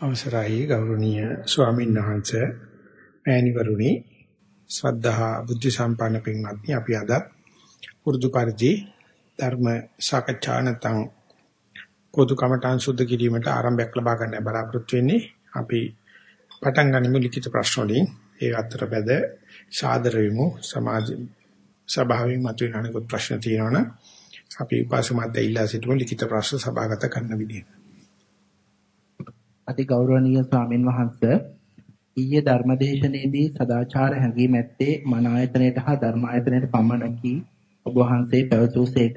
අවසරයි ගෞරවනීය ස්වාමීන් වහන්සේ මෑණිවරුනි ශ්‍රද්ධා බුද්ධ සම්පන්න පින්වත්නි අපි අද පුරුදු පරිදි ධර්ම සාකච්ඡා නැතනම් පොදු කමඨාන් සුද්ධ කිරීමට ආරම්භයක් ලබා ගන්න බලාපොරොත්තු වෙන්නේ. අපි පටන් ගනිමු ලිඛිත ප්‍රශ්න වලින්. ඒ අතර බැද සාදර වෙමු. සමාජ සභාවෙන් මතුවෙන අනිකුත් ප්‍රශ්න තියෙනවනේ අපි උපාසකමත් ඉල්ලා සිටමු ලිඛිත ප්‍රශ්න සභාගත කරන්න විදියට. අති ගෞරවනීය ස්වාමින් වහන්සේ ඊයේ ධර්මදේශනයේදී සදාචාර හැඟීම් ඇත්තේ මන ආයතනයට හා ධර්ම ආයතනයට පමණකි ඔබ වහන්සේ පැවසූසේක.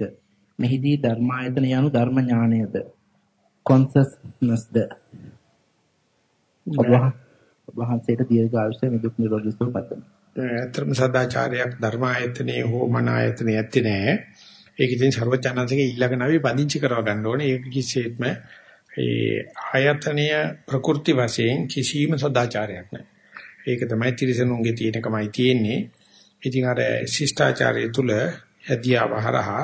මෙහිදී ධර්ම ආයතන යනු ධර්ම ඥානයද කොන්සස්නස්ද ඔබ වහන්සේට දීර්ඝායුෂ නිදුක් නිරෝගී සුව පතමි. ඇත්තම සදාචාරයක් ධර්ම ආයතනයේ හෝ මන ආයතනයේ ඇත්තේ නැහැ. ඒක ඉතින් ਸਰවඥාන්සේගේ ඊළඟ නවි පදිංචි කරව ගන්න ඕනේ. ඒක කිසිසේත්ම ඒ ආයතනීය ප්‍රകൃති වශයෙන් කිසිම සදාචාරයක් නැහැ. ඒක තමයි තිරසනුන්ගේ තියෙනකමයි තියෙන්නේ. ඉතින් අර ශිෂ්ටාචාරය තුල හැදියාව හරහා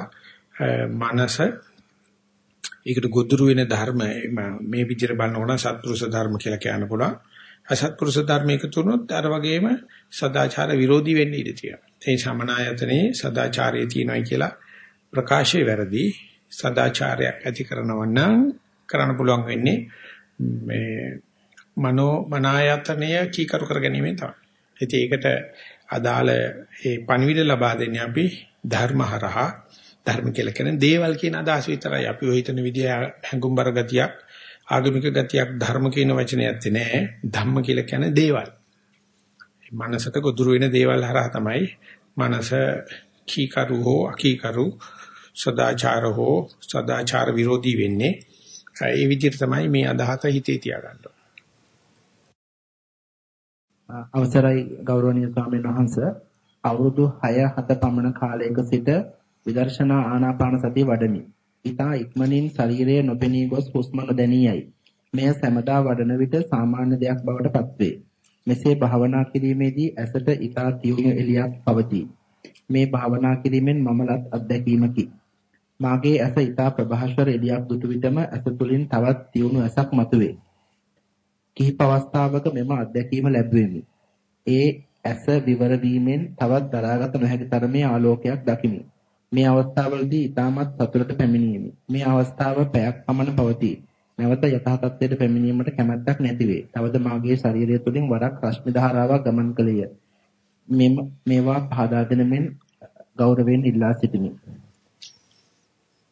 මනස ඒකට ගොදුරු වෙන ධර්ම මේ විදිහට බලනකොට සත්පුරුෂ ධර්ම කියලා කියන්න පුළුවන්. අසත්පුරුෂ ධර්ම එකතු වුණොත් අර වගේම සදාචාර විරෝධී වෙන්න ඉඩ තියෙනවා. ඒ සමනායතනේ සදාචාරය තියෙනයි කියලා ප්‍රකාශය වැරදි. සදාචාරයක් ඇති කරනව නම් කරන්න පුළුවන් වෙන්නේ මේ මනෝ මනායතනය කීකරු කර ගැනීමෙන් තමයි. ඉතින් ඒකට අදාළ ඒ පණිවිඩ ලබා දෙන්නේ අපි ධර්මහරහා ධර්ම කියලා කියන දේවල් කියන අදහස විතරයි අපි ඔය හිතන විදිය හැඟුම්බර ගතියක් ආගමික ගතියක් ධර්ම කියන වචනේ ඇත්තේ නෑ ධම්ම කියලා කියන්නේ දේවල්. මනසට ගොදුරු වෙන දේවල් හරහා තමයි මනස කීකරු හෝ අකීකරු සදාචාර හෝ සදාචාර විරෝධී වෙන්නේ. ඒ විදිහට තමයි මේ අදහස හිතේ තියාගන්න අවසරයි ගෞරවනීය ස්වාමීන් වහන්ස අවුරුදු 6 7 පමණ කාලයක සිට විදර්ශනා ආනාපාන සතිය වඩමි. ඊතා ඉක්මනින් ශරීරයේ නොපෙනී ගොස් හුස්ම නොදැනියයි. මෙය සැමදා වඩන විට සාමාන්‍ය දෙයක් බවට පත්වේ. මෙසේ භාවනා කිරීමේදී ඇසට ඊතා තියුණු එළියක් පවතී. මේ භාවනා කිරීමෙන් මමලත් අත්දැකීමකි. මාගේ ඇස ඊතා ප්‍රභාස්වර එළියක් දුටු විටම ඇස තුලින් තවත් තියුණු ඇසක් මතුවේ. කිහිප අවස්ථාවක මෙම අත්දැකීම ලැබුවෙමි. ඒ ඇස විවර වීමෙන් තවත් දරාගත නොහැකි තරමේ ආලෝකයක් දකිමි. මේ අවස්ථාවවලදී ඊටමත් සතුටට පැමිණීමේ. මේ අවස්ථාව පැයක් පමණ පවතී. නැවත යථා තත්ත්වයට පැමිණීමට කැමැත්තක් නැතිවේ. තවද මාගේ ශරීරය තුළින් වරක් රශ්මි ධාරාවක් ගමන් කළේය. මේවා පහදා දෙන මෙන් ගෞරවයෙන් ඉල්ලා සිටිමි.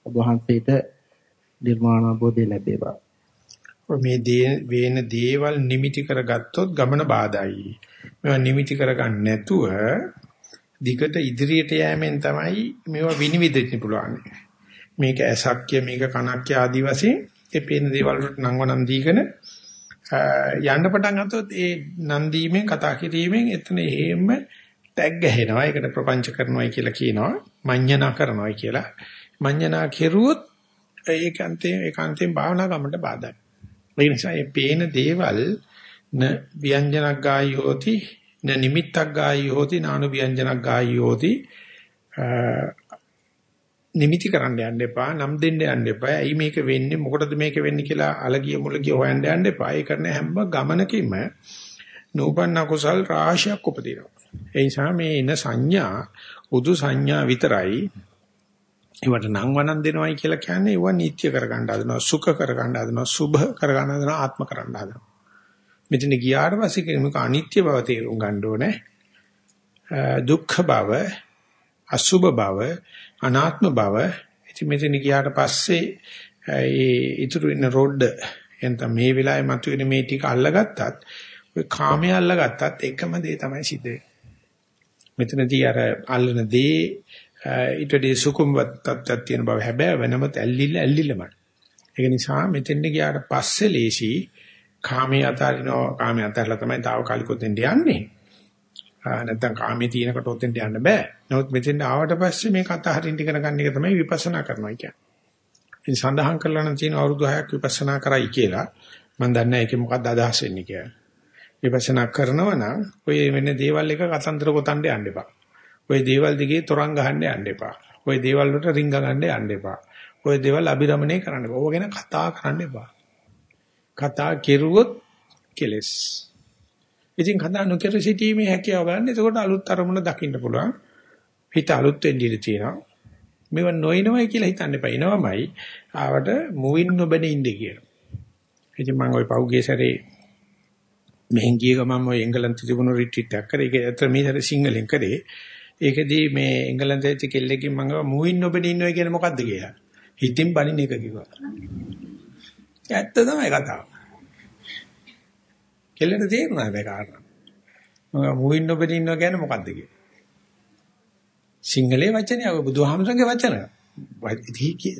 ඔබ වහන්සේට නිර්වාණ අවබෝධය ලැබේවා. මේ දේ වේන දේවල් නිමිති කරගත්තොත් ගමන බාධායි. මේවා නිමිති කරගන්න නැතුව දිගට ඉදිරියට යෑමෙන් තමයි මේවා විනිවිදින්න පුළුවන්. මේක ඇසක්ය මේක කනක්ය ආදි වශයෙන් ඒ පේන දේවල් වලට නංවනම් දීගෙන යන්න පටන් ගත්තොත් ඒ නන්දීමෙන් කතා කිරීමෙන් එතන හේම ටැග් ගහනවා. ඒකට ප්‍රපංච කරනවායි කියලා කියනවා. මඤ්ඤණා කරනවායි කියලා. මඤ්ඤණා කෙරුවොත් ඒකාන්තයෙන් ඒකාන්තයෙන් භාවනා ගමන්ට බාධායි. ඒ නිසා මේ පේන දේවල් න ව්‍යංජනක් ගායි හෝති න නිමිත්තක් ගායි හෝති නානු ව්‍යංජනක් ගායි හෝති නිමිති කරන්න යන්න එපා නම් දෙන්න යන්න එපා. ඇයි මේක වෙන්නේ මොකටද මේක වෙන්නේ කියලා අලගිය මුලගිය හොයන්න යන්න එපා. ඒ කරන හැම ගමනකින්ම නූපන්න කුසල් රාශියක් උපදිනවා. ඒ නිසා මේ එන සංඥා උදු සංඥා විතරයි ඒවට නම් වණන් දෙනවයි කියලා කියන්නේ ඒව නිත්‍ය කරගන්න හදනවා සුඛ කරගන්න හදනවා සුභ කරගන්න හදනවා ආත්ම කරන්න හදනවා. මෙතන ගියාට පස්සේ කෙනෙක් අනිත්‍ය බව තේරුම් ගන්න ඕනේ. දුක්ඛ බව අසුභ බව අනාත්ම බව. ඉතින් මෙතන ගියාට පස්සේ ඒ ඉතුරු වෙන රොඩ් එතන මේ වෙලාවේ මතුවෙන මේ ටික අල්ලගත්තත් ඔය කාමයේ අල්ලගත්තත් එකම දේ තමයි සිද්ධ වෙන්නේ. මෙතනදී අර අල්ලන දේ ඊටදී සුකුම්වත් තත්ත්වයක් තියෙන බව හැබැයි වෙනම ඇල්ලිල්ල ඇල්ලිල්ලමයි. ඒක නිසා මෙතෙන්ට ගියාට පස්සේ ලේසි කාමයේ අතාරිනවා කාමයේ අතාරලා තමයි తాවකාලිකව දෙන්න යන්නේ. නැත්තම් කාමයේ තියෙනකොට ඔතෙන්ට යන්න බෑ. නමුත් මෙතෙන්ට ආවට පස්සේ මේ කතා හරින්න ඉගෙන ගන්න එක තමයි විපස්සනා කරනවා කියන්නේ. ඉතින් සඳහන් කරලා නම් තියෙන අවුරුදු 6ක් විපස්සනා කරයි කියලා. මම දන්නේ ඒකේ මොකක්ද අදහස් වෙන්නේ කියලා. විපස්සනා කරනවා නම් ඔය වෙන දේවල් එක කතන්දර ගොතන්න යන්න එපා. ওই දේවල් දිගේ තරංග ගහන්න යන්න එපා. ওই දේවල් වලට රිංග ගන්න යන්න එපා. ওই දේවල් අභිරමණය කරන්න එපා. ඕක ගැන කතා කරන්න එපා. කතා කෙරුවොත් කෙලස්. ඉතින් කතා නොකර සිටීමේ හැකියාව ගන්න. එතකොට අලුත් අරමුණ දකින්න පුළුවන්. හිත අලුත් වෙන්න ඉඩ තියෙනවා. මේව නොනිනවයි කියලා හිතන්න එපා. එනවමයි ආවට මුවින් නොබැන ඉන්නේ කියලා. ඉතින් මම ওই පෞගේ සැරේ මෙහෙන් ගිය ගමන් ඔය එංගලන්තේ තිබුණු රිට්‍රීට් එකක් කරේ. ඒක ඇත්තට මේ සැරේ සිංහලෙන් කරේ. ඒකදී මේ එංගලන්තයේ තිය කෙල්ලෙක්ගෙන් මම මුවින් නොබැන ඉන්නවා කියන්නේ මොකද්ද කියලා. හිතින් බණින එක කිව්වා. ඇත්ත තමයි කතාව. කෙල්ලට තේරුණා මේ කාරණා. මම මුවින් නොබැන ඉන්නවා කියන්නේ මොකද්ද කියලා. සිංහලයේ වචනය බුදුහාමරගේ වචන.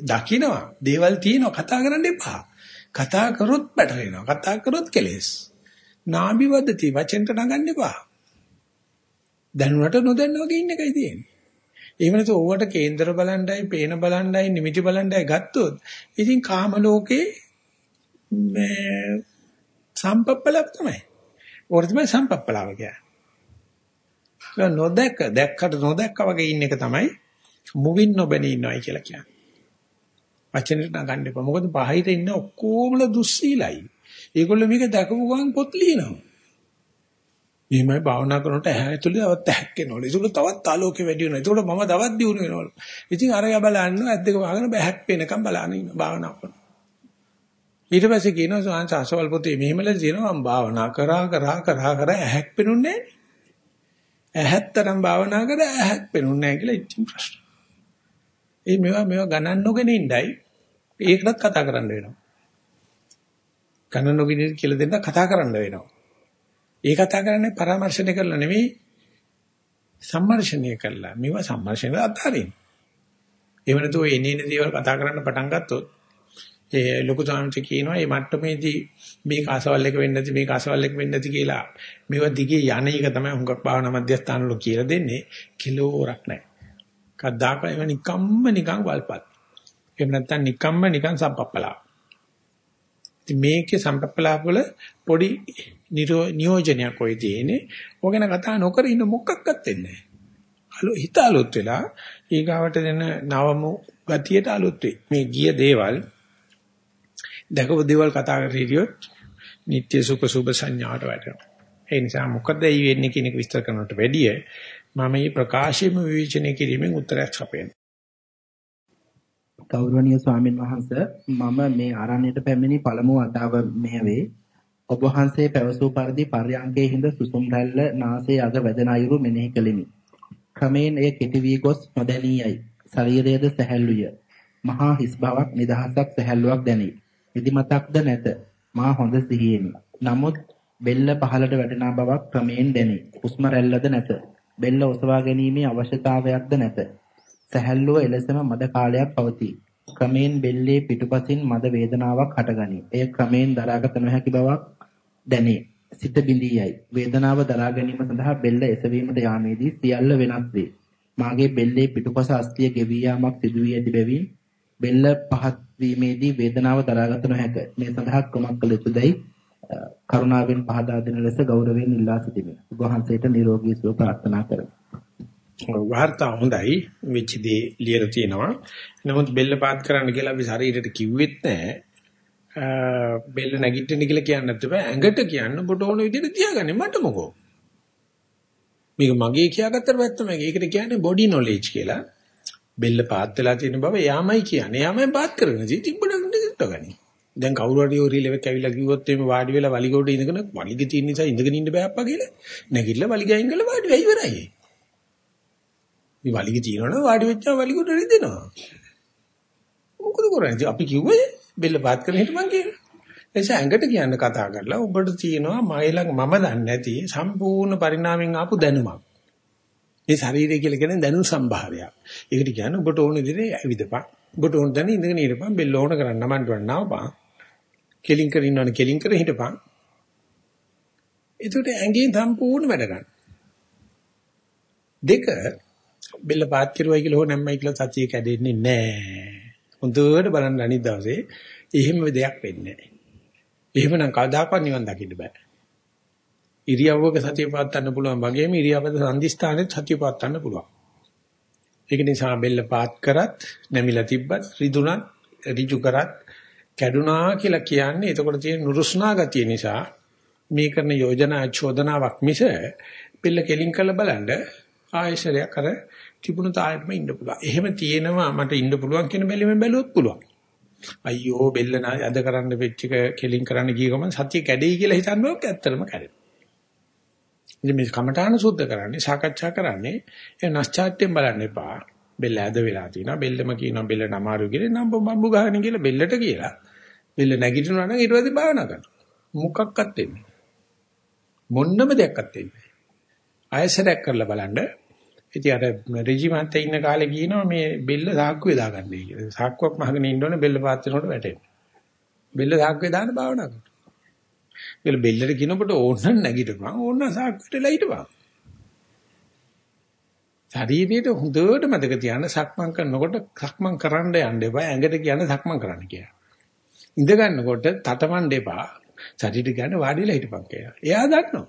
දකින්නවා දේවල් තියෙනවා කතා කරන්න එපා. කතා කරොත් බැටරෙනවා. කතා කරොත් කෙලෙස්. නාභිවදති වචෙන්ට නගන්න එපා. දැනුණට නොදැන්න වගේ ඉන්න එකයි තියෙන්නේ. එහෙම නැත්නම් ඕවට කේන්දර බලණ්ඩයි, පේන බලණ්ඩයි, නිමිති බලණ්ඩයි ගත්තොත් ඉතින් කාම ලෝකේ මේ සම්පප්පලක් තමයි. ඕකට තමයි සම්පප්පලාව කියන්නේ. නොදැක්ක දැක්කට නොදැක්ක වගේ ඉන්න එක තමයි මුවින් නොබැනී ඉන්නවයි කියලා කියන්නේ. වචනෙට නගන්න එපා. මොකද බාහිර ඉන්න ඔක්කොමල දුස්සීලයි. ඒගොල්ලෝ මේක දැකපු ගමන් පොත් ලියනවා. එහෙමයි භාවනා කරනකොට ඇහැ ඇතුලේ තවත් ඇහැක් එනවලු. ඒක තවත් ආලෝකෙ වැඩි වෙනවා. ඒකට මම තවත් දියුණු වෙනවලු. ඉතින් අරය බලන්න ඇද්දක වහගෙන බහැක් පේනකම් බලන්න ඉන්න භාවනා කරනවා. ඊට පස්සේ කියනවා සෝංශ අසවල් පොතේ මෙහෙමල තියෙනවා මම භාවනා කරා කරා කරා කරා ඇහැක් පේනුන්නේ නැහැ. ඇහැත්තරම් භාවනා කර ඇහක් පෙනුන්නේ නැහැ කියලා ඉච්චින් ප්‍රශ්න. ඒ මේවා මේවා ගණන් නොගෙන ඉඳයි ඒකටත් කතා කරන්න වෙනවා. ගණන් නොගෙන කියලා දෙන්න කතා කරන්න වෙනවා. ඒ කතා කරන්නේ පරාමර්ශණය කරලා නෙවෙයි සම්මර්ෂණය කරලා. මේවා සම්මර්ෂණය අත්හරින්න. එහෙම නැතුව එන්නේ දේවල් කතා කරන්න පටන් ගත්තොත් ඒ ලොකු සාංශ කියනවා මේ මට්ටමේදී මේක අසවල් එක වෙන්නේ නැති මේක අසවල් එක වෙන්නේ නැති කියලා මේවා දිගේ යන එක තමයි හුඟක් භාවනා මධ්‍යස්ථාන වල කියලා දෙන්නේ කිලෝරක් නැහැ. කද්දාක එව නිකම්ම නිකන් වල්පත්. එහෙම නැත්නම් නිකම්ම නිකන් සම්පප්පලා. ඉතින් මේකේ සම්පප්පලා වල පොඩි නියෝජනයක් ඔය තියෙන්නේ. ඕකන කතා නොකර ඉන්න මොකක්වත් වෙන්නේ නැහැ. අලු හිත අලුත් වෙලා ඊගාවට දෙන නවමු ගතියට අලුත් වෙයි. මේ ගිය දේවල් දැකපු දේවල් කතා කර හිටියොත් නිත්‍ය සුඛ සුභ සංඥාට වැටෙනවා. ඒ නිසා මොකද ඒ වෙන්නේ කියන එක විස්තර කරනවට වැඩිය මම මේ ප්‍රකාශයෙන්ම විවේචනය කිරීමෙන් උත්තරයක් සපයනවා. ගෞරවනීය ස්වාමින් වහන්සේ මම මේ ආරණ්‍යයට පැමිණි පළමු වතාව මෙහෙවේ ඔබ වහන්සේ පැවසූ පරිදි පර්යංකයේ හිඳ සුසුම් රැල්ල නාසයේ අග වැදෙන අයුරු මෙනෙහි කෙලිමි. ක්‍රමයෙන් එය කෙටි වී ගොස් නොදැනියයි. ශරීරයේද සැහැල්ලුය. මහා හිස් බවක් නිදහසක් සැහැල්ලුවක් දැනේ. නිදිමතක්ද නැත. මා හොඳ සිහියෙමි. නමුත් බෙල්ල පහළට වැටෙන බවක් ක්‍රමයෙන් දැනේ. හුස්ම රැල්ලද නැත. බෙල්ල ඔසවා ගැනීමේ අවශ්‍යතාවයක්ද නැත. සැහැල්ලුව එලෙසම මද කාලයක් පවතී. ක්‍රමයෙන් බෙල්ලේ පිටුපසින් මද වේදනාවක් හටගනී. එය ක්‍රමයෙන් දරාගත නොහැකි බවක් දැනේ. සිත බිඳී යයි. වේදනාව දරා ගැනීම සඳහා බෙල්ල එසවීමට යාමේදී සියල්ල වෙනස් වේ. මාගේ බෙල්ලේ පිටුපස අස්තිය ගෙවී යාමක් සිදු වී ඇති බැවින් බෙල්ල පහත් වීමේදී වේදනාව දරාගත නොහැක. මේ සඳහා ක්‍රමක් කළ යුතුදයි කරුණාවෙන් පහදා දෙන ලෙස ගෞරවයෙන් ඉල්ලා සිටිමි. ඔබ වහන්සේට නිරෝගී සුව ප්‍රාර්ථනා කරමි. වාර්තා හොඳයි වෙච්ච දේ ලියලා තියෙනවා. නමුත් බෙල්ල පාත් කරන්න කියලා අපි ශරීරයට කිව්වෙත් නැහැ. බෙල්ල නැගිටින්න කියලා කියන්න නැත්නම් ඇඟට කියන්න ඔබට ඕන විදිහට තියාගන්න මට මොකෝ. මේක මගේ කියාගත්තට පැත්ත මේක. ඒකට කියන්නේ බොඩි නොලෙජ් කියලා. බෙල්ල පාත් වෙලා තියෙන බව එයාමයි කියන්නේ. එයාමයි පාත් කරගෙන ඉතින් තිබ්බට ගනි. දැන් කවුරු හරි ඔය රිලෙවෙක් ඇවිල්ලා කිව්වොත් එimhe වාඩි වෙලා වලිගොඩ ඉඳගෙන වලිග තියෙන නිසා ඉඳගෙන ඉන්න බෑ අප්පා කියලා. නැගිටලා වලිග අයින් කරලා වාඩි වෙයි ඉවරයි. මේ වලිග තියෙනවනේ වාඩි වෙච්චා වලිගොඩ රිදෙනවා. මොකද කරන්නේ? අපි කිව්වේ බෙල්ල පාත් කරගෙන හිටපන් කියලා. එසේ ඇඟට කියන්න කතා කරලා ඔබට තියෙනවා මයි ළඟ මම දන්නේ නැති සම්පූර්ණ පරිණාමයෙන් ආපු දැනුමක්. මේ ශරීරය කියලා කියන්නේ දැනුම් සම්භාරයක්. ඒකට කියන්නේ ඔබට ඕන විදිහට ඇවිදපන්. ඔබට ඕන දැන ඉඳගෙන ඉරපන් බෙල්ල ඕන කරන්න නමන්න නවපන්. කෙලින් කර ඉන්නවනේ කෙලින් කර හිටපන්. එතකොට ඇඟේ සම්පූර්ණ වැඩ ගන්න. දෙක බෙල්ල පාත් කරුවයි කියලා හෝ නැම්මයි කියලා සතිය කැඩෙන්නේ නැහැ. හොඳට බලන්න අනිත් දවසේ එහෙම දෙයක් වෙන්නේ නැහැ. එහෙමනම් කවදාකවත් නිවන් දකින්න බෑ. ඉරියව්වක සතිය පවත්වන්න පුළුවන් වගේම ඉරියව්වක සංදිස්ථානෙත් සතිය පවත්වන්න පුළුවන්. ඒක නිසා බෙල්ල පාත් කරත් නැමිලා තිබ්බත් රිදුනත් ඍජු කරත් කැඩුනා කියලා කියන්නේ එතකොට තියෙන නුරුස්නා ගතිය නිසා මේ කරන යෝජනා චෝදනාවක් මිස පිළ කෙලින් කරලා බලන්න ආයෙසරයක් අර තිබුණු තාලෙටම ඉන්න පුළුවන්. එහෙම තියෙනවා මට ඉන්න පුළුවන් කියන බැලීමෙන් බැලුවොත් පුළුවන්. අයියෝ බෙල්ල අද කරන්න වෙච්ච එක කෙලින් කරන්න ගිය ගමන් සතිය කැඩෙයි කියලා හිතනකොට ඇත්තටම කැඩෙනවා. ඉතින් මේ කමඨාන සුද්ධ කරන්නේ සාකච්ඡා කරන්නේ ඒ නැස්චාට්ටෙන් බලන්න එපා. බෙල්ල ඇද වෙලා තිනවා. බෙල්ලම කියනවා බෙල්ලට අමාරු කියලා නම් බම්බු ගහගෙන කියලා බෙල්ලට කියලා. බෙල්ල නැගිටිනවා නම් ඊට පස්සේ භාවනා කරනවා. මොකක්වත් වෙන්නේ. මොන්නම දෙයක්වත් වෙන්නේ. ආයසරයක් කරලා බලන්න. ඉතින් අර රෙජිමන්තේ ඉන්න කාලේ කියනවා මේ බෙල්ල සාක්කුවේ දාගන්නයි කියලා. සාක්කුවක් මහගෙන ඉන්න ඕනේ බෙල්ල පාත් වෙනකොට වැටෙන්න. බෙල්ල සාක්කුවේ දාන්න භාවනා කරනවා. බෙල්ල බෙල්ලට කිනකොට ඕන නැගිටපන් ඕන සාක්කුවට ලයිටපන්. ශරීරයට හොඳට මතක තියාගන්න සක්මන් කරනකොට සක්මන් කරන්න යන්න එපා ඇඟට කියන්නේ සක්මන් කරන්න කියලා. ඉඳ ගන්නකොට තටමඬ එපා ශරීරය කියන්නේ වාඩිලා හිටපන් කියලා. එයා දන්නවා.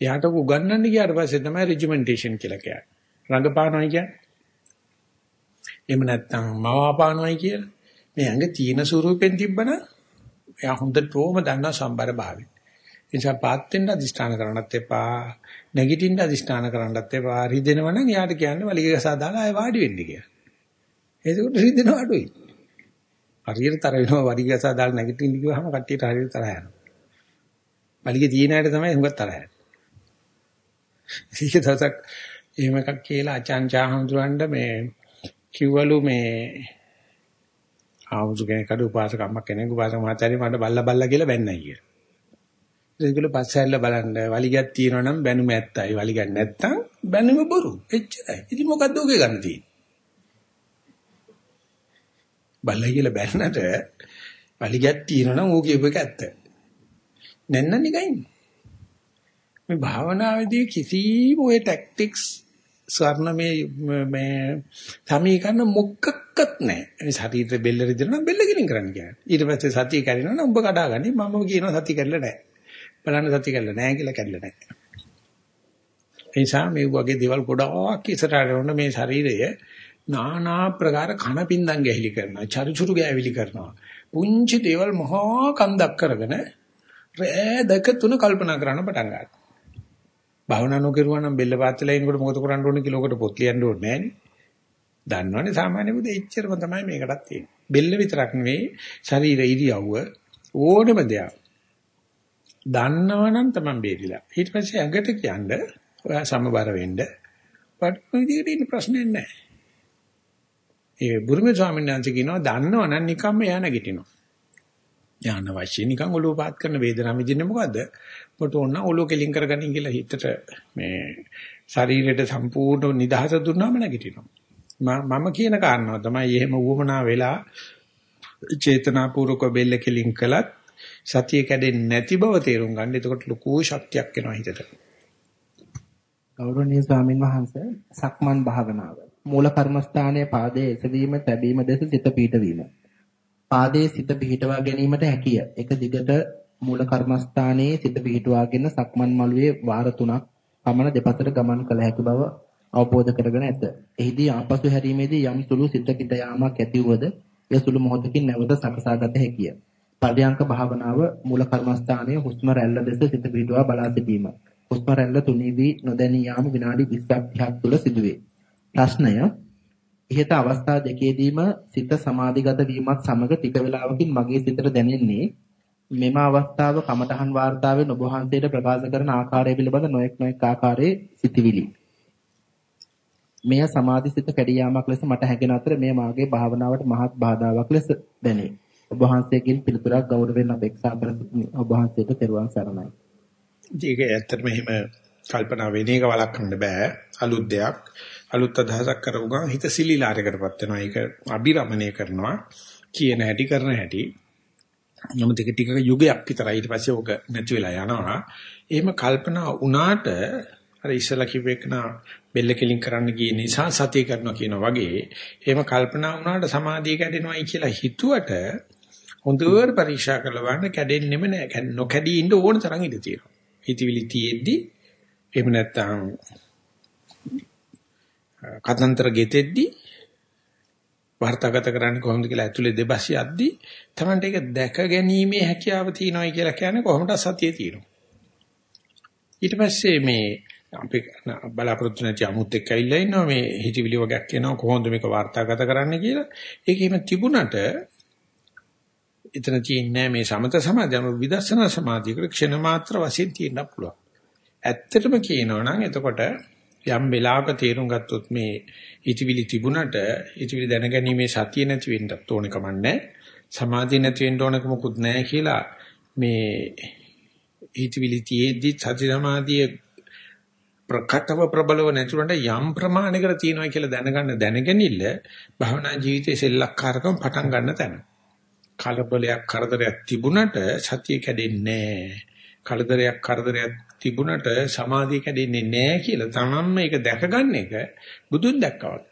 එයාට උගන්වන්න ගියාට පස්සේ තමයි රෙජිමෙන්ටේෂන් කියලා කියන්නේ. රංගපානවයි කියන්නේ. එහෙම නැත්නම් මවාපානවයි කියලා. මේ ඇඟ තීන ස්වරූපෙන් තිබ්බනම් එයා හොඳටම දන්නා සම්බර භාවය. ඒ නිසා පාත් වෙන්න අදිෂ්ඨාන කරන්නත් එපා. නැගිටින්න අදිෂ්ඨාන කරන්නත් එපා. රිදෙනවනම් එයාට කියන්නේ වලිගය සාදාලා ආය වාඩි වෙන්න කියලා. එතකොට රිදෙනව අඩුයි. හරියට තර වෙනවා වලිගය සාදාලා නැගිටින්න කිව්වහම කට්ටියට හරියට තරහ යනවා. වලිගය තියෙන අයට තමයි හුඟක් තරහ යන්නේ. ඒක දවසක් එහෙම එකක් කියලා අචාන්චා හඳුරන්න මේ කිව්වලු මේ ආවුසු කෙනෙක් අඩු උපාසකම්මක් කෙනෙක් උපාසක මහත්තයාරි මට බල්ලා බල්ලා කියලා බැන්නයි කියලා. ඒගොල්ලෝ පස්සෙල්ලා බලන්න වලිගයක් තියෙනවා නම් බැනුම ඇත්තයි වලිගයක් නැත්තම් බැනුම බොරු. එච්චරයි. ඉතින් මොකද්ද ඔගේ ගන්න තියෙන්නේ? බල්ලා කියලා බැන්නට වලිගයක් තියෙනවා නම් ඌ කියපු එක ඇත්ත. නැන්න නිකන්. මේ භාවනාවේදී කිසිම ඔය ටැක්ටික්ස් ස්වර්ණ මේ මේ සමීකරණ මොකක්වත් නැහැ. මේ ශරීරෙ බෙල්ල රිදෙනවා බෙල්ල ගිලින් කරන්න කියන්නේ. ඊට පස්සේ සතිය කැඩෙනවා නම් ඔබ කඩාගන්නේ මම කියනවා සතිය කැඩලා නැහැ. බලන්න සතිය කැඩලා නැහැ කියලා කැඩලා නැහැ. ඒ නිසා මේ වගේ දේවල් ගොඩාක් ඉස්සරහට වුණ මේ ශරීරය নানা ප්‍රකාර කන පින්දම් ගැහිලි කරනවා. චරිචුරු ගෑවිලි කරනවා. පුංචි දේවල් මහා කන්දක් කරගෙන රෑ දෙක තුන කල්පනා කරන්න පටන් ගන්නවා. භාවනා නොකරුවා නම් බෙල්ල පාත්ලා ඉනකොට මොකද කරන්න ඕනේ කියලා ඔකට පොත් ලියන්න ඕනේ නෑනේ. දන්නවනේ සාමාන්‍ය බුදු එච්චරම තමයි මේකටත් තියෙන්නේ. බෙල්ල විතරක් නෙවෙයි ශරීර ඉරියව්ව ඕනෙම දෙයක්. දන්නවනම් තමයි බේරිලා. ඊට පස්සේ ඇඟට කියන්නේ ඔයා සමබර වෙන්න. වට විදිහට ඉන්න ප්‍රශ්නේ නැහැ. ඒ බුරුමේ ස්වාමීන් වහන්සේ කියනවා දන්නවනම් නිකම්ම එයා නැගිටිනවා. ඥාන වශයෙන් නිකන් ඔලුව පාත් කරන වේදනාව විඳින්නේ මොකද්ද? මට ඕන ඔලුව කෙලින් කරගනින් කියලා හිතට මේ ශරීරයට සම්පූර්ණ නිදහස දුන්නාම නැගිටිනවා. මම කියන කාරණාව තමයි එහෙම වුවමනා වෙලා චේතනාපූර්වක බෙල්ල කෙලින් කළත් සතිය කැඩෙන්නේ නැති බව තේරුම් ගන්න. එතකොට ලොකු ශක්තියක් එනවා හිතට. ගෞරවනීය ස්වාමින් වහන්සේ සක්මන් භාවනාව. මූල කර්මස්ථානයේ පාදයේ එසවීම, තැබීම දෙස සිත පීඨවීම. පාදයේ සිත පිහිටවා ගැනීමට හැකිය. එක දිගට මූල කර්මස්ථානයේ සිත පිහිටවාගෙන සක්මන් මළුවේ වාර 3ක් පමණ දෙපසට ගමන් කළ හැකි බව අවබෝධ කරගෙන ඇත. එහිදී ආපසු හැරීමේදී යම් සුළු සිත පිට යාමක් ඇති වුවද එය සුළු මොහොතකින් නැවත සකසාගත හැකිය. පර්යංක භාවනාව මූල කර්මස්ථානයේ හුස්ම රැල්ල දෙස සිත පිහිටවා බලා සිටීම. හුස්ම රැල්ල තුනී වී නොදැනී යාම විනාඩි 20ක් 30ක් තුළ සිදුවේ. ප්‍රශ්නය ඉහත අවස්ථා දෙකේදීම සිත සමාධිගත වීමත් සමග ටික වේලාවකින් මගේ සිතට දැනෙන්නේ මෙම අවස්ථාව කමඨහන් වාර්තාවේ ඔබ වහන්සේට ප්‍රකාශ කරන ආකාරය පිළිබඳ නොඑක් නොඑක් ආකාරයේ සිතිවිලි. මෙය සමාධිසිත කැඩී යාමක් ලෙස මට හැඟෙන අතර මෙය මාගේ භාවනාවට මහත් බාධාවක් ලෙස දැනේ. ඔබ වහන්සේගෙන් පිළිතුරක් ගෞරවයෙන් අපේක්ෂා කර සිටින ඔබ වහන්සේට තෙරුවන් සරණයි. ඒක ඇත්තටම එහෙම කල්පනා වෙන එක වළක්වන්න බෑ. අලුත් දෙයක්. අලුත් අදහසක් කරපුවා හිත සිලිලාරයකටපත් වෙනවා. ඒක අබිරමණය කරනවා. කියන හැටි කරන හැටි. නමුත් ඒක ටිකක යුගයක් විතරයි. ඊට පස්සේ ඕක නැති වෙලා යනවා. එහෙම කල්පනා වුණාට අර ඉස්සලා කිව්වෙකන බෙල්ල කෙලින් කරන්න ගිය නිසා සතිය කරනවා කියනවා වගේ එහෙම කල්පනා වුණාට සමාධිය කැඩෙනවයි කියලා හිතුවට හොඳට පරීක්ෂා කරලා බලන්න කැඩෙන්නෙම නෑ නොකැඩී ඉන්න ඕන තරම් ඉඩ තියෙනවා. හිතවිලි තියෙද්දි එහෙම නැත්නම් කතන්තර ගෙතෙද්දි වර්තගත කරන්නේ කොහොමද කියලා ඇතුලේ දෙබස් යද්දී Tamanට ඒක දැක ගැනීමේ හැකියාව තියෙනවායි කියලා කියන්නේ කොහොමද සතිය තියෙනවා. ඊට පස්සේ මේ අපි බලාපොරොත්තු නැති 아무ත් එක්ක ඇවිල්ලා ඉන්නවා මේ හිතවිලි වගේක් කියනවා කොහොමද මේක වර්තගත කරන්න කියලා. ඒකෙම තිබුණට එතන තියෙන්නේ මේ සමත සමාධියම විදර්ශනා සමාධියකට ක්ෂණ මාත්‍ර වශයෙන් තියෙන්න පුළුවන්. ඇත්තටම කියනවා නම් එතකොට යම් වෙලාවක තේරුම් ගත්තොත් මේ ඉතිවිලි තිබුණට ඉතිවිලි දැනගැනීමේ සතිය නැති වෙන්නත් ඕන කමන්නේ සමාධිය නැති වෙන්න ඕනක මොකුත් නැහැ කියලා මේ ඉතිවිලි තියේදී සති සමාධිය ප්‍රකටව ප්‍රබලව නැතුණට යම් ප්‍රමාණයකට තියෙනවා කියලා දැනගන්න දැනගැනිල්ල භවනා ජීවිතයේ සෙල්ලක්කාරකම් පටන් ගන්න තැන. කලබලයක් කරදරයක් තිබුණට සතිය කැඩෙන්නේ නැහැ. කලදරයක් කරදරයක් තිබුණට සමාධිය කැඩෙන්නේ නැහැ කියලා තමන්ම මේක දැකගන්න එක බුදුන් දැක්කා වගේ.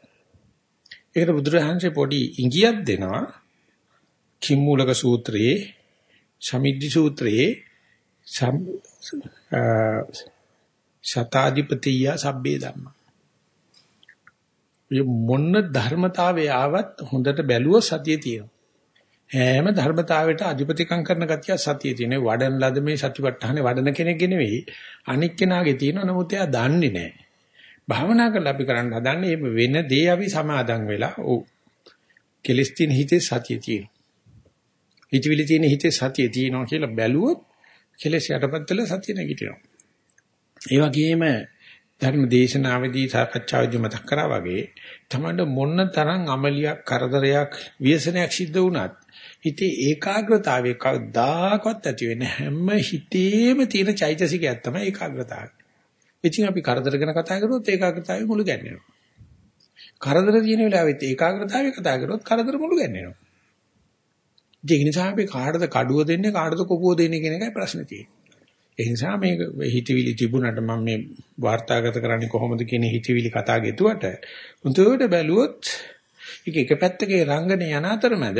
ඒකට බුදුරහාන්සේ පොඩි ඉඟියක් දෙනවා කිම්මූලක සූත්‍රයේ සමිද්ධි සූත්‍රයේ සතාධිපතිය සබ්බේ ධම්ම. මේ මොන ධර්මතාවයේ ආවත් හොඳට බැලුවොත් සතිය තියෙනවා. හැම ධර්මතාවයට අධිපතිකම් කරන ගතිය සතිය තියෙන වඩන ලද මේ සතිපට්ඨානේ වඩන කෙනෙක්ගේ නෙවෙයි අනික් කෙනාගේ තියෙන නමුත් එයා දන්නේ නැහැ. භාවනා කරලා අපි කරන්න හදන්නේ මේ වෙන දේ අපි සමාදන් වෙලා ඔව් කෙලස් තියෙන හිතේ සතිය තියෙනවා. හිතවිලි තියෙන හිතේ සතිය තියෙනවා කියලා බැලුවොත් කෙලස් යටපත් වෙලා සතිය නැගිටිනවා. ඒ වගේම ධර්ම දේශනාවේදී සාකච්ඡාවේදී මතක් කරා වගේ තමන්ට මොන තරම් අමලියක් කරදරයක් ව්‍යසනයක් සිද්ධ වුණත් හිතේ ඒකාග්‍රතාවය කවදාකවත් ඇති වෙන්නේ හැම හිතේම තියෙන චෛතසිකයක් තමයි ඒකාග්‍රතාවය. ඉතින් අපි කරදර ගැන කතා කරොත් ඒකාග්‍රතාවය මුළු ගැන්වෙනවා. කරදර තියෙන වෙලාවෙත් ඒකාග්‍රතාවය කතා කරොත් කරදර මුළු ගැන්වෙනවා. ඒ නිසා අපි කාටද කඩුව දෙන්නේ කාටද කොපුව දෙන්නේ කියන එකයි ප්‍රශ්නේ තියෙන්නේ. ඒ නිසා මේක හිතවිලි තිබුණාට මම මේ වාර්තාගත කරන්නේ කොහොමද කියන හිතවිලි කතා ගෙතුවට උන්ට බැලුවොත් ඒක එක පැත්තකේ රංගන යන අතරමැද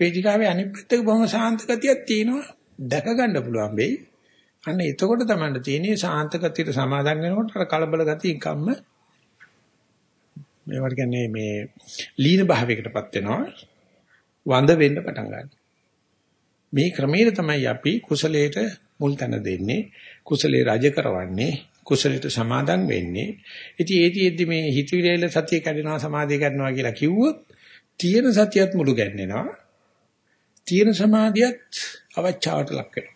වේදිකාවේ අනිත් පැත්තක බොහොම සාන්ත ගතියක් තියෙනවා දැක ගන්න පුළුවන් වෙයි. අන්න එතකොට තමයි තියෙන්නේ සාන්ත ගතියට සමාදන් වෙනකොට අර කලබල ගතිය කම්ම මේවට කියන්නේ මේ ලීන භාවයකටපත් වෙනවා. වඳ වෙන්න පටන් ගන්නවා. මේ ක්‍රමයේ තමයි අපි කුසලයට මුල් තැන දෙන්නේ කුසලයේ රජ කරවන්නේ කුසලයට සමාදන් වෙන්නේ ඉතින් ඒතිෙද්දි මේ හිතවිලිල සතිය කැඩෙනවා සමාධිය කැඩෙනවා කියලා කිව්වොත් තියෙන සතියත් මුළු ගැන්නෙනවා තියෙන සමාධියත් අවචාවට ලක් වෙනවා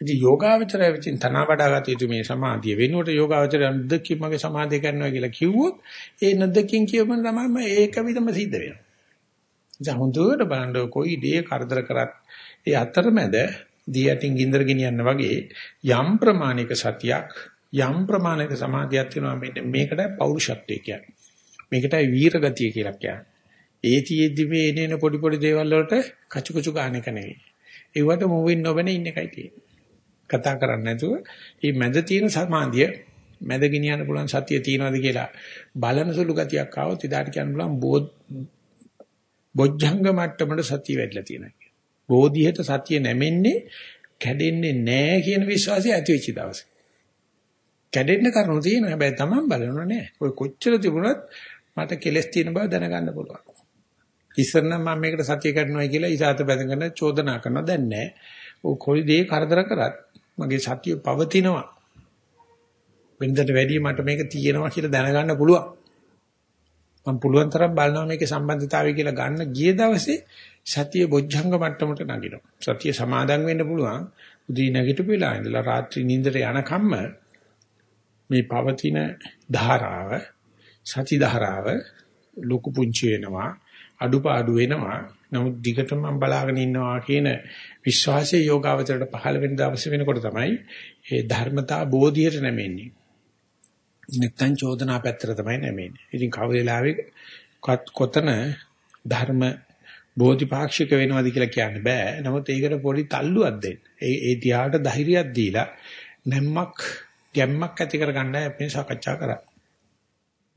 ඉතින් යෝගාවචරය විසින් තන වඩාගත යුතු මේ සමාධිය වෙනුවට යෝගාවචරය නොදකින් මගේ සමාධිය කරනවා කියලා කිව්වොත් ඒ නොදකින් කියවම තමයි ඒක විතම සිද්ධ වෙනවා. ඉතින් හොඳට බලන්න කොයි දේ කරදර කරත් ඒ අතරමැද දී යටින් ගින්දර ගෙනියන්න වගේ යම් ප්‍රමාණික සතියක් යම් ප්‍රමාණික සමාධියක් තියෙනවා මෙන්න මේකටයි පෞරුෂත්වය කියන්නේ. මේකටයි වීර ගතිය කියලා කියන්නේ. ඒතියෙදි මේ එනේන පොඩි පොඩි දේවල් වලට කචු කචු ගන්න එක නෙවෙයි. ඒවට මොවින් නොබෙන ඉන්න එකයි තියෙන්නේ. කතා කරන්නේ නැතුව මේ මැද තියෙන සමාධිය මැද ගෙනියන්න පුළුවන් සතිය තියනවාද කියලා බලන සුළු ගතියක් ආවොත් ඉදාට කියන්න පුළුවන් බොජ්ජංග මට්ටමට සතිය වැඩිලා තියෙනවා. බෝධියට සතිය නැමෙන්නේ කැඩෙන්නේ නැහැ කියන විශ්වාසය ඇති වෙච්ච දවසේ. කැඩෙන්න කරුණු තියෙනවා හැබැයි Taman බලනවා නෑ. ඔය කොච්චර තිබුණත් මට කෙලස් තියෙන බව දැනගන්න පුළුවන්. ඉස්සර නම් මම මේකට සතිය කඩනවා කියලා ඉසాత බැඳගෙන චෝදනා කරනවා දැන් නෑ. ඔය කොයි දේ කරදර කරත් මගේ සතිය පවතිනවා. වෙනදට වැඩිය මට මේක තියෙනවා කියලා දැනගන්න පුළුවන්. මම පුළුවන් තරම් බලනවා මේකේ සම්බන්ධතාවය කියලා ගන්න ගිය දවසේ සතිය බොජ්ජංග මට්ටමට නගිනවා. සතිය සමාදන් වෙන්න පුළුවන්. උදේ නැගිටපු වෙලාව ඉඳලා රාත්‍රී නිින්දට යනකම්ම මේ පවතින ධාරාව සති ධාරාව ලොකු පුංචි වෙනවා අඩුපාඩු වෙනවා නමුත් දිගටම මම බලාගෙන ඉන්නවා කියන විශ්වාසයේ යෝගාවචරයට පහළ වෙන දවස වෙනකොට තමයි ඒ ධර්මතා බෝධියට නැමෙන්නේ නැත්තම් චෝදනා පැත්තට තමයි නැමෙන්නේ ඉතින් කව වෙලාවෙ කොතන ධර්ම බෝධිපාක්ෂික වෙනවද කියලා කියන්න බෑ. නමුත් ඒකට පොඩි තල්ලුවක් දෙන්න. ඒ ඒ තියාට ධෛර්යයක් දීලා නැම්මක් ගැම්මක් ඇති කරගන්නයි අපි සාකච්ඡා කරන්නේ.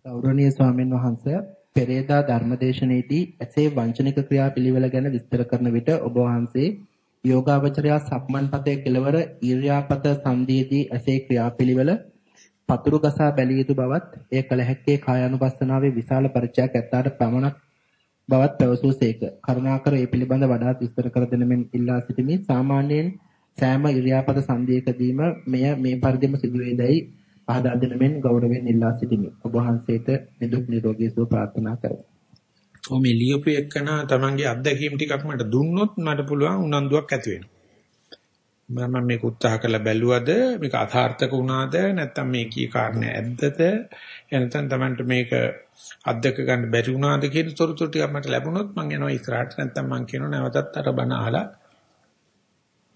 ගෞරවනීය ස්වාමීන් වහන්සේ පෙරේදා ධර්මදේශනයේදී ඇසේ වංචනික ක්‍රියාපිළිවෙල ගැන විස්තර කරන විට ඔබ වහන්සේ යෝගාවචරයා සක්මන්පතේ කෙලවර ඊර්යාපත සංදීදී ඇසේ ක්‍රියාපිළිවෙල පතුරු ගසා බැලිය යුතු බවත් එය කල හැක්කේ කායානුපස්සනාවේ විශාල පරිචයක් ඇත්තාට පමණක් බවත් පැවසූසේක. කරුණාකර ඒ පිළිබඳ වඩාත් විස්තර කර දෙන මෙන් ඉල්ලා සිටිමි. සාමාන්‍යයෙන් සෑම ඉරියාපත සංදේකදීම මෙය මේ පරිදිම සිදුවේදයි පහදා දෙන මෙන් ගෞරවයෙන් ඉල්ලා සිටිමි. ඔබ වහන්සේට නිදුක් නිරෝගී සුව ප්‍රාර්ථනා කරමි. ඔ මේ ලියපු එකන තමන්ගේ අත්දැකීම් ටිකක් මට දුන්නොත් මට පුළුවන් උනන්දුවක් ඇති වෙනවා. මම මේක උත්සාහ කරලා බැලුවද මේක අසාර්ථක වුණාද නැත්නම් මේ කී කාරණේ ඇද්දද එනතන් තමන්ට මේක අත්දක ගන්න බැරි වුණාද කියන තොරතුරු ටිකක් මට ලැබුණොත් මම යනවා ඉස්සරහට නැත්නම් මම කියනවා නැවතත් අර බණ අහලා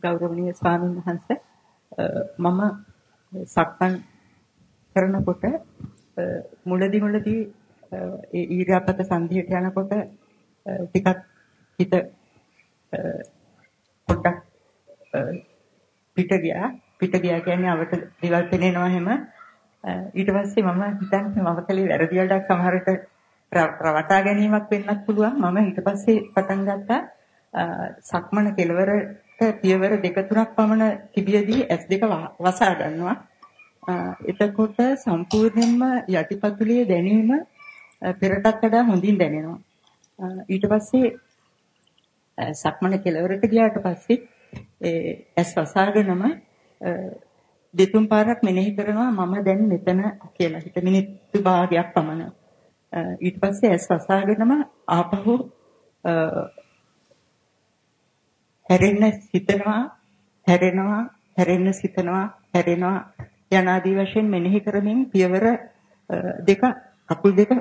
ගෞරවනීය ස්වාමීන් වහන්සේ මම සක්මන් කරනකොට මුලදි මුලදි ඒ ඊර්යාපත සංධියට යනකොට ටිකක් හිත පොඩ්ඩක් පිට ගියා. පිට ගියා කියන්නේ අවට දේවල් පෙනෙනවා හැම ඊට පස්සේ මම හිතන්නේ මම කලේ වැරදි වැඩක් සමහරට රවටා ගැනීමක් වෙන්නත් පුළුවන්. මම ඊට පස්සේ පටන් ගත්තා. සක්මන කෙලවරට පියවර දෙක තුනක් පමණ තිබියදී S2 වසා ගන්නවා. එතකොට සම්පූර්ණයෙන්ම යටිපතුලේ දැනීම පෙරටත් වඩා හොඳින් දැනෙනවා. ඊට පස්සේ සක්මන කෙලවරට ගියාට පස්සේ ඒ ඇස් වසාගෙනම දෙතුන් පාරක් මෙනෙහි කරනවා මම දැන් මෙතන කියලා. හිත මිනිත්තු භාගයක් පමණ. ඊට පස්සේ ඇස් වසාගෙනම ආපහු හැරෙන්න සිතනවා, හැරෙනවා, හැරෙන්න සිතනවා, හැරෙනවා යනාදී වශයෙන් මෙනෙහි කරමින් පියවර දෙක කකුල් දෙක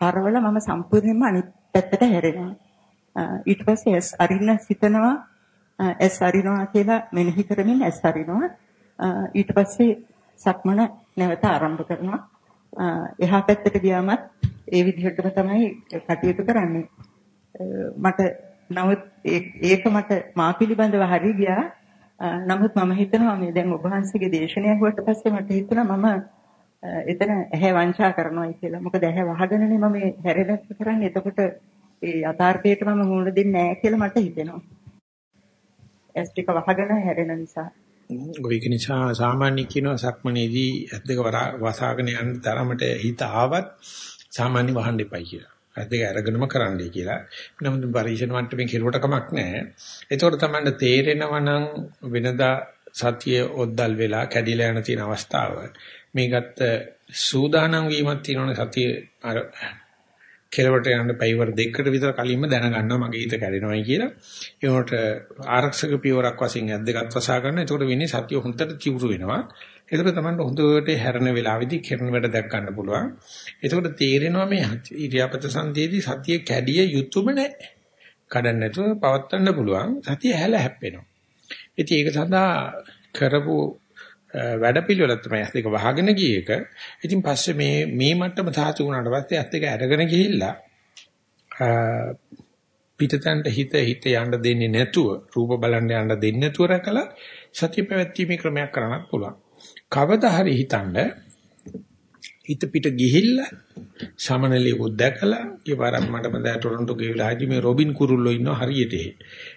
හරවල මම සම්පූර්ණයෙන්ම අනිත් පැත්තට හැරෙනවා. ඊට පස්සේ ඇස් අරින්න සිතනවා ඇස් අරිනවා කියලා මෙනෙහි කරමින් ඇස් අරිනවා. ඊට පස්සේ සක්මන නැවත ආරම්භ කරනවා. එහා පැත්තට ගියාමත් ඒ විදිහටම තමයි කටයුතු කරන්නේ. මට නමුත් ඒක මට මා පිළිබඳව හරි ගියා. නමුත් මම හිතනවා මේ දැන් ඔබ වහන්සේගේ දේශනය අහුවට පස්සේ මට හිතුණා මම එතන ඇහැ වංචා කරනවායි කියලා. මොකද ඇහැ වහගෙනනේ මම මේ හැරෙනත් කරන්නේ. එතකොට ඒ යථාර්ථයට මම මුහුණ දෙන්නේ නැහැ කියලා මට හිතෙනවා. ඇස් ටික වහගෙන හැරෙන නිසා. ඒක නිසා සාමාන්‍ය කියනවා සක්මනේදී ඇස් දෙක වසාගෙන යන තරමට හිත ආවත් සාමාන්‍ය වහන්න එපයි කියලා. ඇස් දෙක අරගෙනම කරන්නයි කියලා. නමුත් පරිශන මට්ටමින් කෙරුවට කමක් නැහැ. ඒතකොට තමයි තේරෙනවා නම් වෙනදා සතිය ඔද්දල් වෙලා කැඩිලා යන තියෙන අවස්ථාව මේ ගත්ත සූදානම් වීමක් තියෙනවනේ සතිය අර කෙලවට යන පයිවර දෙකකට විතර කලින්ම දැනගන්නවා මගේ හිත කැඩෙනවයි කියලා. ඒකට ආරක්ෂක පියවරක් වශයෙන් ඇද්දගත් වසා ගන්න. ඒකට වෙන්නේ සතිය හොඳට චිවුරු වෙනවා. ඒකට තමයි හොඳට හැරෙන වෙලාවෙදී කෙරණ වැඩ දැක් ගන්න පුළුවන්. ඒකට තේරෙනවා මේ ඉරියාපත සංදේදී සතිය කැඩිය යුතුයම නැහැ. කඩන්න නැතුව පවත්වන්න පුළුවන්. සතිය හැල හැප්පෙනවා. ඉතින් ඒක සඳහා කරපු වැඩපිළිවෙල තමයි ඇස් දෙක වහගෙන ගිය එක. ඉතින් පස්සේ මේ මේ මට්ටම සාතු වුණාට පස්සේ ඇස් දෙක අරගෙන ගිහිල්ලා පිටතන්ට හිත හිත යන්න දෙන්නේ නැතුව රූප බලන්න යන්න දෙන්නේ නැතුව රැකලා සතිය පැවැත්වීමේ ක්‍රමයක් කරන්නත් පුළුවන්. කවදා හරි හිතන්න හිත පිට ගිහිල්ලා සමනලියකුත් දැකලා ඊපාරක් මට මතකයි ටොරන්ටෝ ගිය වෙලාවේදී මේ රොබින් කුරුල්ලෝ ඉන්නවා හරියට.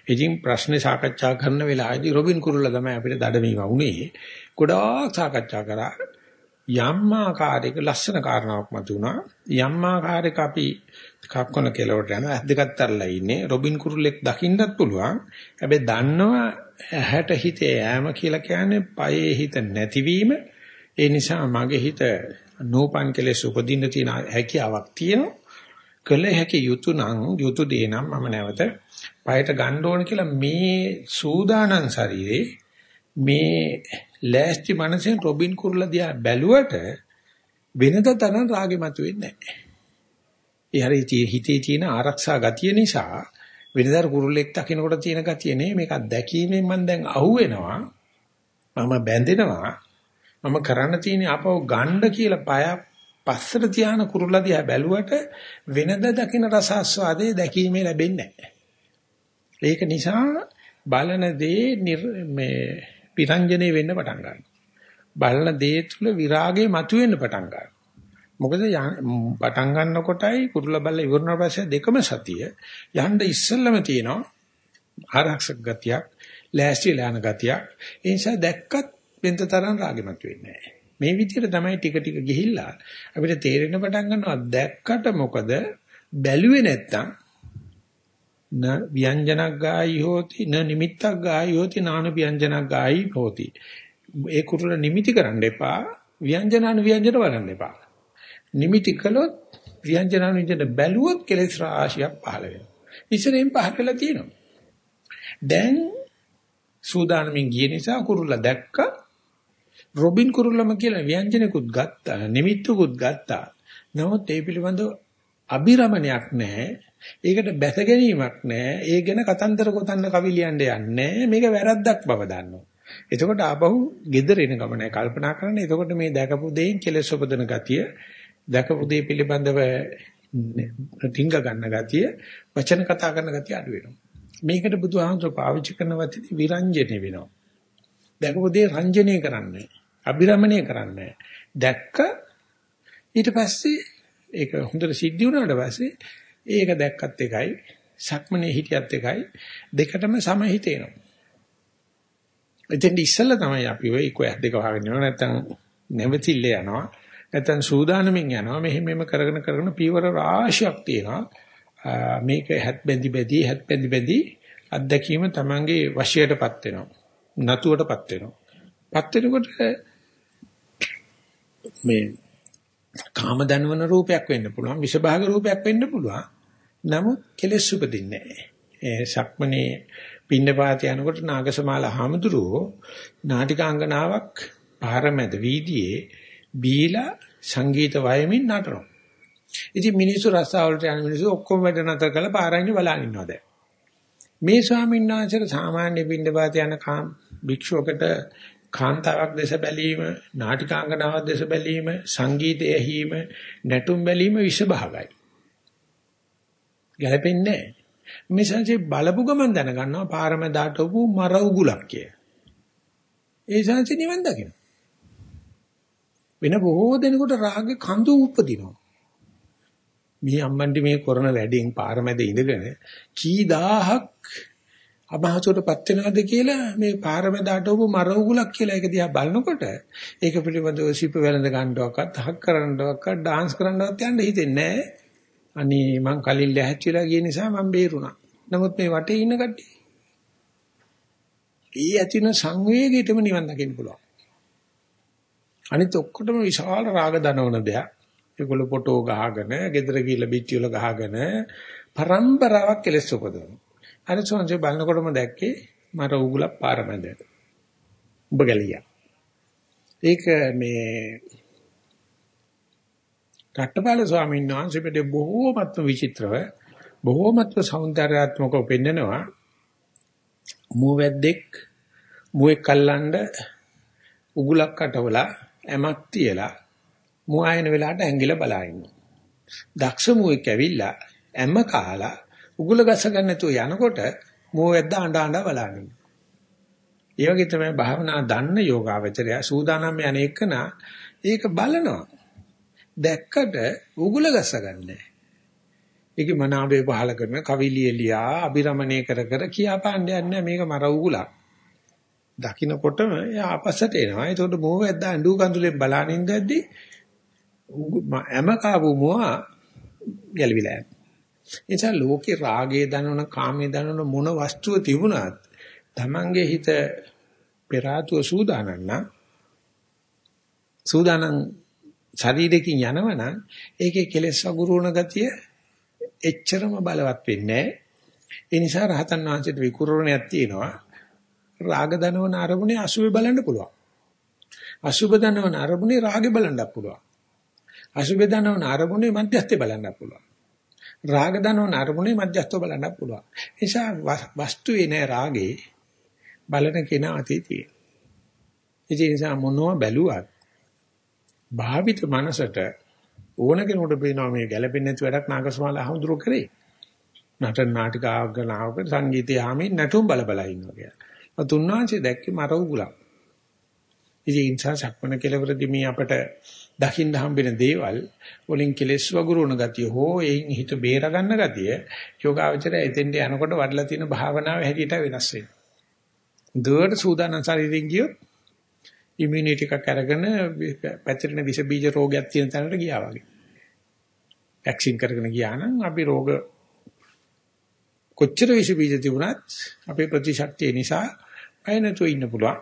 ඉතින් ප්‍රශ්නේ සාකච්ඡා කරන වෙලාවේදී රොබින් කුරුල්ලා තමයි අපිට දඩමීම වුණේ. ගොඩාක් සාකච්ඡා කරා. යම් ආකාරයක ලස්සන කාරණාවක් මතුණා. යම් ආකාරයක අපි කක්කොන කෙලවට යනවා. ඇස් දෙකත් අරලා ඉන්නේ. රොබින් කුරුල්ලෙක් දකින්නත් පුළුවන්. හැබැයි දන්නවා ඇහැට හිතේ යෑම කියලා කියන්නේ පයේ හිත නැතිවීම. ඒ නිසා මගේ හිත නෝපන් කෙලෙස් උපදින්න තියෙන හැකියාවක් තියෙනවා. කළ හැකි යුතු නම් යුතු දේ නම් මම නැවත පයට ගන්න ඕන කියලා මේ සූදානම් ශරීරේ මේ ලෑස්ති මනසෙන් රොබින් කුරුලා දිහා බැලුවට වෙනද තරම් රාගෙ මතුවෙන්නේ නැහැ. ඒ හරි හිතේ තියෙන ආරක්ෂා ගතිය නිසා වෙනදාර කුරුල්ලෙක් දකින්නකොට තියෙන ගතිය නේ මේක දැකීමෙන් මම දැන් අහුවෙනවා. මම බැඳෙනවා. මම කරන්න තියෙන්නේ ආපහු ගන්න කියලා පය පස්සට තියාන කුරුල්ලා දිහා බැලුවට වෙනද දකින රසාස්වාදේ දැකීමේ ලැබෙන්නේ නැහැ. ඒක නිසා බලන දේ මේ විරංජනේ වෙන්න පටන් ගන්නවා. බලන දේ තුල විරාගේ මතුවෙන්න පටන් ගන්නවා. මොකද පටන් ගන්නකොටයි කුරුල්ලා බල්ල ඉවරනාට පස්සේ දෙකම සතිය. යන්න ඉස්සෙල්ලම තියෙනවා ආරක්ෂක ගතියක් ලෑස්තිලා යන ගතියක්. ඒ නිසා දැක්කත් වෙනතරම් රාගෙමත් වෙන්නේ නැහැ. මේ විදිහට තමයි ටික ටික ගිහිල්ලා අපිට තේරෙන පටන් ගන්නවා දැක්කට මොකද බැලුවේ නැත්තම් න ව්‍යංජනක් ගායි හෝති න නිමිත්තක් ගායි හෝති නාන ව්‍යංජනක් ගායි හෝති. ඒ කුරුල නිමිති කරන්න එපා ව්‍යංජනාන ව්‍යංජන වඩන්න එපා. නිමිති කළොත් ව්‍යංජනාන ව්‍යංජන බැලුවොත් කෙලෙස් රාශියක් පහළ වෙනවා. ඉස්සරෙන් පහළ වෙලා තියෙනවා. දැන් සූදානමින් ගිය නිසා කුරුල්ලා දැක්ක. රොබින් කුරුල්ලම කියලා ව්‍යංජනකුත් ගත්තා නිමිත්තුකුත් ගත්තා. නමුත් ඒ පිළිබඳව අබිරමණයක් නැහැ. ඒකට බැස ගැනීමක් නැහැ. ඒ ගැන කතන්දර ගොතන්න කවි ලියන්න යන්නේ මේක වැරද්දක් බව දන්නවා. එතකොට ආපහු gedere එන ගමනයි කල්පනා කරන්න. එතකොට මේ දැකපු දෙයින් කෙලෙස් උපදන ගතිය දැකපු දේ පිළිබඳව ටිංග ගන්න ගතිය වචන කතා කරන ගතිය අඩු වෙනවා මේකට බුදුහාමුදුර පාවිච්චි කරන වචනේ විරංජනේ වෙනවා. දැකපු දේ රංජනීය කරන්නේ. අභිරමණය කරන්නේ. දැක්ක ඊට පස්සේ ඒක හොඳට සිද්ධ වුණාට පස්සේ ඒක දැක්කත් එකයි සක්මනේ හිටියත් එකයි දෙකටම සමහිතේනවා. එතෙන් ඉස්සෙල්ලා තමයි අපි ඔය එක දෙක වහගෙන යනවා නැත්නම් නැවතිල්ල යනවා නැත්නම් සූදානමින් යනවා මෙහෙම මෙහෙම කරගෙන කරගෙන පීවර රාශියක් තියෙනවා මේක හැත් බැඳි බැඳි හැත් බැඳි බැඳි අත්දැකීම තමංගේ වශයටපත් වෙනවා. නතුවටපත් වෙනවා. පත් වෙනකොට මේ කාම දනවන රූපයක් වෙන්න පුළුවන් විෂභාග රූපයක් වෙන්න පුළුවන්. නමුත් කෙලෙස් උපදින්නේ නැහැ. ඒ සක්මනේ පින්නපාත යනකොට නාගසමාල හාමුදුරුවෝ නාටිකාංගනාවක් පාරමැද වීදියේ බීලා සංගීත වයමින් නටනවා. ඉතින් මිනිස්සු රස්සාවලට යන මිනිස්සු ඔක්කොම වැඩ නැතර කරලා පාරයින් බලන් ඉන්නවා දැන්. මේ ස්වාමීන් වහන්සේට සාමාන්‍ය බින්දපාත යන කාම් භික්ෂුවකට කාන්තාවක් දැස බැලීම, නාටිකාංගනාවක් දැස බැලීම, සංගීතය ඇහිීම, නැටුම් බැලීම විෂභාගයි. ගැලපෙන්නේ නැහැ. මේ සංසේ බලපු ගමන් දැනගන්නවා පාරම දාටවපු මර උගුලක් කිය. ඒ සංසේ නිවන් දකින්න. වෙන බොහෝ දෙනෙකුට රාගේ කඳු උපදිනවා. මේ අම්මන්ටි මේ කරන වැඩෙන් පාරමැද ඉඳගෙන කී දහහක් අභාසයටපත් වෙනවද කියලා මේ පාරමැදට උප මර උගුලක් කියලා ඒක දිහා බලනකොට ඒක පිළිබඳව සිප වැළඳ ගන්නවක්වත් හක් කරන්නවක්වත් ඩාන්ස් කරන්නවත් යන්න හිතෙන්නේ නැහැ. අනේ මං කලින් ලැහැච්චිලා ගිය නිසා මං බේරුණා. නමුත් මේ වටේ ඉන්න කට්ටිය ඊ ඇතින සංවේගයටම නිවන් දකින්න පුළුවන්. අනිත් ඔක්කොටම විශාල රාග දනවන දෙයක්. ඒගොල්ලෝ ෆොටෝ ගහගෙන, ගෙදර ගිහිල්ලා පිටිවල ගහගෙන පරම්පරාවක් කෙලස් උපදවනවා. අර සෝන්සේ බලනකොටම දැක්කේ මර උගුලක් පාර මැද. උඹ ගලියා. ඒක මේ රට්ටපාල ස්වාමීන් වහන්සේ පිට බොහෝමත්ම විචිත්‍රව බොහෝමත්ම సౌందర్యාත්මකව පෙන්නනවා මූවැද්දෙක් මුවෙක් කල්ලන්න උගුලක් අටවලා ඇමක් තියලා මුවායන වෙලාවට ඇඟිල බලා ඉන්නවා. දක්ෂ මුවෙක් ඇවිල්ලා ඇම්ම කාලා උගුල ගස ගන්න නැතුව යනකොට මුව වැද්ද අඬ අඬ බලන ඉන්නවා. ඒ වගේ තමයි භාවනා දන්න යෝගාවචරය සූදානම් යන එකන ඒක බලනවා. දැක්කට උගුල ගස ගන්නෑ. ඒක මනාවේ පහල කරන කවිලියලියා අබිරමණය කර කර කියා පාණ්ඩයක් මේක මර උගුලක්. දකින්නකොටම එයා අපස්සට එනවා. ඒතකොට මොහොත ඇද්දා අඬු කඳුලෙන් බලනින් ඉඳද්දි හැම කාපු මොහා ගැලවිලා යනවා. එනිසා ලෝකේ රාගයේ දනවන කාමයේ දනවන මොන වස්තුව තිබුණත් Tamange හිත පෙරාතුව සූදානම් නම් සූදානම් ශරීරයෙන් යනවනම් ඒකේ කෙලෙස් අගුරුණ ගතිය එච්චරම බලවත් වෙන්නේ නැහැ. ඒ නිසා රහතන් වහන්සේට විකුරණයක් තියෙනවා. රාග දනවන අරමුණේ අසුබ බලන්න පුළුවන්. අසුබ දනවන අරමුණේ රාගෙ බලන්නත් පුළුවන්. අසුබේ දනවන අරමුණේ මධ්‍යස්ථේ බලන්න පුළුවන්. රාග දනවන අරමුණේ මධ්‍යස්ථව බලන්න පුළුවන්. ඒ නිසා වස්තුවේ නෑ රාගේ බලන කෙනා අතේ තියෙන. ඒ නිසා මොනවා බැලුවත් භාවිත මනසට ඕන කෙනෙකුට පේනවා මේ ගැළපෙන්නේ නැති වැඩක් නාගසමාල අහඳුරු කරේ. නටන නාටිකාග්‍රනාවක සංගීතය ආමින් නටුම් බල බල ඉන්නවා කියලා. තුන්වංශය දැක්කේ මර උගුලක්. ඉතින් ඒ නිසා සක්මන කෙලවරදී මේ අපට දකින්න හම්බෙන දේවල් වලින් කෙලෙස් වගුරුණ ගතිය හෝ එයින් හිත බේර ගන්න ගතිය යෝගාවචරය එතෙන්ට යනකොට වඩලා තියෙන භාවනාව හැටියට වෙනස් වෙනවා. දුවට සූදානම් ශරීරයෙන් ගියොත් ඉමුනිටි එකක් අරගෙන පැතිරෙන විස බීජ රෝගයක් තියෙන තැනට ගියා වගේ. වැක්සින් කරගෙන ගියා නම් අපි රෝග කොච්චර විස බීජ තිබුණත් අපේ ප්‍රතිශක්තිය නිසා අය නැතුව ඉන්න පුළුවන්.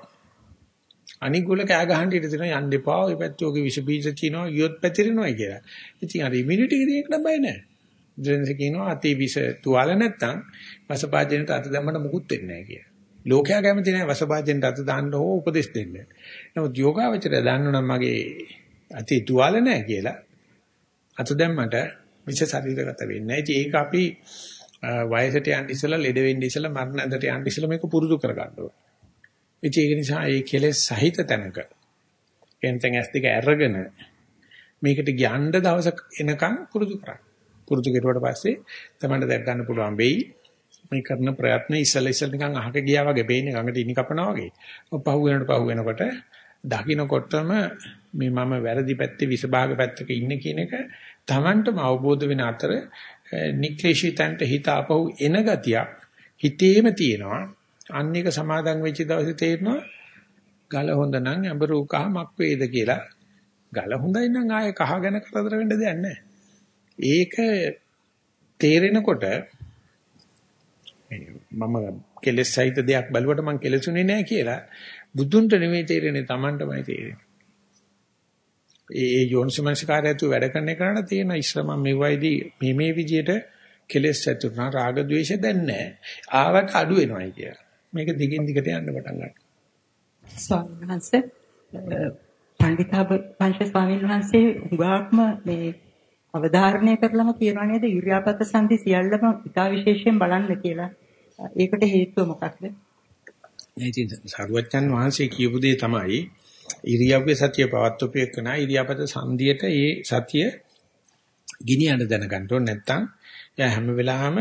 අනිගුල කෑ ගහන්න ඉඳ දෙනවා යන්න එපා. ඔය පැත්තේ ඔගේ විස බීජ තියෙනවා ඊයොත් පැතිරෙනවා කියලා. ඉතින් අර ඉමුනිටි එක දෙයක් නම් බය නැහැ. දෙන්ස කියනවා අති විස තුවාල නැත්තම් වසපාජනට අත දැම්මම මුකුත් වෙන්නේ නැහැ කියලා. ලෝකයා කැමති නැහැ වසපාජනට අත දාන්න හෝ උපදෙස් දෙන්න. නමුත් යෝගාවචරය දන්නවනම් මගේ අති තුවාල නැහැ කියලා අත දැම්මට විස ශරීරගත වෙන්නේ නැහැ. ඒක අපි වයසට යන්න ඉස්සලා ලෙඩ වෙන්න ඉස්සලා මරණ ඇඳට යන්න ඉස්සලා මේක පුරුදු කරගන්න ඕනේ. ඒක නිසා මේ කෙලෙස් සහිත තැනක එන්තෙන් ඇස් දෙක අරගෙන මේකට යන්න දවස එනකන් පුරුදු කරන්න. පුරුදු කෙරුවට පස්සේ තමයි දැක් ගන්න පුළුවන් වෙයි. මේ කරන ප්‍රයත්න ඉස්සල ඉස්සල නිකන් අහක ගියා වගේ බේන්නේ ගඟට ඉනි කපනවා වගේ. පහු වෙනකොට පහු වෙනකොට දකින්නකොටම මේ මම වැරදි පැත්තේ විසභාග පැත්තක ඉන්නේ කියන එක Tamanටම අවබෝධ වෙන අතර නික්ලේශීතන්ට හිත අපහු එන ගතියක් හිතේම තියෙනවා. අන්න එක සමාදන් වෙච්ච දවසේ තේරෙනවා ගල හොඳ නම් අඹරු කහ මක් වේද කියලා. ගල හොඳයි නම් ආයේ කහ ගැන කරදර වෙන්න දෙයක් නැහැ. ඒක තේරෙනකොට මම කෙලෙස් සහිත දෙයක් බලුවට මං කෙලෙසුනේ නැහැ කියලා බුදුන්ට නෙමෙයි තේරෙන්නේ Tamanටමයි තේරෙන්නේ. ඒ යෝනිසමනසිකාරය තු වැඩ කරන කරණ තියෙන ඉස්සම මේ වයිදී මේ මේ විදියට කෙලෙස් ඇතුණා රාග ద్వේෂ දැන් නැහැ. ආවට අඩු වෙනවයි කියලා. මේක දිගින් දිගට යන්න පටන් ගන්නවා. ස්වාමීන් වහන්සේ පණ්ඩිතාබ පංච ස්වාමීන් වහන්සේ උගාක්ම මේ අවධාරණය කරලම කියනවා නේද ඉරියාපත සංදි සියල්ලම ඉතා විශේෂයෙන් බලන්න කියලා. ඒකට හේතුව මොකක්ද? මේ ඉතින් සරුවච්චන් වහන්සේ කියපු දේ තමයි ඉරියව්වේ සතිය පවත්වපු එකන ඉරියාපත සංදියට ඒ සතිය ගිනියන්න දැනගන්න ඕනේ නැත්නම් එයා හැම වෙලාවෙම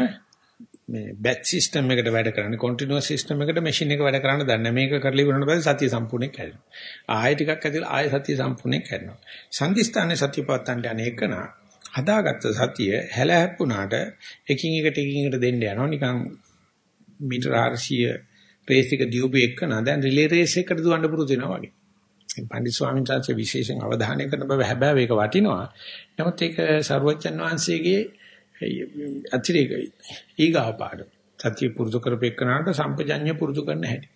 මේ බැච් සිස්ටම් එකට වැඩ කරන්නේ කන්ටිනියස් සිස්ටම් එකට මැෂින් එක වැඩ කරන්න දන්නේ මේක කරලා ඉවරනට පස්සේ සතිය සම්පූර්ණයෙන් කැඩෙනවා. ආයෙ ටිකක් ඇදලා ආයෙ සතිය සම්පූර්ණයෙන් කැඩෙනවා. සංදිස්ථානයේ සතිය පවත්තන්ට අනේකන හදාගත්ත සතිය හැල හැප්පුණාට එකින් එකට එකින් එකට දෙන්න යනවා. නිකන් මීටර 400 රේස් එක දියුපු එකන දැන් රිලේ රේස් එකකට දුවන්න පුරුදු වෙනවා වගේ. පණ්ඩිත ස්වාමීන් වහන්සේ විශේෂයෙන් අවධානය කරන බව හැබැයි ඒක වටිනවා. නමුත් ඒක සරුවච්චන් වහන්සේගේ අතිරේකයි. ඊගාව පාඩම. සත්‍ය පුරුදු කරපෙන්නාට සම්පජඤ්ඤ පුරුදු කරන්න හැටි.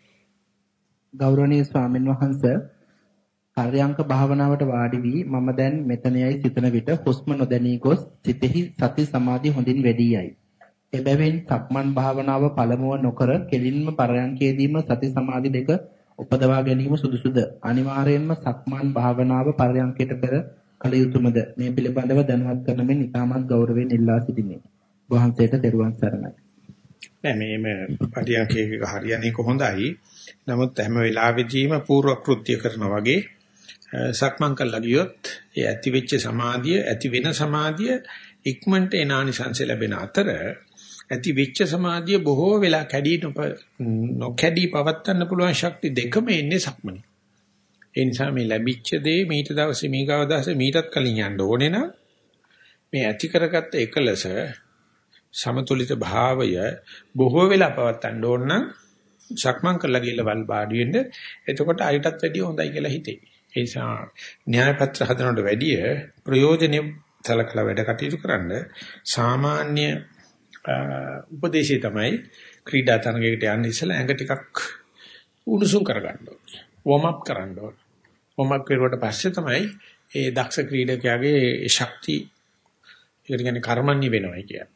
ගෞරවනීය ස්වාමීන් වහන්සේ පර්යංක භාවනාවට වාඩි වී මම දැන් මෙතනයයි සිතන විට හුස්ම නොදැනී ගොස් සිතෙහි සති සමාධි හොඳින් වැඩි යයි. එබැවින් සක්මන් භාවනාව පළමුව නොකර කෙලින්ම පර්යංකයේදීම සති සමාධි දෙක උපදවා ගැනීම සුදුසුද? අනිවාර්යයෙන්ම සක්මන් භාවනාව පර්යංකයට පෙර කළ යුතුමද? මේ පිළිබඳව දැනුවත් කරන මෙන් ඉතාමත් ගෞරවයෙන් ඉල්ලා සිටිනේ. වහන්සේට දරුවන් සරණයි. නෑ මේ මේ පරියන්කේක හරියන්නේ කොහොඳයි. නමුත් හැම වෙලාවෙදීම පූර්ව කෘත්‍ය කරනා වගේ සක්මන් කළා ගියොත් ඒ ඇති වෙච්ච සමාධිය ඇති වෙන සමාධිය ඉක්මනට එනානිසංස ලැබෙන අතර ඇති වෙච්ච සමාධිය බොහෝ වෙලා කැඩී නොකැඩී පවත්වන්න පුළුවන් ශක්ති දෙකම එන්නේ සක්මනේ. ඒ නිසා මේ ලැබිච්ච දේ මීට දවසේ මීගව දවසේ මීටත් කලින් යන්න ඕනේ නම් මේ ඇති කරගත්ත එකලස සමතුලිත භාවය බොහෝ වෙලා පවත්වන්න ඕන නම් සක්මන් කරලා ගිහලා වල් බාඩි වෙන්න එතකොට අරිටත් වැඩිය හොඳයි කියලා හිතේ. ඒ නිසා න්‍යාය පත්‍ර හදනවට වැඩිය ප්‍රයෝජනෙ සලකලා වැඩ කටයුතු කරන්න සාමාන්‍ය උපදේශය තමයි ක්‍රීඩා තරගයකට යන්න ඉස්සෙල්ලා ඇඟ ටිකක් උණුසුම් කරගන්න ඕනේ. වෝම් අප් කරන්න ඕනේ. වෝම් අප් කරුවට පස්සේ තමයි ඒ දක්ෂ ක්‍රීඩකයාගේ ශක්තිය ඒකට කියන්නේ කර්මන්නේ වෙනවා කියන්නේ.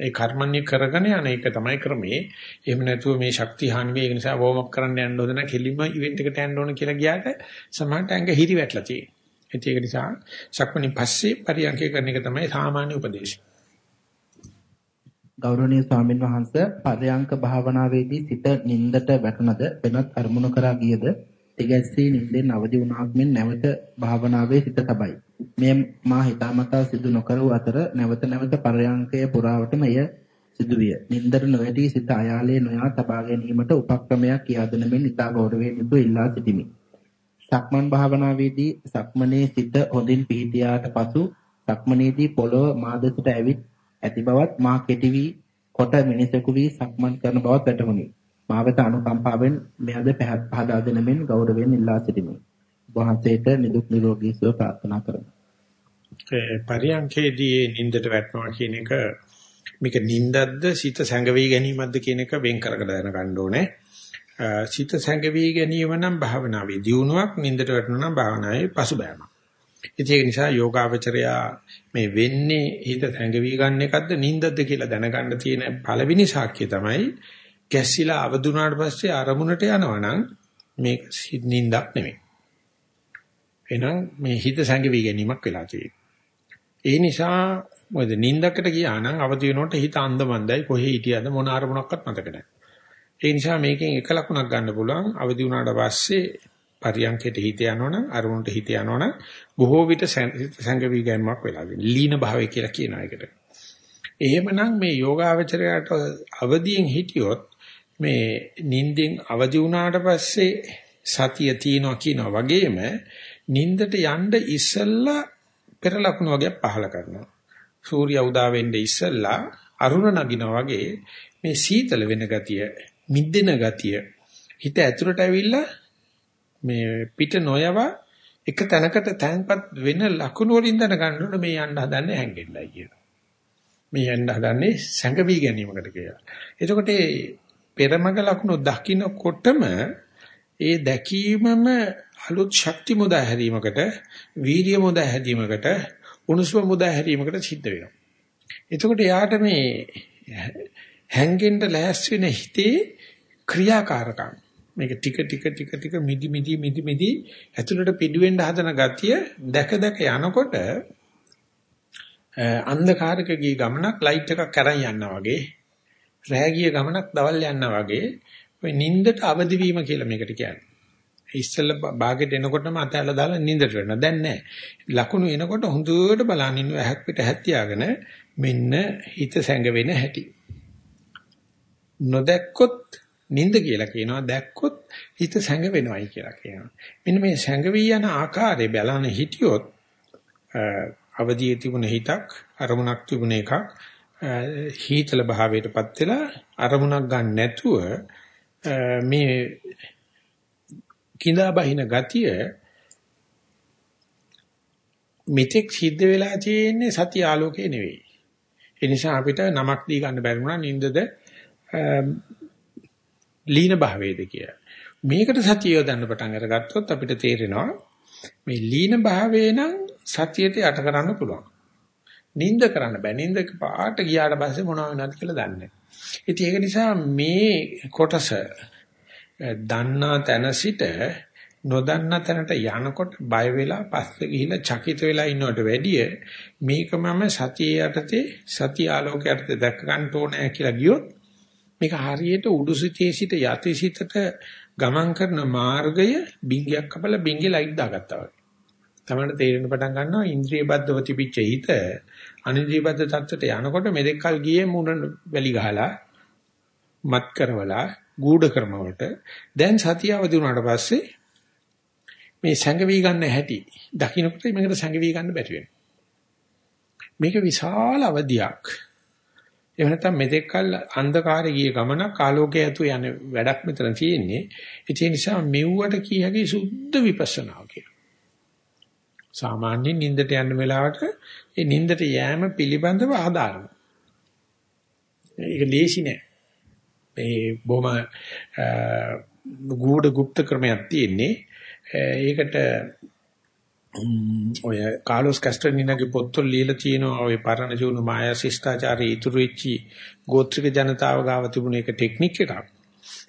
ඒ කර්මන්නේ කරගෙන යන එක තමයි ක්‍රමේ. එහෙම නැතුව මේ ශක්තිය හානි වේ. ඒ නිසා වෝම් අප් කරන්න යන්න ඕන නම් කෙලින්ම ඉවෙන්ට් එකට යන්න ඕන කියලා ගියාට සමහරට ඇඟ හිරි වැටලා තියෙනවා. ඒක නිසා සක්මණේ පස්සේ පරියන්කය කරන එක තමයි සාමාන්‍ය උපදේශය. ගෞරවනීය ස්වාමින් වහන්සේ පරයන්ක භාවනාවේදී සිත නින්දට වැටුණද වෙනත් අරමුණු කරා ගියද තිගැස්සී නින්දෙන් අවදි වුණාක් මෙන් නැවත භාවනාවේ සිත තබයි. මෙය මා හිතාමතා සිදු නොකරව අතර නැවත නැවත පරයන්කය පුරාවටම එය සිදුවිය. නින්දට නොවැටි සිත අයාලේ නොයා තබා ගැනීමට උපක්‍රමයක් කියා දෙන මෙන් ඉතා ගෞරවයෙන් යුතුව ඉල්ලා සිටිමි. සක්මන් භාවනාවේදී සක්මනේ සිත හොඳින් පිහිටියාට පසු සක්මනේදී පොළොව මා දෙසට ඇවිත් ඇති බවත් මා කෙටි වී කොට මිනිසෙකු වී සක්මන් කරන බවත් වැටහුණි. මා වෙත අනුකම්පාවෙන් මෙයද පහදා දෙන මෙන් ගෞරවයෙන් ඉල්ලා සිටිමි. වහන්සේට නිදුක් නිරෝගී සුව ප්‍රාර්ථනා කරමි. පරියන්කේදී නින්දට වැටෙනවා කියන එක මේක නින්දක්ද සිත සැඟවි ගැනීමක්ද කියන එක වෙන් කරකට දැනගන්න ඕනේ. සිත සැඟවි ගැනීම නම් භාවනාවේ දියුණුවක් නින්දට වැටෙනවා නම් භාවනාවේ පසුබෑමක්. ඒක නිසා යෝගාවචරයා මේ වෙන්නේ හිත සැඟවි ගන්න එකක්ද නින්දක්ද කියලා දැනගන්න තියෙන පළවෙනි සාක්ෂිය තමයි ගැස්සිලා අවදුනාට පස්සේ අරමුණට යනවනම් මේක නින්දක් නෙමෙයි. එහෙනම් මේ හිත සැඟවි ගැනීමක් වෙලා තියෙනවා. ඒ නිසා මොකද නින්දකට ගියා නම් අවදි වෙනකොට හිත අන්දමන්දයි කොහේ හිටියද මොන අරමුණක්වත් මතක නැහැ. ඒ නිසා මේකෙන් එක ලකුණක් ගන්න පුළුවන් අවදි වුණාට පස්සේ පරියන්කයට හිත යනවනම් අරමුණට හිත යනවනම් බොහෝ විට සංගවි ගැම්මක් වෙලා දෙනවා. ලීන භාවය කියලා කියන එකට. එහෙමනම් මේ යෝගාවචරයට අවදියෙන් හිටියොත් මේ නිින්දෙන් අවදි වුණාට පස්සේ සතිය තියනවා කියනවා වගේම නිින්දට යන්න ඉස්සෙල්ලා පෙර ලකුණු වගේ පහල කරනවා. සූර්ය උදා වෙන්නේ ඉස්සෙල්ලා අරුණ නගිනා වගේ මේ සීතල වෙන ගතිය, මිද්දෙන ගතිය හිත ඇතුළට ඇවිල්ලා මේ පිට නොයව එක තැනකට තැන්පත් වෙන ලකුණු වලින් දැන ගන්නකොට මේ යන්න හදන්නේ හැංගෙන්නයි කියනවා. මේ යන්න හදන්නේ සැඟවි ගැනීමකට කියලා. එතකොට මේ පෙරමග ලකුණු දකින්නකොටම ඒ දැකීමම අලුත් ශක්ති මුදා හැරීමකට, වීර්ය මුදා හැරීමකට, උණුසුම මුදා හැරීමකට සිද්ධ වෙනවා. එතකොට යාට මේ හැංගෙන්න ලෑස්ති වෙන හිතේ ක්‍රියාකාරකම් මේක ටික ටික ටික ටික මිදි මිදි මිදි මිදි ඇතුළට පිඩුවෙන්න හදන ගතිය දැක දැක යනකොට අන්ධකාරක ගිය ගමනක් ලයිට් එකක් අරන් යනවා වගේ රෑ ගිය ගමනක් දවල් යනවා වගේ ඔය නින්දට අවදි වීම කියලා මේකට කියන්නේ. ඉස්සෙල්ලා බාගෙට එනකොටම අතහැලා දාලා නින්දට වෙනවා. දැන් නැහැ. ලකුණු එනකොට හොඳට බලන් ඉන්න ඇහක් පිට හැත්තියාගෙන මෙන්න හිත සැඟවෙන හැටි. නොදැක්කොත් නින්ද කියලා කියනවා. දැක්කොත් හිත සැඟවෙනවයි කියලා කියනවා. මෙන්න මේ සැඟවී යන ආකාරය බලන හිටියොත් අවදියේ තිබුණ හිතක් අරමුණක් තිබුණ එකක් හීතල භාවයටපත් වෙලා අරමුණක් ගන්න නැතුව මේ කිඳා බහින ගතිය මෙතෙක් සිද්ධ වෙලා තියෙන්නේ සත්‍ය ආලෝකේ නෙවෙයි. ඒ නිසා අපිට නමක් දී ගන්න බැරි වුණා නින්දද ලීන භාවයේද කියලා. මේකට සතිය යොදන්න පටන් අරගත්තොත් අපිට තේරෙනවා මේ ලීන භාවයේ නම් සතියට යට කරන්න පුළුවන්. නින්ද කරන්න බෑ. නින්ද පාට ගියාට පස්සේ මොනව වෙනවද කියලා දන්නේ නැහැ. ඉතින් ඒක නිසා මේ කොටස දන්නා තැන සිට නොදන්නා තැනට යනකොට බය වෙලා පස්සේ ගිහිල්ලා චකිත වෙලා ඉන්නවට වැඩිය මේක මම සතිය යටතේ සතිය ආලෝකයට දැක ගන්න ඕනේ කියලා ගියොත් මේක හරියට උඩුසිතේ සිට යටිසිතට ගමන් කරන මාර්ගය බිංගයක් කපලා බිංගේ ලයිට් දාගත්තා වගේ. තමයි තේරෙන්න පටන් ගන්නවා ඉන්ද්‍රිය බද්ධව තිබිච්ච හිත අනින්ද්‍රිය බද්ධ තත්ත්වයට යනකොට මෙදෙක්කල් ගියේ මුණ වැලි ගහලා මත් කරවලා ගූඪ ක්‍රම වලට දැන් සතිය අවදි වුණාට පස්සේ මේ සංගවි ගන්න හැටි දකින්නකොට මේකට සංගවි ගන්න බැරි වෙනවා. මේක විශාල අවධියක්. එහෙම නැත්නම් මෙතෙක් කල අන්ධකාරයේ ගිය ගමනක් ආලෝකයේ ඇතු යන වැඩක් මෙතන තියෙන්නේ. ඒ නිසා මෙව්වට කියහගේ සුද්ධ විපස්සනාව කියලා. සාමාන්‍යයෙන් නින්දට යන වෙලාවට ඒ නින්දට යෑම පිළිබඳව ආදාරන. ඒක ලේසි නෑ. මේ බොහොම ගුඩ গুপ্ত ක්‍රමයක් තියෙන්නේ. ඒකට ඔය කාලොස් කැස්ටර්නිනාගේ පොත්වල ලියලා තියෙනවා ඔය පරණ ජීවුණු මායා ශිෂ්ටාචාරයේ ඉතුරු වෙච්චි ගෝත්‍රික ජනතාව ගාව තිබුණ එක ටෙක්නික් එකක්.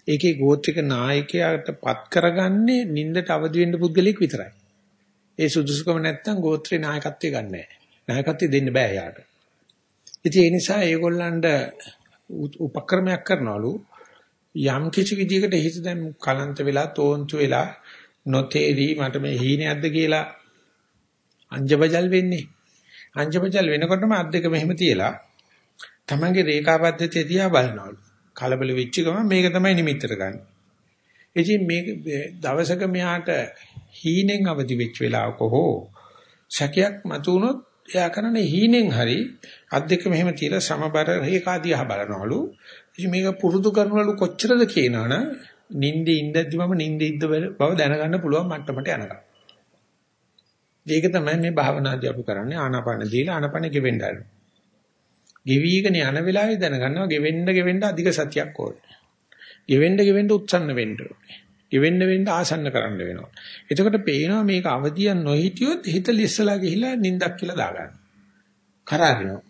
ඒකේ ගෝත්‍රික නායකයාට පත් කරගන්නේ නින්දට අවදි වෙන්න පුද්ගලෙක් විතරයි. ඒ සුදුසුකම නැත්තම් ගෝත්‍රේ නායකත්වය ගන්න නැහැ. නායකත්වය දෙන්න බෑ යාට. ඉතින් ඒ නිසා ඒගොල්ලන්ට උපක්‍රමයක් කරනවලු යම් කිසි විදිහකට හිත දැන් කලන්ත වෙලා තෝන්තු වෙලා නොතේරි මට මේ හීනයක්ද කියලා අංජබජල් වෙන්නේ අංජබජල් වෙනකොටම අත් දෙක මෙහෙම තියලා තමන්ගේ රේඛා පද්ධතිය දිහා බලනවලු කලබල වෙච්ච ගමන් මේක තමයි නිමිත්තට ගන්න. ඉතින් මේක දවසක මෙහාට හීනෙන් අවදි වෙච්ච වෙලාවක හෝ සැකයක් මතුනොත් එයා කරන්නේ හීනෙන් හරි අත් දෙක මෙහෙම තියලා සමබර රේඛා දිහා බලනවලු. ඉතින් මේක පුරුදු කරනවලු කොච්චරද කියනවනම් නිින්දේ ඉඳද්දි මම නිින්දේ ඉද්ද බව දැනගන්න පුළුවන් මට්ටමට යනකම්. ඒක තමයි මේ භාවනාදී අපි කරන්නේ ආනාපාන දීලා ආනාපාන ගෙවෙන්න යනවා. ගෙවිගෙන යන වෙලාවේ දැනගන්නවා ගෙවෙන්න ගෙවෙන්න අධික සතියක් ඕනේ. ගෙවෙන්න ගෙවෙන්න උත්සන්න වෙන්න ඕනේ. ගෙවෙන්න වෙන්න ආසන්න කරන්න වෙනවා. එතකොට පේනවා මේක අවදියක් නොහිටියොත් හිත ලිස්සලා ගිහිලා නිින්දක් කියලා දාගන්න. කරාරිනවා.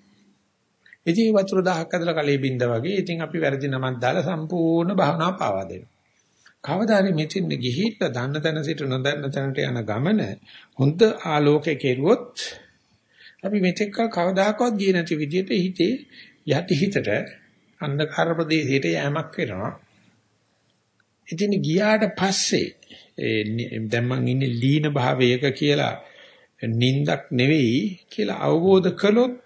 ඉතින් වතුර දහහක් ඇදලා කලේ බින්ද වගේ ඉතින් අපි වැරදි නමක් දාලා සම්පූර්ණ භාවනාව පාවා දෙනවා. කවදාරි මෙතෙන් ගිහිල්ලා දන්න තැන සිට නොදන්න තැනට යන ගමන හොඳ ආලෝකයේ කෙරුවොත් අපි මෙතෙක් කවදාකවත් ගියේ නැති විදිහට හිතේ යටි හිතට අන්ධකාර ප්‍රදේශයට යෑමක් වෙනවා. ඉතින් ගියාට පස්සේ දැන් මං ඉන්නේ ලීන භාවයක කියලා නින්දක් නෙවෙයි කියලා අවබෝධ කළොත්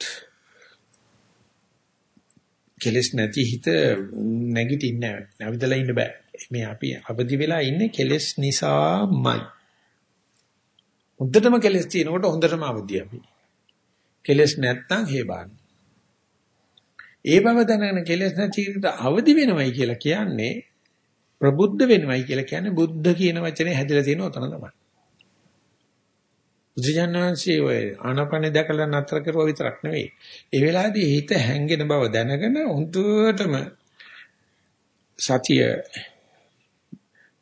කෙලස් නැති හිත නැගිටින්නේ නැහැ. නැවිදලා ඉන්න බෑ. මේ අපි අවදි වෙලා ඉන්නේ කෙලස් නිසාමයි. හොඳටම කෙලස් තියෙනකොට හොඳටම අවදි අපි. කෙලස් නැත්තම් හේබාන. ඒ බව දැනගෙන කෙලස් නැතිකට අවදි වෙනවයි කියලා කියන්නේ ප්‍රබුද්ධ වෙනවයි කියලා කියන්නේ බුද්ධ කියන වචනේ හැදලා තියෙන උතන තමයි. බුදුජානනාංශයේ ඔය ආනාපානෙ දැකලා නතර කරුවා විතරක් නෙවෙයි. ඒ වෙලාවේදී හිත හැංගෙන බව දැනගෙන හුදුටම සතිය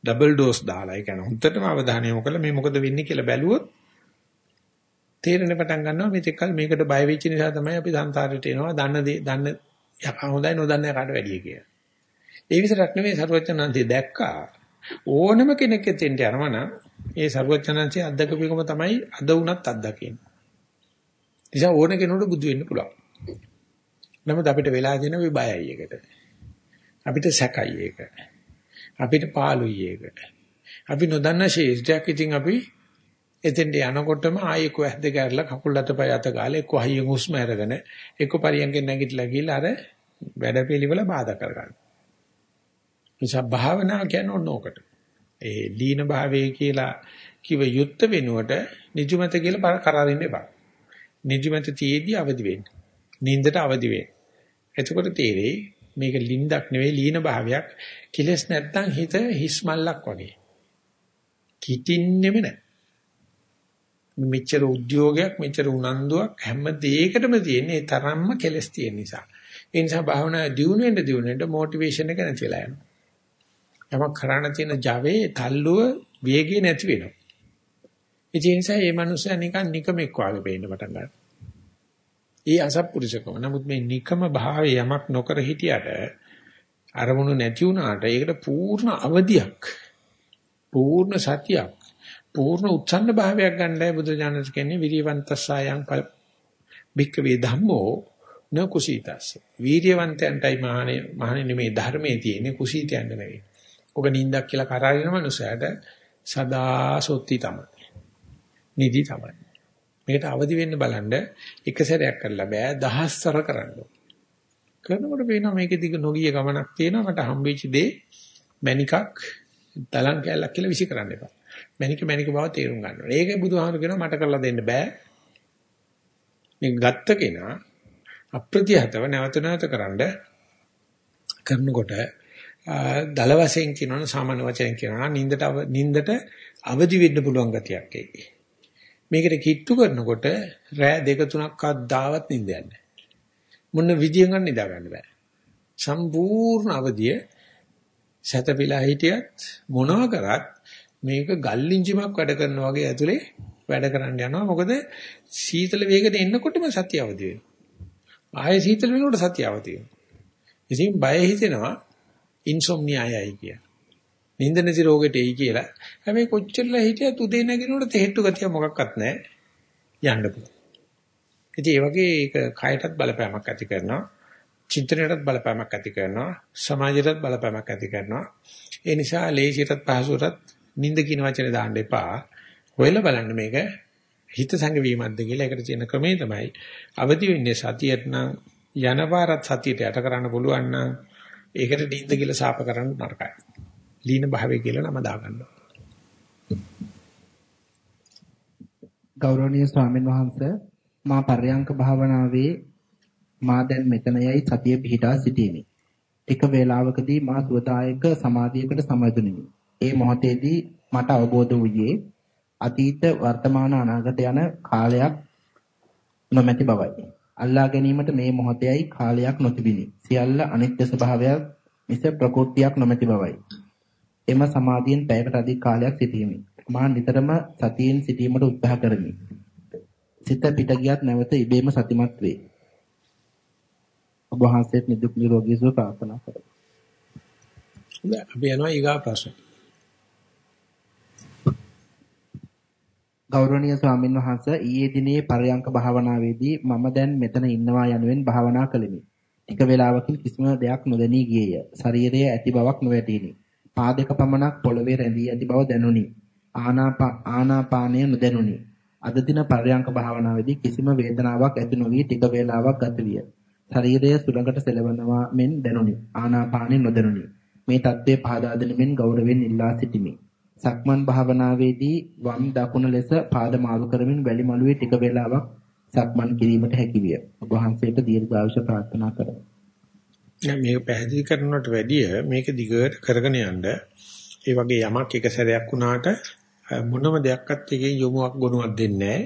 ඩබල් ඩෝස් දාලා ඒ කියන්නේ හුදුටම අවධානය යොමු කළා මේ මොකද වෙන්නේ කියලා බැලුවොත් තේරෙන පටන් ගන්නවා මේකල් මේකට බය වෙච්ච නිසා තමයි අපි සංසාරයට එනවා දන්න දේ දන්න යකා හොඳයි නොදන්න යකාට වැඩිය කියලා. ඒ විතරක් නෙවෙයි සරුවචනන්තය දැක්කා ඕනම කෙනෙක් එතෙන්ට යනවනම් ඒ සරුවචනන්තය අත්දකපුවකම තමයි අද වුණත් අත්දකින්නේ. නිසා ඕන කෙනෙකුට බුදු වෙන්න පුළුවන්. නමුත් අපිට වෙලා දෙන වෙ බයයි ඒකට. අපිට සැකයි ඒක. අපිට පාළුයි ඒක. අපි නොදන්න ශේෂ්ඨයක් ඉතින් අපි එතෙන්ට යනකොටම ආයෙ කො ඇස් දෙක අරලා කකුල් අතපය අත ගාලා එක්ක හයියෙන් හුස්ම අරගෙන එක්ක පරියන්ගෙන් නැගිටලා ගිහලා අර වැඩපිළිවෙල බාධා කරගන්න. නිසා භාවනා කියන්නේ ඕනෝකට. ඒ ලීන භාවයේ කියලා කිව යුත්ත වෙනුවට නිජමත කියලා කරාරින්න එපා. නිජමත තියේදී අවදි වෙන්න. නින්දට අවදි වෙන්න. එතකොට තේරෙයි මේක ලින්දක් නෙවෙයි ලීන භාවයක්. කිලස් නැත්තම් හිත හිස්මල්ලක් වගේ. කිටින්නෙම නැහැ. මෙච්චර උද්‍යෝගයක් මෙච්චර උනන්දුවක් හැම දෙයකටම තියෙන ඒ තරම්ම කෙලස් තියෙන නිසා. ඒ නිසා භාවනා දියුණු වෙන්න දියුණු වෙන්න මොටිවේෂන් එක නැතිලා යනවා. යමක් කරණ තියෙන Javaේ තල්ලුව වේගය නැති වෙනවා. ඒ නිසා මේ මනුස්සයා නිකන් නිකමෙක් වගේ පේන්න පටන් ගන්නවා. ඒ අසත්පුරුෂකම. නමුත් මේ නිකම භාවය යමක් නොකර හිටියට අරමුණු නැති වුණාට ඒකට පූර්ණ අවදියක් පූර්ණ සතියක් පූර්ණ උත්සන්න භාවයක් ගන්නයි බුදුජානක කියන්නේ විරියවන්තස්සයන් භික්කවේ ධම්මෝ න කුසීතස්ස වීර්යවන්තයන්ටයි මහණේ මහණෙනි මේ ධර්මයේ තියෙන කුසීතයන්ට නෙවෙයි. ඔබ නින්දක් කියලා කරාගෙන මනුස්සයට සදා සොත්ති තමයි. නිදි තමයි. මේකට අවදි වෙන්න බලන්න එක සැරයක් කරලා බෑ දහස්වර කරන්න. කරනකොට පේනවා මේකේ දිග නොගිය ගමනක් තියෙනවා මට හම්බෙච්ච දේ මණිකක් දලන් කැලක් කියලා විසි කරන්න එපා. මණික මණික බව තේරුම් ගන්න ඕනේ. ඒක බුදුහාමුදුරු කියනවා මට කරලා දෙන්න බෑ. මේ ගත්ත කෙනා අප්‍රතිහතව නැවත නැවත කරන්ඩ කරනකොට දල වශයෙන් කියනවනම් සාමාන්‍ය වචයෙන් කියනවා නින්දට නින්දට අවදි වෙන්න පුළුවන් ගතියක් ඒකේ. මේකට කිට්ටු කරනකොට රෑ දෙක තුනක් අද්දාවත් නින්ද යන්නේ. මොන විදියෙන් ගන්න නිදා ගන්න බෑ. සම්පූර්ණ අවදිය සතපිලා හිටියත් මොනවා කරත් මේක ගල්ලින්ජිමක් වැඩ කරනවා වගේ ඇතුලේ වැඩ කරන්න යනවා. මොකද සීතල වේගයට එන්නකොටම සතිය අවදි වෙනවා. ආයෙ සීතල වෙනකොට සතිය අවදි වෙනවා. ඉතින් බය හිතෙනවා ඉන්සොම්නියායයි කිය. නිින්ද නැති රෝගෙට එයි කියලා. හැබැයි කොච්චරලා හිටියත් උදේ නැගිනකොට තෙහෙට්ටු ගතිය මොකක්වත් නැහැ. යන්න පුළුවන්. ඉතින් ඒ වගේ ඒක කයටත් බලපෑමක් ඇති කරනවා. චින්තනයටත් බලපෑමක් ඇති කරනවා. සමාජයටත් බලපෑමක් ඇති කරනවා. ඒ නිසා ලේසියටත් පහසුවටත් නිින්ද කියන වචනේ දාන්න එපා. හොයලා බලන්න මේක හිත සංගවීමක්ද කියලා. ඒකට තියෙන ක්‍රමේ තමයි අවදි වෙන්නේ සතියට නම් යන පාරත් සතියට යට කරන්න පුළුවන් නම් ඒකට නිින්ද කියලා සාප කරන්න නරකයි. ලීන භාවය කියලා නම දාගන්නවා. ගෞරවනීය ස්වාමීන් වහන්සේ මා පර්යංක භාවනාවේ මා දැන් මෙතන යයි සතිය පිහිටා සිටීමි. එක වේලාවකදී මා සුවදායක සමාධියකට සමවැදුණෙමි. ඒ මොහොතේදී මට අවබෝධ වූයේ අතීත වර්තමාන අනාගත යන කාලයක් නොමැති බවයි. අල්ලා ගැනීමට මේ මොහොතේයි කාලයක් නොතිබිනි. සියල්ල අනිත්‍ය ස්වභාවයක් මිස ප්‍රකෘතියක් නොමැති බවයි. එම සමාධියෙන් පැයකට අධික කාලයක් සිටීමි. මා නිතරම සතියෙන් සිටීමට උත්සාහ කරමි. සිත පිට ගියත් නැවත ඉබේම සතිමත් වේ. ඔබ වහන්සේට නිදුක් නිරෝගී සුව ප්‍රාර්ථනා කරමි. අපි යනවා ඊගා ප්‍රශ්න. ගෞරවනීය ස්වාමින් වහන්සේ ඊයේ දිනේ පරයන්ක භාවනාවේදී මම දැන් මෙතන ඉන්නවා යනුවෙන් භාවනා කළෙමි. ටික වේලාවකින් කිසිම දෙයක් නොදැනී ගියේය. ශරීරයේ ඇති බවක් නොවැටීනි. පා දෙක පමණක් පොළවේ රැඳී ඇති බව දැනුනි. ආනාපානය නොදැනුනි. අද දින පරයන්ක භාවනාවේදී කිසිම වේදනාවක් ඇති නොවි ටික වේලාවක් ගත විය. ශරීරය සුළඟට සෙලවනවා මෙන් දැනුනි. ආනාපානෙ නොදැනුනි. මේ தત્ත්වය පහදා දෙනමින් ගෞරවයෙන් ඉල්ලා සිටිමි. සක්මන් භාවනාවේදී වම් දකුණ ලෙස පාද මාරු කරමින් වැලි මළුවේ ටික වේලාවක් සක්මන් කිරීමට හැකි විය. ඔබ වහන්සේට දීර්ඝායුෂ ප්‍රාර්ථනා කරමි. මේක පැහැදිලි කරනවට වැඩිය මේක දිගට කරගෙන යන්න ඒ වගේ යමක් එක සැරයක් වුණාට මොනම දෙයක්වත් එකේ යොමුවක් ගොනුවක් දෙන්නේ නැහැ.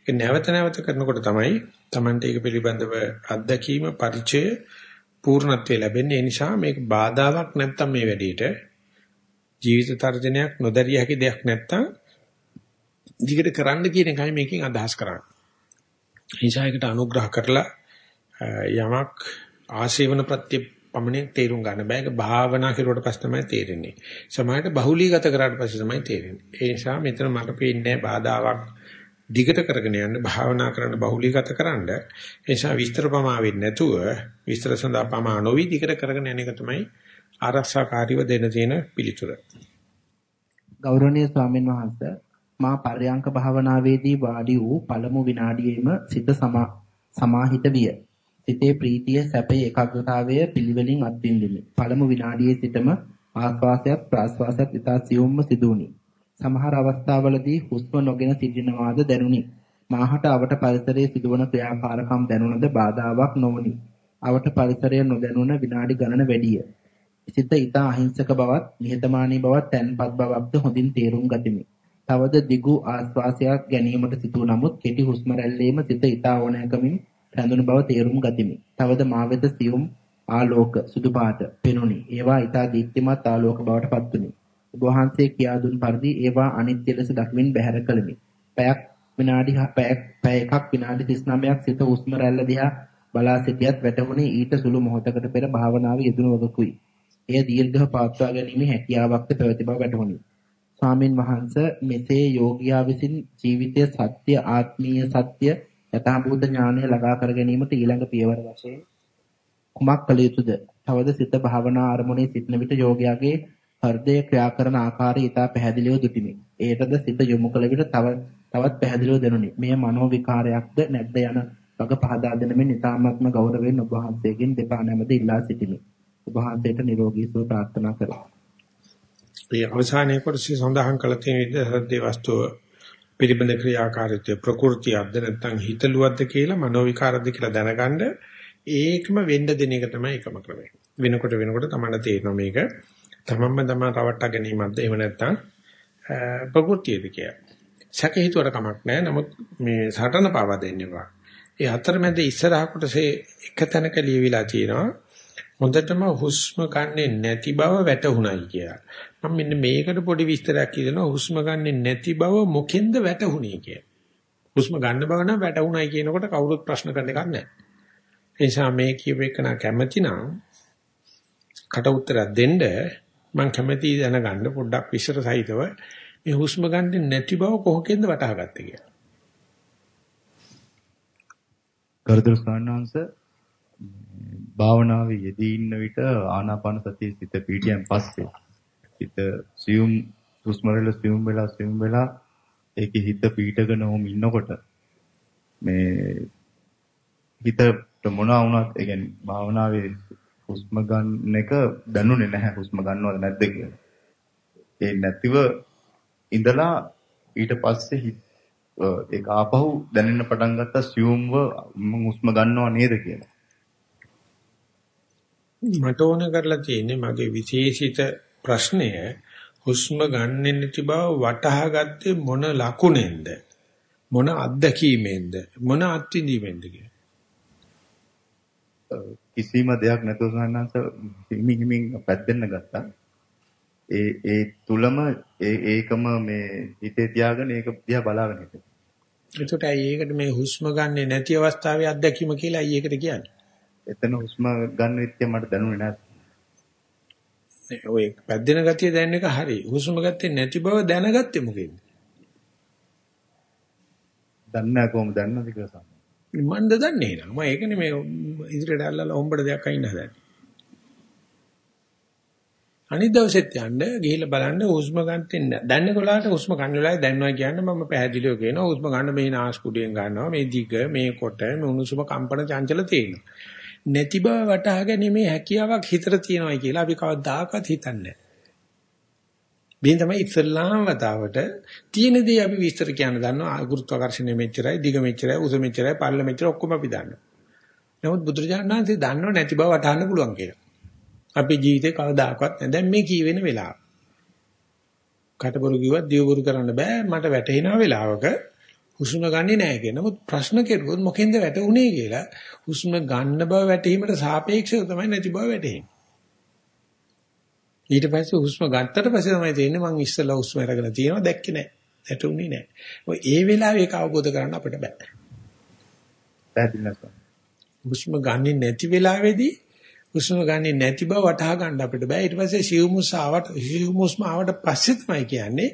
ඒක නැවත නැවත කරනකොට තමයි Tamante ඒක පිළිබඳව අත්දැකීම පරිචය පූර්ණත්වය ලැබෙන්නේ. ඒ නිසා මේක බාධාවක් නැත්තම් මේ වැඩේට ජීවිත තර්ජනයක් නොදැරිය හැකි දෙයක් නැත්තම් දිගට කරන්න කියන එකයි මේකෙන් අදහස් කරන්නේ. හිංසායකට අනුග්‍රහ කරලා යමක් ආශේවන ප්‍රත්‍ය පමණින් තේරුම් ගන්න බෑ. ඒක භාවනා කරුවට පස්සේ තමයි තේරෙන්නේ. සමාජයට බහුලීගත කරාට පස්සේ තමයි තේරෙන්නේ. ඒ නිසා මෙතන මට පේන්නේ බාධාවක් දිගට කරගෙන යන්න භාවනා කරන්න බහුලීගත කරන්න. ඒ නිසා විස්තර ප්‍රමා වෙන්නේ නැතුව විස්තර සඳහා ප්‍රමා නොවි දිගට කරගෙන යන එක තමයි ආරක්ෂාකාරීව දෙන තියෙන පිළිතුර. ගෞරවනීය ස්වාමීන් වහන්සේ මා පර්යංක භාවනාවේදී වාඩි වූ පළමු විනාඩියේම සිත සමාහිත විය. සිතේ ප්‍රීතිය සැපේ ඒකාග්‍රතාවය පිළිවෙලින් අත්විඳිමි. පළමු විනාඩියේ සිටම ආස්වාසයත් ප්‍රාස්වාසයත් ඉතා සියුම්ව සිදුුනි. සමහර අවස්ථාවලදී හුස්ම නොගෙන සිටිනවාද දැනුනි. මාහට අවට පරිසරයේ සිදුවන ක්‍රියාකාරකම් දැනුණද බාධාවක් නොවුනි. අවට පරිසරය නොදැනුණ විනාඩි ගණන වැඩිය. සිත ඊතා අහිංසක බවත් නිහතමානී බවත් තැන්පත් බවක්ද හොඳින් තේරුම් ගතිමි. තවද දිගු ආශ්වාසයක් ගැනීමට සිටු නමුත් කෙටි හුස්ම රැල්ලේම සිත ඊතා ඕනෑකමින් රැඳුණු බව තේරුම් ගතිමි. තවද මා වෙත සියුම් ආලෝක සුදු පාට පෙනුනි. ඒවා ඊතා දීප්තිමත් ආලෝක බවට පත්තුනි. ඔබ වහන්සේ කියා දුන් පරිදි ඒවා අනිත්‍ය ලෙස දක්මින් බැහැර කළෙමි. පැයක් විනාඩි පැයක් පැය එකක් විනාඩි 39ක් සිත හුස්ම රැල්ල දිහා බලා සිටියත් වැටහුණේ ඊට සුළු මොහොතකට පෙර භාවනාවේ යෙදුණු වගකුයි. එය දීර්ඝව පවත්වා ගැනීමේ හැකියාවක්ද පැවති බව වැටහුණි. ස්වාමින් වහන්සේ මෙසේ යෝගියා විසින් ජීවිතයේ සත්‍ය ආත්මීය සත්‍ය යථාභූත ඥානය ළඟා කර ගැනීමට ඊළඟ පියවර වශයෙන් කුමක් කළ යුතුද? තවද සිත භාවනා අරමුණේ සිටන විට යෝගයාගේ හෘදය ක්‍රියා කරන ආකාරය ඉතා පැහැදිලිව දුටිමි. ඒටද සිත යොමු කළ විට තව තවත් පැහැදිලිව දැනුනි. මෙය මනෝ විකාරයක්ද නැද්ද යන වග පහදා දෙනමින් ඉතාමත්ම ගෞරවයෙන් ඔබ වහන්සේගෙන් දෙපා නැමද ඉල්ලා සිටිමි. ඔබ වහන්සේට නිරෝගී සුව ප්‍රාර්ථනා කරමි. මේ අවසානයේ කොටසේ සඳහන් කළ තියෙන විදිහ හෘදේ වස්තුව පිළිබඳ ක්‍රියාකාරීත්වය ප්‍රകൃතියක්ද නැත්නම් හිතලුවක්ද කියලා මනෝ විකාරද කියලා දැනගන්න ඒකම වෙන්න දෙන එක තමයි එකම ක්‍රමය. වෙනකොට වෙනකොට තමයි තේරෙනවා මේක තමන්ම තමන් රවට්ටා ගැනීමක්ද එහෙම නැත්නම් ප්‍රകൃතියද කියලා. සැක හිතුවට කමක් නැහැ. නමුත් මේ සටන පාවා දෙන්නවා. ඒ අතරමැද ඉස්සරහ කොටසේ එක තැනක ලියවිලා තියෙනවා. හොඳටම හුස්ම ගන්නෙ නැති බව වැටහුණයි කියලා. මම මෙන්න මේකට පොඩි විස්තරයක් කියනවා හුස්ම ගන්නෙ නැති බව මොකෙන්ද වැටහුණේ කියලා. හුස්ම ගන්න බව නම් වැටහුණයි කියනකොට කවුරුත් ප්‍රශ්න කරන්න එකක් නැහැ. ඒ නිසා මේ කියව එක නා කැමැති නම් කට උත්තරයක් දෙන්න මම කැමැති දැනගන්න පොඩ්ඩක් විස්තර සහිතව මේ හුස්ම ගන්නෙ නැති බව කොහොමද වටහාගත්තේ කියලා. ගරුතර ස්වාමීන් භාවනාවේ යෙදී ඉන්න විට ආනාපාන සතිය සිත පීඩියන් පස්සේ හිත සියුම් හුස්මරල සියුම් වෙලා සියුම් වෙලා ඒකේ හිත පීඩගෙන ඕම ඉන්නකොට මේ හිතට මොනවා වුණත් ඒ කියන්නේ භාවනාවේ හුස්ම ගන්න එක දැනුනේ නැහැ හුස්ම ගන්නවද නැද්ද කියලා. ඒ නැතිව ඉඳලා ඊට පස්සේ ඒක ආපහු දැනෙන්න පටන් ගත්තා සියුම්ව මම හුස්ම ගන්නව නේද කියලා. මට ඕන කරලා තියෙන්නේ මගේ විශේෂිත ප්‍රශ්නය හුස්ම ගන්නෙ නැති බව වටහා ගත්තේ මොන ලකුණෙන්ද? මොන අත්දැකීමෙන්ද? මොන අත්විඳීමෙන්ද කියලා. කිසිම දෙයක් නැතුව සන්නංශ හිමින් හිමින් පැද්දෙන්න ගත්තා. ඒ ඒ තුලම ඒ ඒකම මේ හිතේ තියාගෙන ඒක දිහා බලාගෙන හිටියා. එතකොට ඒකට මේ හුස්ම ගන්නෙ නැති අවස්ථාවේ අත්දැකීම කියලා අයි ඒකට කියන්නේ. එතන හුස්ම ගන්න විත්‍ය මට දැනුනේ නැහැ. ඔය පැද්දෙන ගතිය දැනෙන එක හරි. හුස්ම ගත්තේ නැති බව දැනගත්තේ මොකෙන්ද? දන්නේ නැහැ කොහොමද දන්නවද කියලා සම. මන්ද දන්නේ නෑ. මම ඒකනේ මේ ඉදිරියට අල්ලලා හොම්බට දෙයක් අයින්න හදන්නේ. අනිත් දවසෙත් යන්න ගිහිල්ලා බලන්න හුස්ම ගන්නෙන් දැන්නේ කොලාට හුස්ම ගන්න වෙලාවේ දැනනවා කියන්නේ මම පැහැදිලිව කියනවා හුස්ම ගන්න මේ නාස්පුඩියෙන් ගන්නවා මේ දිග මේ කොට මේ උණුසුම කම්පන චංචල තියෙනවා. නැති බව වටහා ගැනීමේ හැකියාවක් හිතට තියෙනවා කියලා අපි කවදාකවත් හිතන්නේ නැහැ. මේ තමයි ඉස්ලාම් වතාවට තියෙන දේ අපි විස්තර කියන්න දන්නවා ගුරුත්වාකර්ෂණය මෙච්චරයි දිග මෙච්චරයි උස මෙච්චරයි පල්ල මෙච්චරයි ඔක්කොම අපි දන්නවා. නමුත් බුදුරජාණන් වහන්සේ දන්නව නැති බව වටහන්න පුළුවන් කියලා. අපේ ජීවිතේ කවදාකවත් නැහැ. දැන් මේ කීවෙන වෙලාව. කටබරු කිව්වත් දියබරු කරන්න බෑ මට වැටෙනා වෙලාවක හුස්ම ගන්නේ නැහැ කියන. නමුත් ප්‍රශ්න කෙරුවොත් මොකෙන්ද වැටුනේ කියලා හුස්ම ගන්න බව වැටීමට සාපේක්ෂව තමයි නැති බව වැටෙන්නේ. ඊට පස්සේ හුස්ම ගත්තට පස්සේ තමයි තේරෙන්නේ මං ඉස්සෙල්ලා හුස්ම අරගෙන තියෙනවා දැක්කේ නැහැ. වැටුනේ නැහැ. ඔය ඒ වෙලාවේ ඒක අවබෝධ කරගන්න අපිට බෑ. පැහැදිලි නැසම. හුස්ම ගන්නේ නැති වෙලාවේදී හුස්ම ගන්නේ නැති බව වටහා ගන්න අපිට බෑ. ඊට පස්සේ සිව්මුස් ආවට සිව්මුස්ම ආවට පස්සේ තමයි කියන්නේ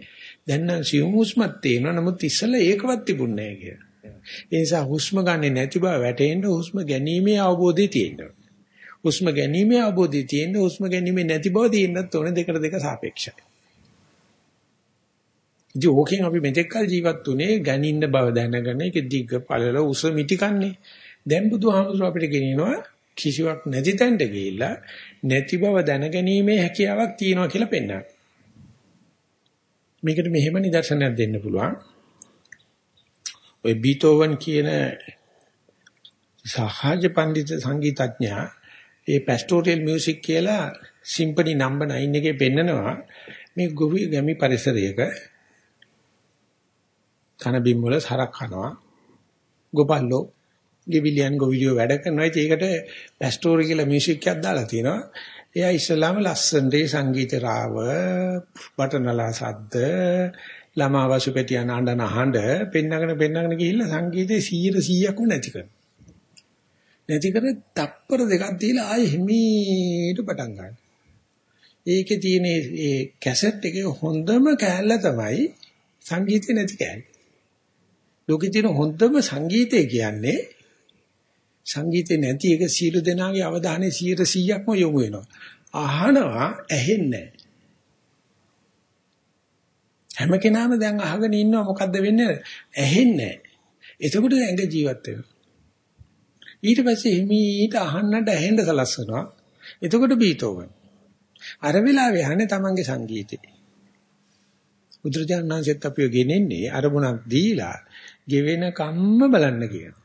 දැන් නම් සිව්මුස්මත් තියෙනවා. නමුත් ඉස්සෙල්ලා ඒකවත් තිබුණේ නැහැ කියලා. ඒ නිසා හුස්ම ගන්නේ නැති බව වැටෙන්න හුස්ම ගැනීමේ අවබෝධය තියෙනවා. හුස්ම ගැනීමේ අවබෝධය තියෙන හුස්ම ගැනීමේ නැති බව තියෙන්නත් ඕනේ දෙකට දෙක සාපේක්ෂයි. ඉතින් ඕකෙන් අපි මෙතෙක් කල ජීවත් වුණේ ගැනින්න බව දැනගෙන ඒක දිග පළල උස මිටි කන්නේ. දැන් බුදුහාමුදුරුව අපිට ගෙනියනවා කිසිවක් නැති තැනට ගිහිල්ලා නැති බව දැනගැනීමේ හැකියාවක් තියෙනවා කියලා පෙන්නනවා. මේකට මෙහෙම නිදර්ශනයක් දෙන්න පුළුවන්. ඔය බීතෝවන් කියන සහජ පඬිත සංගීතඥයා ඒ පැස්ටෝරියල් මියුසික් කියලා සිම්පනි නම්බර් 9 එකේ පෙන්නනවා. මේ ගොවි ගැමි පරිසරයක කන බිම් වල සරක් කනවා ගොපල්ලෝ ගෙවිලියන් ගොවිලියෝ වැඩ කරනවා. ඒකට පැස්ටෝරි කියලා මියුසික් එකක් දාලා තිනවා එයා ඉස්සලාම ලස්සනට සංගීත රාව බටනලා සද්ද ළමා වසුපැටියන් අඬන හඬ පෙන්නගෙන පෙන්නගෙන ගිහිල්ලා සංගීතේ 100%ක්ම නැති කරනවා නැති කර තප්පර දෙකක් දීලා ආයෙ හිමීට පටන් ගන්න. ඒකේ තියෙන ඒ කැසට් එකේ හොඳම කෑල්ල තමයි සංගීතේ නැති කෑල්ල. ලෝකේ තියෙන හොඳම සංගීතය කියන්නේ සංගීතේ නැති එක සීල දෙනාගේ අවධානය 100%ක්ම යොමු වෙනවා. අහනවා ඇහෙන්නේ හැම කෙනාම දැන් අහගෙන ඉන්නවා මොකද්ද වෙන්නේ ඇහෙන්නේ එතකොට ඇඟ ජීවත් වෙනවා. ඊට පස්සේ හිමීට අහන්නට ඇහෙන්න සලස්වනවා. එතකොට බීතෝවන්. අර වෙලාවේ අහන්නේ තමන්ගේ සංගීතේ. බුදුරජාණන් වහන්සේත් අපිව ගෙනෙන්නේ අරමුණක් දීලා ගෙවෙන කම්ම බලන්න කියනවා.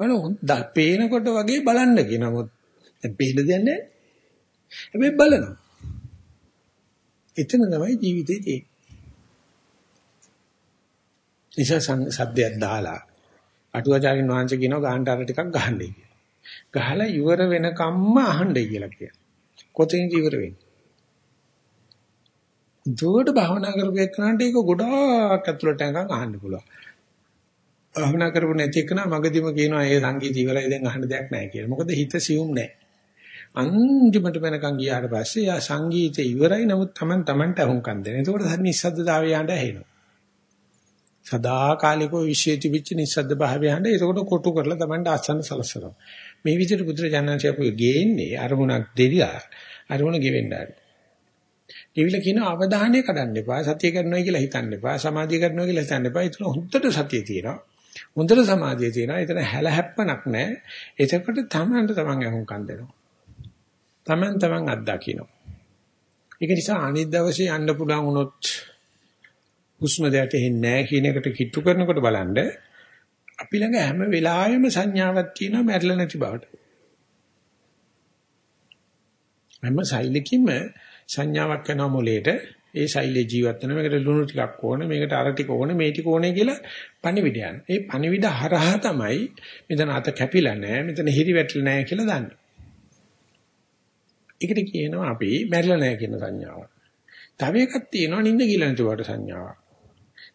බලන්න පේනකොට වගේ බලන්න කියන නමුත් දැන් පේන දෙයක් නැහැ. හැබැයි බලනවා. එතන තමයි ජීවිතේ තියෙන්නේ. නිසා සද්දයක් දාලා අටුවාචාරින් වහන්සේ කියනවා ගහන්න අර ටිකක් ගහන්නයි කියලා. ගහලා ඉවර වෙනකම්ම අහන්නයි කියලා කියනවා. කොතෙන්ද ඉවර වෙන්නේ? දුවට භාවනා කරපු එක්කනට ඒක ගොඩාක් ඇතුළට යනකම් අහන්න පුළුවන්. භාවනා කරපු නැති එක්කන මගදීම කියනවා ඒ සංගීත ඉවරයි දැන් අහන්න දෙයක් නැහැ කියලා. මොකද හිත සියුම් නැහැ. අන්තිමට වෙනකන් ගියාට පස්සේ යා සංගීතය ඉවරයි නමුත් Taman Tamanට අහුම්කම් දෙන. ඒකෝට නිස්සද්දතාවය යන්න ඇහෙනවා. සදාකාලිකව විශ්ේති විච්ච නිස්සද්ද භාවය හඳ ඒකට කොටු කරලා Tamanට ආසන්න සලසනවා. මේ විදිහට බුදුරජාණන්සේ අපු ගේන්නේ අරමුණක් දෙවිලා අරමුණ ගෙවෙන්න ආරයි. ගෙවිලා කියන අවධානය කඩන්න එපා. සතිය කරනවා කියලා හිතන්න එපා. සමාධිය කරනවා කියලා හිතන්න එපා. ඒතන හොඳට සතිය තියෙනවා. හොඳට සමාධිය තියෙනවා. ඒතන හැල හැප්පනක් නැහැ. එතකොට Tamanට Taman අහුම්කම් දෙනවා. Taman Taman අත්දකින්නවා. ඒක නිසා අනිත් දවසේ යන්න පුළුවන් වුණොත් හුස්ම දැට එන්නේ නැහැ කියන එකට කිට්ටු කරනකොට බලන්න අපි ළඟ හැම වෙලාවෙම සංඥාවක් තියෙනවා මැරෙලා නැති බවට. හැම සෛලකින්ම සංඥාවක් කරන මොලේට ඒ ශෛලයේ ජීවත් වෙන මේකට ලුණු ටිකක් ඕනේ මේකට අර ටික ඕනේ මේ ටික ඕනේ කියලා පණිවිඩ යන. ඒ පණිවිඩ හරහා තමයි මෙතන අත කැපිලා නැහැ මෙතන හිරි වැටලා නැහැ කියලා දන්නේ. ඒකට කියනවා අපි මැරිලා නැහැ කියන සංඥාව. තව එකක් තියෙනවා නිින්ද කියලා නැති වට සංඥාවක්.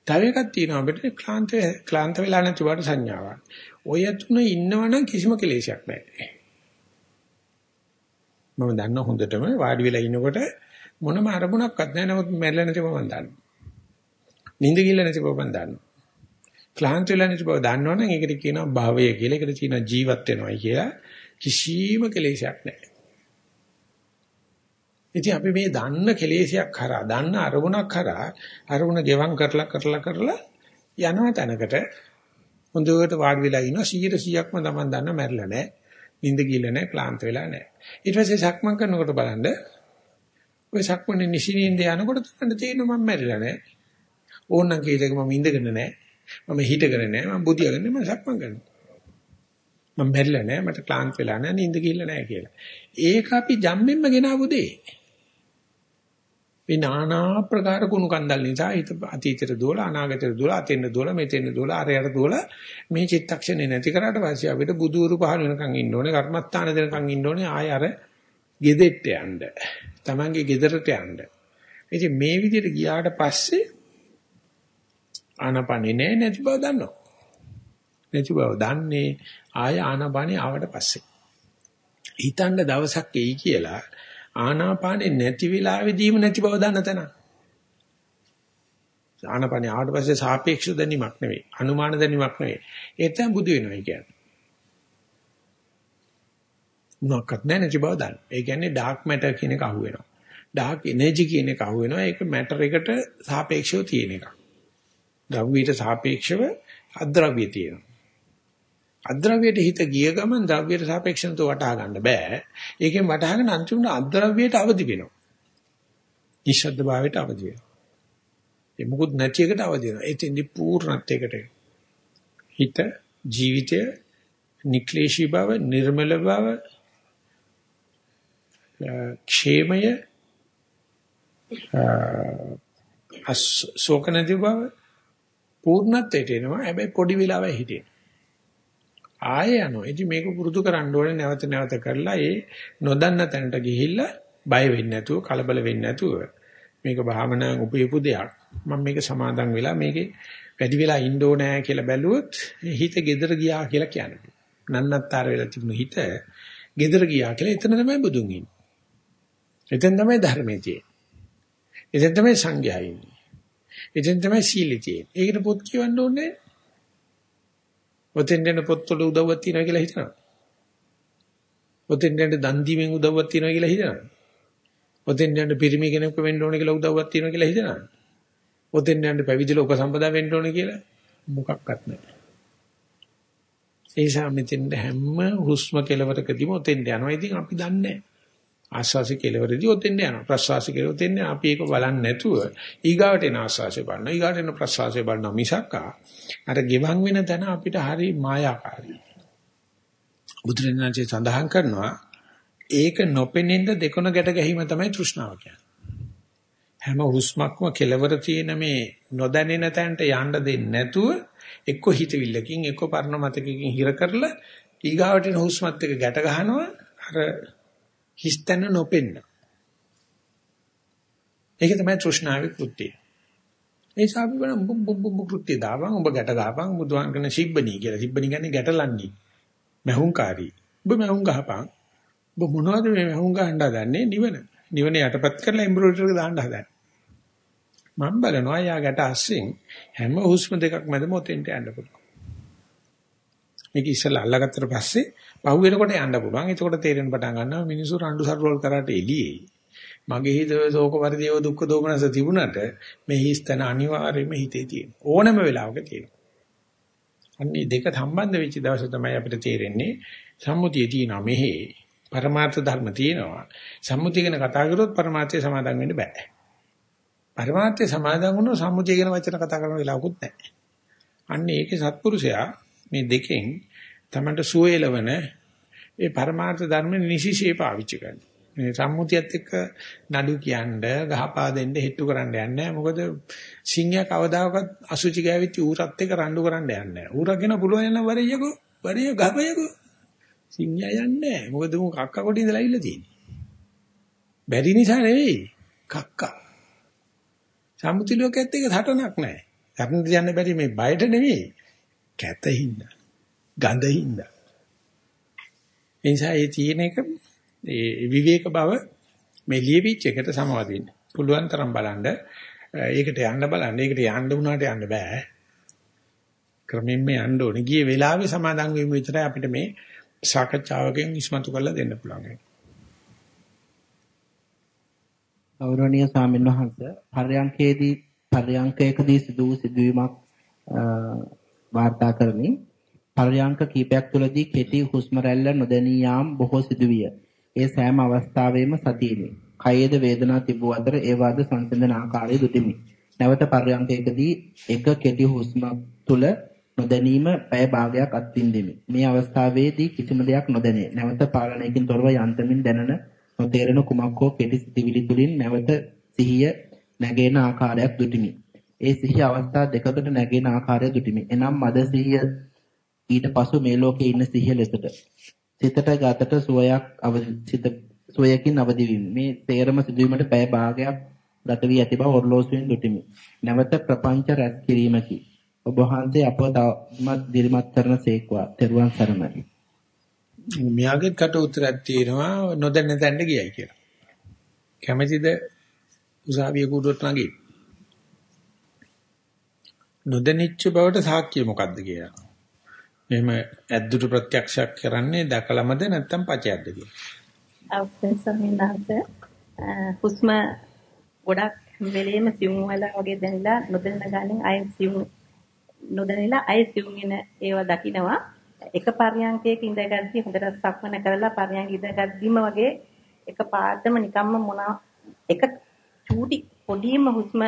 තව එකක් තියෙනවා අපිට ක්ලාන්ත ක්ලාන්ත වෙලා නැති වට සංඥාවක්. ඔය තුන ඉන්නවනම් කිසිම කෙලෙසයක් නැහැ. මම දන්න හොඳටම වාඩි වෙලා ඉනකොට මොනම අරමුණක්වත් නැහැ නමුත් මැරෙලා නැති බව මම දන්නවා. නිින්ද කියලා නැති බව මම දන්නවා. ක්ලාන්ත වෙලා නැති බව දන්නවනම් ඒකට කියනවා භවය කියලා. ඒකට කියනවා ජීවත් වෙනවයි කියලා. කිසිම කෙලෙසයක් නැහැ. ඉතින් අපි මේ දන්න කෙලෙසයක් කරා දන්න අරමුණක් කරා අරමුණ ගෙවම් කරලා කරලා කරලා යනවා තැනකට හොඳට වාඩි වෙලා ඉනවා 100%ක්ම තමන් දන්න මැරිලා නැහැ. නිින්ද ගිහලා නැහැ, ක්ලාන්ත වෙලා නැහැ. ඊට පස්සේ සක්මන් කරනකොට බලන්න ඔය සක්මනේ නිසිනින්ද යනකොට තමයි තේරෙනවා මම මැරිලා නැහැ. ඕනනම් කීයක මම ඉඳගෙන නැහැ. මම හිටගෙන නැහැ. මම බුදියාගෙන මම සක්මන් කරනවා. මම මැරිලා නැහැ. මට ක්ලාන්ත වෙලා නැහැ. නිින්ද ගිහලා නැහැ කියලා. ඒක අපි ජම්මෙන්ම ගෙනාවු දෙේ. මේ নানা ප්‍රකාර කුණු කන්දල් නිසා හිත අතීතයට දුවලා අනාගතයට දුවලා අතෙන්ද දුවලා මෙතෙන්ද දුවලා අරයට දුවලා මේ චිත්තක්ෂණේ නැති කරාට පස්සේ අපිට බුදුරු පහල වෙනකන් ඉන්න ඕනේ කර්මස්ථාන දෙනකන් ඉන්න ඕනේ ආය අර ගෙදෙට්ට යන්න. Tamange ගෙදරට යන්න. ඉතින් මේ විදිහට ගියාට පස්සේ ආනපනේ නෑ නැති බව දන්නවා. නැති බව දන්නේ ආය ආනපනේ ආවට පස්සේ. හිතන්න දවසක් එයි කියලා ආනාපානේ නැති වෙලාවෙදීම නැති බව දන්න තැන. ආනාපානේ ආවට පස්සේ සාපේක්ෂ දැනීමක් නෙවෙයි. අනුමාන දැනීමක් නෙවෙයි. ඒ තමයි බුදු වෙනවා කියන්නේ. මොනක්වත් නැහැ නැති බව දන්න. ඒ කියන්නේ ඩාර්ක් මැටර් කියන එක අහුවෙනවා. ඩාර්ක් එනර්ජි කියන එක අහුවෙනවා. ඒක මැටර් එකට සාපේක්ෂව තියෙන එකක්. ද්‍රව්‍යයට සාපේක්ෂව අද්‍රව්‍ය තියෙනවා. අද්‍රව්‍යයට හිත ගිය ගමන් ද්‍රව්‍යයට සාපේක්ෂව වටහා ගන්න බෑ. ඒකෙන් වටහාගෙන අන්තිමට අද්‍රව්‍යයට අවදි වෙනවා. නිශ්ශබ්ද භාවයට අවදි වෙනවා. ඒ මොකුත් නැති එකට අවදි වෙනවා. ඒ තින්දි පූර්ණත්වයකට හිත ජීවිතය නික්ලේශී බව, නිර්මල බව, ക്ഷേමය අශෝක නැති බව පූර්ණත්වයට එනවා. හැබැයි පොඩි වෙලාවයි හිටියේ. ආයෙ යනවා. ඉතින් මේක පුරුදු කරන්න ඕනේ නැවත නැවත කරලා ඒ නොදන්න තැනට ගිහිල්ලා බය වෙන්නේ නැතුව කලබල වෙන්නේ නැතුව මේක භාවනාවෙන් උපයපු දෙයක්. මම මේක සමාදන් වෙලා මේකේ වැඩි වෙලා ඉන්න ඕනෑ කියලා බැලුවොත් හිත gedara ගියා කියලා කියන්නේ. නන්නත්තර වෙලා තිබුණු හිත gedara ගියා කියලා එතන තමයි බුදුන් ඉන්නේ. එතෙන් තමයි ධර්මයේ තියෙන්නේ. එතෙන් තමයි සංඝයා ඉන්නේ. එතෙන් තමයි සීලය තියෙන්නේ. ඒකට පොත් කියවන්න ඕනේ ඔතෙන් දෙන පොත්වල උදව්වක් තියෙනවා කියලා හිතනවා. ඔතෙන් දෙන දන් දීමෙන් උදව්වක් තියෙනවා කියලා හිතනවා. ඔතෙන් දෙන පිරිමි කෙනෙක් වෙන්න ඕන කියලා උදව්වක් තියෙනවා කියලා හිතනවා. ඔතෙන් දෙන පැවිදිලා උපසම්පදා වෙන්න ඕන කියලා මොකක්වත් නැහැ. ඒ නිසා මෙතෙන් හැම හුස්ම කෙලවරකදීම ඔතෙන් යනවා. ඉතින් අපි දන්නේ නැහැ. ආස්වාසි කෙලවරදී ඔතෙන් යනවා. ප්‍රස්වාසි කෙලවර ඔතෙන් අපි ඒක බලන්නේ නැතුව ඊගාවට එන ආස්වාසය බලනවා. ඊගාට එන ප්‍රස්වාසය බලනවා මිසක් අර ගෙවන් වෙන තැන අපිට හරි මායාකාරී. බුදුරජාණන්සේ සඳහන් කරනවා ඒක නොපෙනෙන්න දෙකොන ගැට ගැහිම තමයි තෘෂ්ණාව කියන්නේ. හැම හුස්මක්ම කෙලවර තියෙන මේ නොදැනෙන තැනට යන්න දෙන්නේ නැතුව එක්ක හිතවිල්ලකින් එක්ක පරණ මතකකින් හිර කරලා ඊගාවට එන හුස්මත් එක්ක ගැට ගහනවා අර හිස්තැන නොපෙන්න. ඒක තමයි තෘෂ්ණාවේ කෘත්‍යය. ඒ සාපි වන බුබ්බු කෘත්‍ය දාපන් ඔබ ගැට ගහපන් බුදුහාන් කරන සිබ්බනී කියලා. සිබ්බනී කියන්නේ ගැටලන්නේ. මහුංකාරී. ඔබ මහුං ගහපන්. ඔබ මොනවද මේ මහුං ගහන්න හදන්නේ? නිවන. නිවන යටපත් කරලා එම්බ්‍රොයිඩර් එක දාන්න හදන්නේ. මම බලනවා යා ගැට අස්සෙන් හැම හුස්ම දෙකක් මැදම ඔතෙන්ට යන්න පුළුවන්. මේක ඉස්සලා අල්ලගත්තට පස්සේ පහු වෙනකොට යන්න පුළුවන්. එතකොට තේරෙන පටන් ගන්නවා මිනිස්සු රණ්ඩු සරුවල් කරාට එළියේ. මගේ හිත ශෝක පරිදේව දුක්ඛ දෝමනස තිබුණට මේ හිස්තන අනිවාර්යයෙන්ම හිතේ තියෙන. ඕනම වෙලාවක තියෙනවා. අන්නේ දෙක සම්බන්ධ වෙච්ච දවස තමයි අපිට තේරෙන්නේ සම්මුතිය තියෙනවා මෙහි පරමාර්ථ ධර්ම තියෙනවා. සම්මුතිය ගැන කතා කරොත් පරමාර්ථය සමාදන් වෙන්න බෑ. පරමාර්ථය සමාදන් වුණොත් සම්මුතිය ගැන වචන කතා කරන වෙලාවකුත් නැහැ. අන්නේ ඒකේ සත්පුරුෂයා මේ දෙකෙන් තමන්ට සුවේලවන ඒ පරමාර්ථ ධර්ම නිසිසේ පාවිච්චි කරනවා. මේ සම්මුතියත් එක්ක නඩු කියන්න ගහපා දෙන්න හෙට්ටු කරන්න යන්නේ මොකද සිංහයා කවදාකවත් අසුචි ගෑවිච්ච ඌරත් එක්ක රණ්ඩු කරන්න යන්නේ ඌරගෙන පුළුවන් යන වරියකෝ වරිය ගහපයකෝ සිංහයා යන්නේ මොකද මු කක්ක කොට ඉඳලා ඉල්ල තියෙන්නේ. බැරි නිසා නෙවෙයි කක්කා. සම්මුති ලෝකයේත් එක සටනක් නැහැ. සටනට යන්න බැරි මේ බයට නෙවෙයි කැතින්ද ගඳින්ද එනිසා ඒ තියෙන එක ඒ විවේක බව මේ ලියවිච් එකට සමවදින්න. පුළුවන් තරම් බලන්න. ඒකට යන්න බලන්න. ඒකට යන්න උනාට යන්න බෑ. ක්‍රමෙන් මේ යන්න ඕනේ. ගියේ වෙලාවේ සමාදන් වීම විතරයි අපිට මේ සාකච්ඡාවකින් ඉස්මතු කරලා දෙන්න පුළුවන්. ගෞරවනීය ස්වාමීන් වහන්සේ පරයන්කේදී පරයන්කයකදී සිදු වූ සිදුවීමක් වාර්තා කරමින් පරයන්ක කීපයක් තුළදී කෙටි හුස්ම රැල්ල නොදැනී යාම බොහෝ සිදුවිය. ඒ සෑම අවස්ථාවෙම සතියෙමි. කයේද වේදනා තිබූ අතර ඒවාද සංසිඳන ආකාරය දුටිමි. නැවත පරයන්කයකදී එක කෙටි හුස්ම තුළ නොදැනීම පැය භාගයක් අත්විඳෙමි. මේ අවස්ථාවේදී කිසිම දෙයක් නොදැනේ. නැවත පාලනයකින් තොරව යන්තමින් දැනන නොතේරෙන කුමක් හෝ කෙටි සිතිවිලි තුලින් නැවත සිහිය නැගෙන ආකාරයක් දුටිමි. ඒ සිහිය අවස්ථා දෙකකට නැගෙන ආකාරය දුටිමි. එනම් මද සිහිය ඊට පසු මේ ලෝකේ ඉන්න සිහිය ලෙසට සිතට ගතට සුවයක් අවසිත සුවයකින් අවදි වීම. මේ තේරම සිදුවීමට පැය භාගයක් ගත වී ඇති බව ඔර්ලෝසුවෙන් දුටිමි. නැවත ප්‍රපංච රැස් කිරීමකි. ඔබ වහන්සේ අපව තවමත් දිරිමත් කරන සේක්වා. තෙරුවන් සරණයි. මියාගෙත් කට උත්තරයක් තියෙනවා නොදැන්න තැනට ගියයි කියලා. කැමැතිද උසාවිය කුඩුවට නගින්න? නොදැනිච්ච බවට සාක්ෂිය මොකක්ද කියලා. එහෙම ඇද්දුට ප්‍රත්‍යක්ෂයක් කරන්නේ දැකලමද නැත්නම් පචයක්ද කියලා. අවසන් සමින්දාස හුස්ම ගොඩක් වෙලේම සිවුම් වෙලා වගේ දැනලා නොදැන ගානේ අය සිවුම් නොදැනලා අය සිවුම් වෙන ඒවා දකින්නවා එක පර්යංකයක ඉඳගද්දි හොඳට සක්මන කරලා පර්යංක ඉඳගද්දිම වගේ එක පාඩම නිකම්ම මොන එක චූටි පොඩිම හුස්ම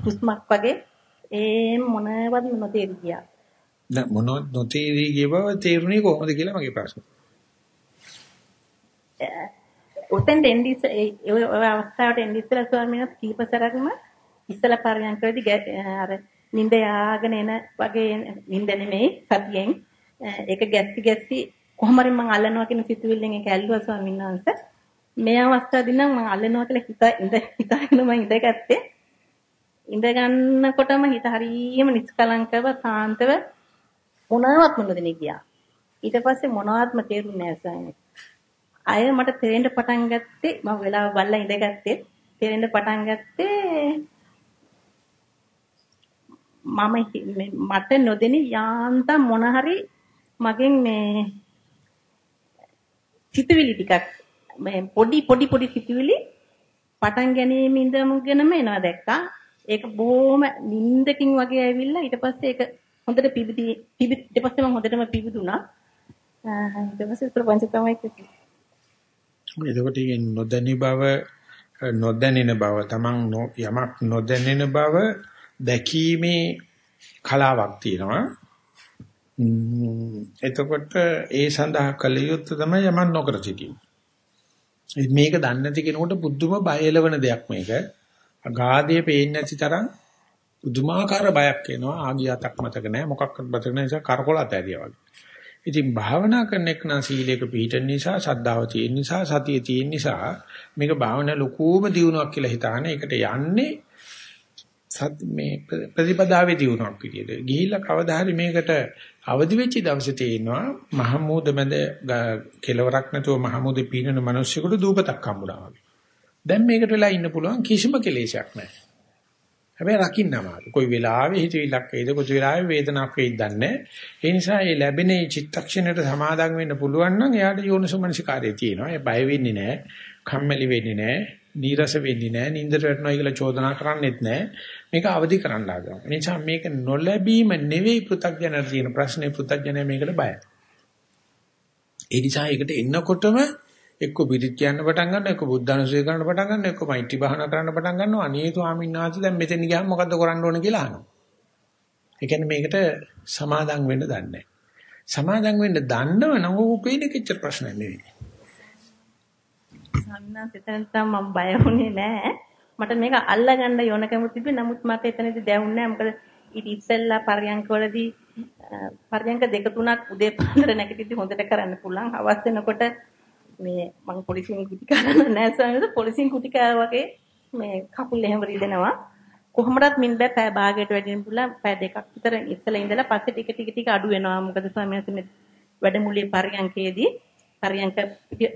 හුස්මක් වගේ ඒ මොනවද නොතේරි ගියා. දැන් මොන නොතේරී ගිය බව තේරුණේ කොහොමද කියලා මගේ ප්‍රශ්න. උතෙන් දෙන්දිස් ඒ ඔය අවස්ථාවට එන්නේ ඉස්සලා ස්වාමීන් වහන්සේ කීප සැරක්ම ඉස්සලා පරියන්කවලදී අර නිින්ද යාගෙන එන වගේ නිින්ද නෙමෙයි සතියෙන් ඒක ගැස්සි ගැස්සි කොහොම හරි මම අල්ලනවා කියන සිතුවිල්ලෙන් ඒක ඇල්ලුවා ස්වාමීන් වහන්සේ. මේ අවස්ථාවේදී නම් මම අල්ලනවා කියලා හිතා ඉඳ හිතාගෙන මම ඉඳගත්තේ. ඉඳ ගන්නකොටම හිත හරියම නිස්කලංකව සාන්තව මොනවත්ම නොදෙනී ගියා. ඊට පස්සේ මොනවත්ම තේරුන්නේ නැහැ සායනේ. අය මට තේරෙන්න පටන් ගත්තේ මම වෙලාව බලලා ඉඳගත්තේ තේරෙන්න පටන් ගත්තේ මම මට නොදෙනී යාන්තම් මොන හරි මගෙන් මේ සිතුවිලි ටිකක් මේ පොඩි පොඩි පොඩි සිතුවිලි පටන් ගැනීම ඉඳන්ගෙනම එනවා දැක්කා. ඒක බොහොම නිින්දකින් වගේ ඇවිල්ලා ඊට පස්සේ ඒක හොඳට පිබිදි පිබිත් ඊට පස්සේ මම හොඳටම පිබිදුනා. ඊට පස්සේ ප්‍රපංච තමයි කිව්වේ. එතකොට මේ නොදැනි බව නොදැනෙන බව තමන් යමක් නොදැනෙන බව දැකීමේ කලාවක් තියෙනවා. එතකොට ඒ සඳහා කළ යුත්තේ තමයි යමන් නොකර සිටීම. මේක දන්නේ නැති කෙනෙකුට බුද්ධම බය එලවන දෙයක් මේක. අගාධයේ පේන්නේ නැති තරම් පුදුමාකාර බයක් එනවා ආගියතක් මතක නැහැ මොකක්වත් මතක නැහැ නිසා කරකොල අතෑරියා වගේ. ඉතින් භාවනා කරන එක නම් සීලයක පිළිටන නිසා ශ්‍රද්ධාව තියෙන නිසා සතිය තියෙන නිසා මේක භාවනා ලකූම දියුණුවක් කියලා හිතාන එකට යන්නේ සත් මේ ප්‍රතිපදාවේ දියුණුවක් විදියට. ගිහිල්ලා කවදා හරි මේකට අවදි වෙච්ච දවසේ තේිනවා මහමූද මැද කෙලවරක් නැතුව මහමූදේ පීනන මිනිස්සුෙකුට දූපතක් හම්බුනා වගේ. දැන් මේකට වෙලා ඉන්න පුළුවන් කිසිම කෙලෙසයක් නැහැ. හැබැයි රකින්න අමාරු. කොයි වෙලාවෙ හිතවිලක් එයිද කොයි වෙලාවෙ වේදනාවක් එයිද දන්නේ ඒ නිසා මේ ලැබෙන චිත්තක්ෂණයට සමාදම් වෙන්න පුළුවන් නම් එයාට යෝනිසෝමනසිකාරය තියෙනවා. ඒ බය වෙන්නේ නැහැ, කම්මැලි වෙන්නේ නැහැ, නීරස වෙන්නේ නැහැ, නින්දට වැටෙනවා කියලා චෝදනා කරන්නෙත් නැහැ. මේක අවදි කරන්න ආගම. ඒ නිසා මේක නොලැබීම නෙවෙයි පෘථග්ජනර තියෙන ප්‍රශ්නේ පෘථග්ජනය මේකට බයයි. ඒ නිසා ඒකට එන්නකොටම එක්ක පිටිත් කියන්න පටන් ගන්නවා එක්ක බුද්ධානුසය කරන්න පටන් ගන්නවා එක්ක මෛත්‍රී භාවනා කරන්න පටන් ගන්නවා අනේ ස්වාමීන් වහන්සේ දැන් මෙතන ගියාම මොකද්ද කරන්න ඕන කියලා අහනවා. ඒ කියන්නේ මේකට සමාදම් වෙන්න දන්නේ සමාදම් වෙන්න දන්නව නම් ඕක පේන කිච්ච ප්‍රශ්න නෙවෙයි. සම්නා සිතෙන් තමයි මම බය වුණේ නෑ. මට මේක අල්ලගන්න යොනකම තිබ්බේ නමුත් මට එතනදී දැවුන්නේ නෑ. මොකද ඊට ඉස්සෙල්ලා පරියන්ක වලදී පරියන්ක දෙක තුනක් උදේ පාන්දර නැගිටිද්දි හොඳට කරන්න පුළුවන්. හවස් වෙනකොට මේ මම පොලිසියෙන් කුටි කරන්න නෑ ස්වාමීනි. පොලිසියෙන් කුටි කෑවා වගේ මේ කකුල් එහෙම රිදෙනවා. කොහොමදත් මින් බෑ පෑ භාගයට වැඩිෙන්න පුළුවන්. පෑ දෙකක් විතර ඉස්සෙල්ලා ඉඳලා පස්සේ ටික ටික ටික අඩු වෙනවා. මොකද ස්වාමීනි මේ වැඩමුළුවේ පරියන්කේදී පරියන්ක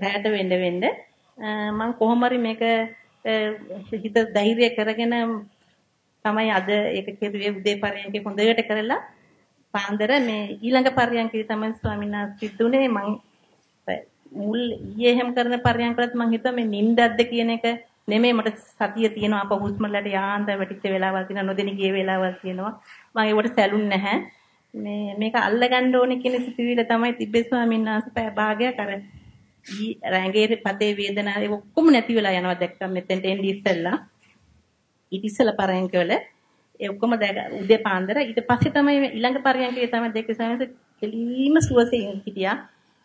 රැයට වෙන්න වෙන්න මම කොහොම හරි මේක හිත ධෛර්ය කරගෙන තමයි අද ඒක කෙරුවේ උදේ පරියන්කේ හොඳට කරලා පාන්දර මේ ඊළඟ පරියන්කේ තමයි ස්වාමීන් වහන්සේ සිද්ධුනේ මම මුල් ඊයේ හැම කරන පරියන්කලත් මම හිතුවා මේ නිින්දක්ද කියන එක නෙමෙයි මට සතිය තියෙනවා අප හුස්මලට යාන්තම් වැටිච්ච වෙලාවල් තියෙනවා නොදෙනී ගිය වෙලාවල් තියෙනවා. මම ඒවට සැලුන්නේ නැහැ. මේ මේක අල්ලගන්න ඕනේ කියන සිතුවිල්ල තමයි තිබ්බේ ස්වාමීන් වහන්සේ පැය භාගයක් අර රැඟේ පතේ වේදනාව ඒ ඔක්කොම නැති වෙලා යනවා දැක්කම මෙතෙන්ට එන්නේ ඉස්සෙල්ලා. ඊට ඉස්සෙල්ලා පරයන්ක වල ඒ ඔක්කොම උදේ පාන්දර. ඊට පස්සේ තමයි ඊළඟ පරයන්කේ තමයි දැක්කේ ස්වාමීන් වහන්සේ කෙලීම සුවසේ හිටියා.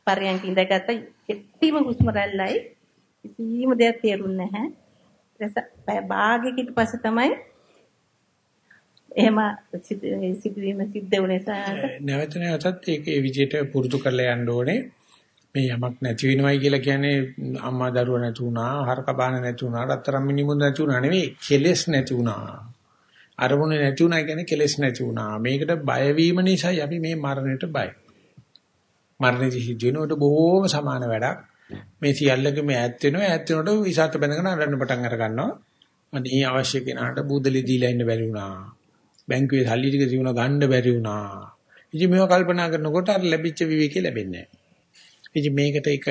පරයන්ක ඉඳගත්ත කෙටිම හුස්ම රැල්ලයි කිසිම දෙයක් තේරුන්නේ නැහැ ඊට පස්සේ භාගයක ඊට පස්සේ තමයි එහෙම සිදුවීම සිද්ධ වුණේ නැවත නැවතත් ඒක ඒ විදිහට පුරුදු කරලා යන්න ඕනේ. මේ යමක් නැති වෙනවයි කියලා කියන්නේ අම්මා දරුවා නැති වුණා, හරක බාන නැති වුණා, රත්තරන් මිනිමුද නැති වුණා නෙවෙයි, කෙලෙස් නැති වුණා. අරමුණ නැති වුණා කියන්නේ කෙලෙස් නැති වුණා. මේකට බය වීම නිසායි අපි මේ මරණයට බය. මරණයේ සිදුවෙනකොට බොහෝම සමාන වැඩක්. මේ සියල්ලකම ඈත් වෙනවා ඈත් වෙනකොට විසాత බැඳගෙන අරන්න පටන් අර ගන්නවා. අනේ අවශ්‍ය කෙනාට බූදලි දීලා ඉන්න බැරි වුණා. බැංකුවේ සල්ලි ටික තිබුණා ගන්න බැරි වුණා. ඉතින් මේව කල්පනා කරනකොට අර ලැබිච්ච විවේකේ ලැබෙන්නේ නැහැ. ඉතින් මේකට එක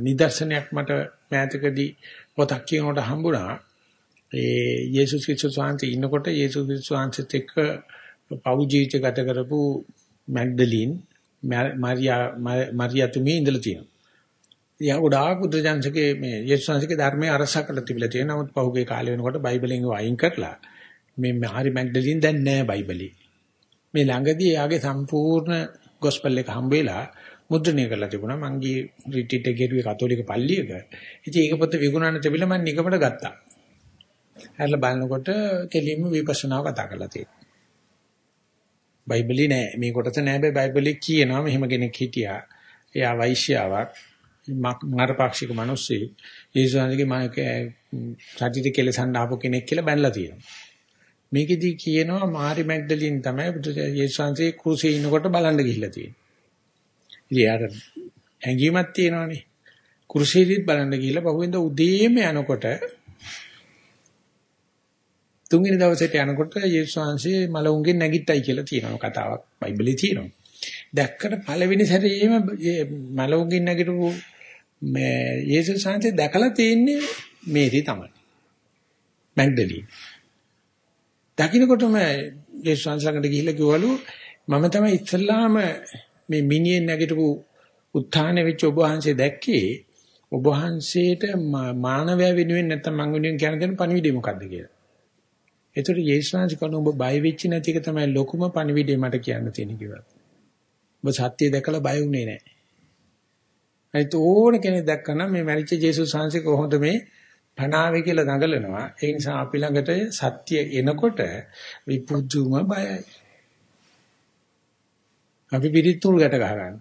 නිදර්ශනයක් මට මෑතකදී පොතක් කියනකොට හම්බුණා. ඒ යේසුස් ක්‍රිස්තුස් වහන්සේ ඉන්නකොට යේසුස් ක්‍රිස්තුස් වහන්සේත් එක්ක පව් ජීවිත ගත කරපු මැග්ඩලින් මාරියා මාරියා තුමී ඉඳලා තියෙනවා. යා ගොඩාක් බුද්ධජනකගේ මේ යේසුස් වහන්සේගේ ධර්මයේ අරසා කරලා තිබිලා තියෙනවා. නමුත් පහුගිය කාලේ වෙනකොට බයිබලෙන් වයින් කරලා මේ හරි මැග්ඩලින් දැන් නෑ බයිබලේ. මේ ළඟදී එයාගේ සම්පූර්ණ ගොස්පල් එක හම්බ වෙලා මුද්‍රණය කරලා තිබුණා. මං ගියේ රිට්‍රීට් එක ගෙරුවේ කතෝලික පල්ලියක. ඉතින් ඒක පොත විකුණන්න තිබිලා මම නිකමට ගත්තා. හැරලා බලනකොට කෙලින්ම විපස්සනාව කතා කරලා තියෙනවා. බයිබලේ නෑ මේ කොටස නෑ බෑ බයිබලේ කියනවා මෙහෙම කෙනෙක් හිටියා. එයා වෛශ්‍යාවක් මාරපාක්ෂික මිනිස්සෙක්. ඒසානගේ මම සත්‍යිත කෙලසන්න ආපු කෙනෙක් කියලා බැනලා තියෙනවා. මේකෙදි කියනවා මාරි මැග්ඩලින් තමයි බුදු යේසුස්වන්සේ කුරුසේ ඉන්නකොට බලන්න ගිහිල්ලා තියෙන්නේ. ඉතින් යාර හැංගීමක් තියෙනවානේ. කුරුසේදිත් බලන්න ගිහිල්ලා පහුවෙන්ද උදේම යනකොට තුන්වෙනි දවසේට යනකොට යේසුස්වන්සේ මලවුන්ගෙන් නැගිට්ටයි කියලා තියෙනවා කතාවක් බයිබලේ තියෙනවා. දැක්කට පළවෙනි සැරේම මලවුන්ගෙන් නැගිටපු මේ යේසුස්වන්සේ දැකලා තියෙන්නේ මේරි තමයි. මැග්ඩලින් දකින්නකොටම ඒ ශාන්සලකට ගිහිල්ලා කිව්වලු මම තමයි ඉස්සල්ලාම මේ මිනිහෙන් නැගිටපු උත්ථාන වෙච්ච ඔබ වහන්සේ දැක්කේ ඔබ වහන්සේට මානවයා වෙනුවෙන් නැත්නම් මං වෙනුවෙන් කියන දෙන පණිවිඩය මොකද්ද කියලා. ඒතර යේසුස් කන ඔබ බය වෙච්ච නැති එක තමයි ලොකුම පණිවිඩය මට කියන්න තියෙන කිව්වා. ඔබ සත්‍ය දැකලා බය වුණේ නැහැ. අනිත් ඕන කෙනෙක් දැක්කම මේ මරිච්ච ජේසුස් වහන්සේ කොහොමද මේ පණාවේ කියලා දඟලනවා. ඒ නිසා අපි ළඟට සත්‍ය එනකොට විපුජුම බයයි. අපි පිටිතුල් ගැට ගන්නවා.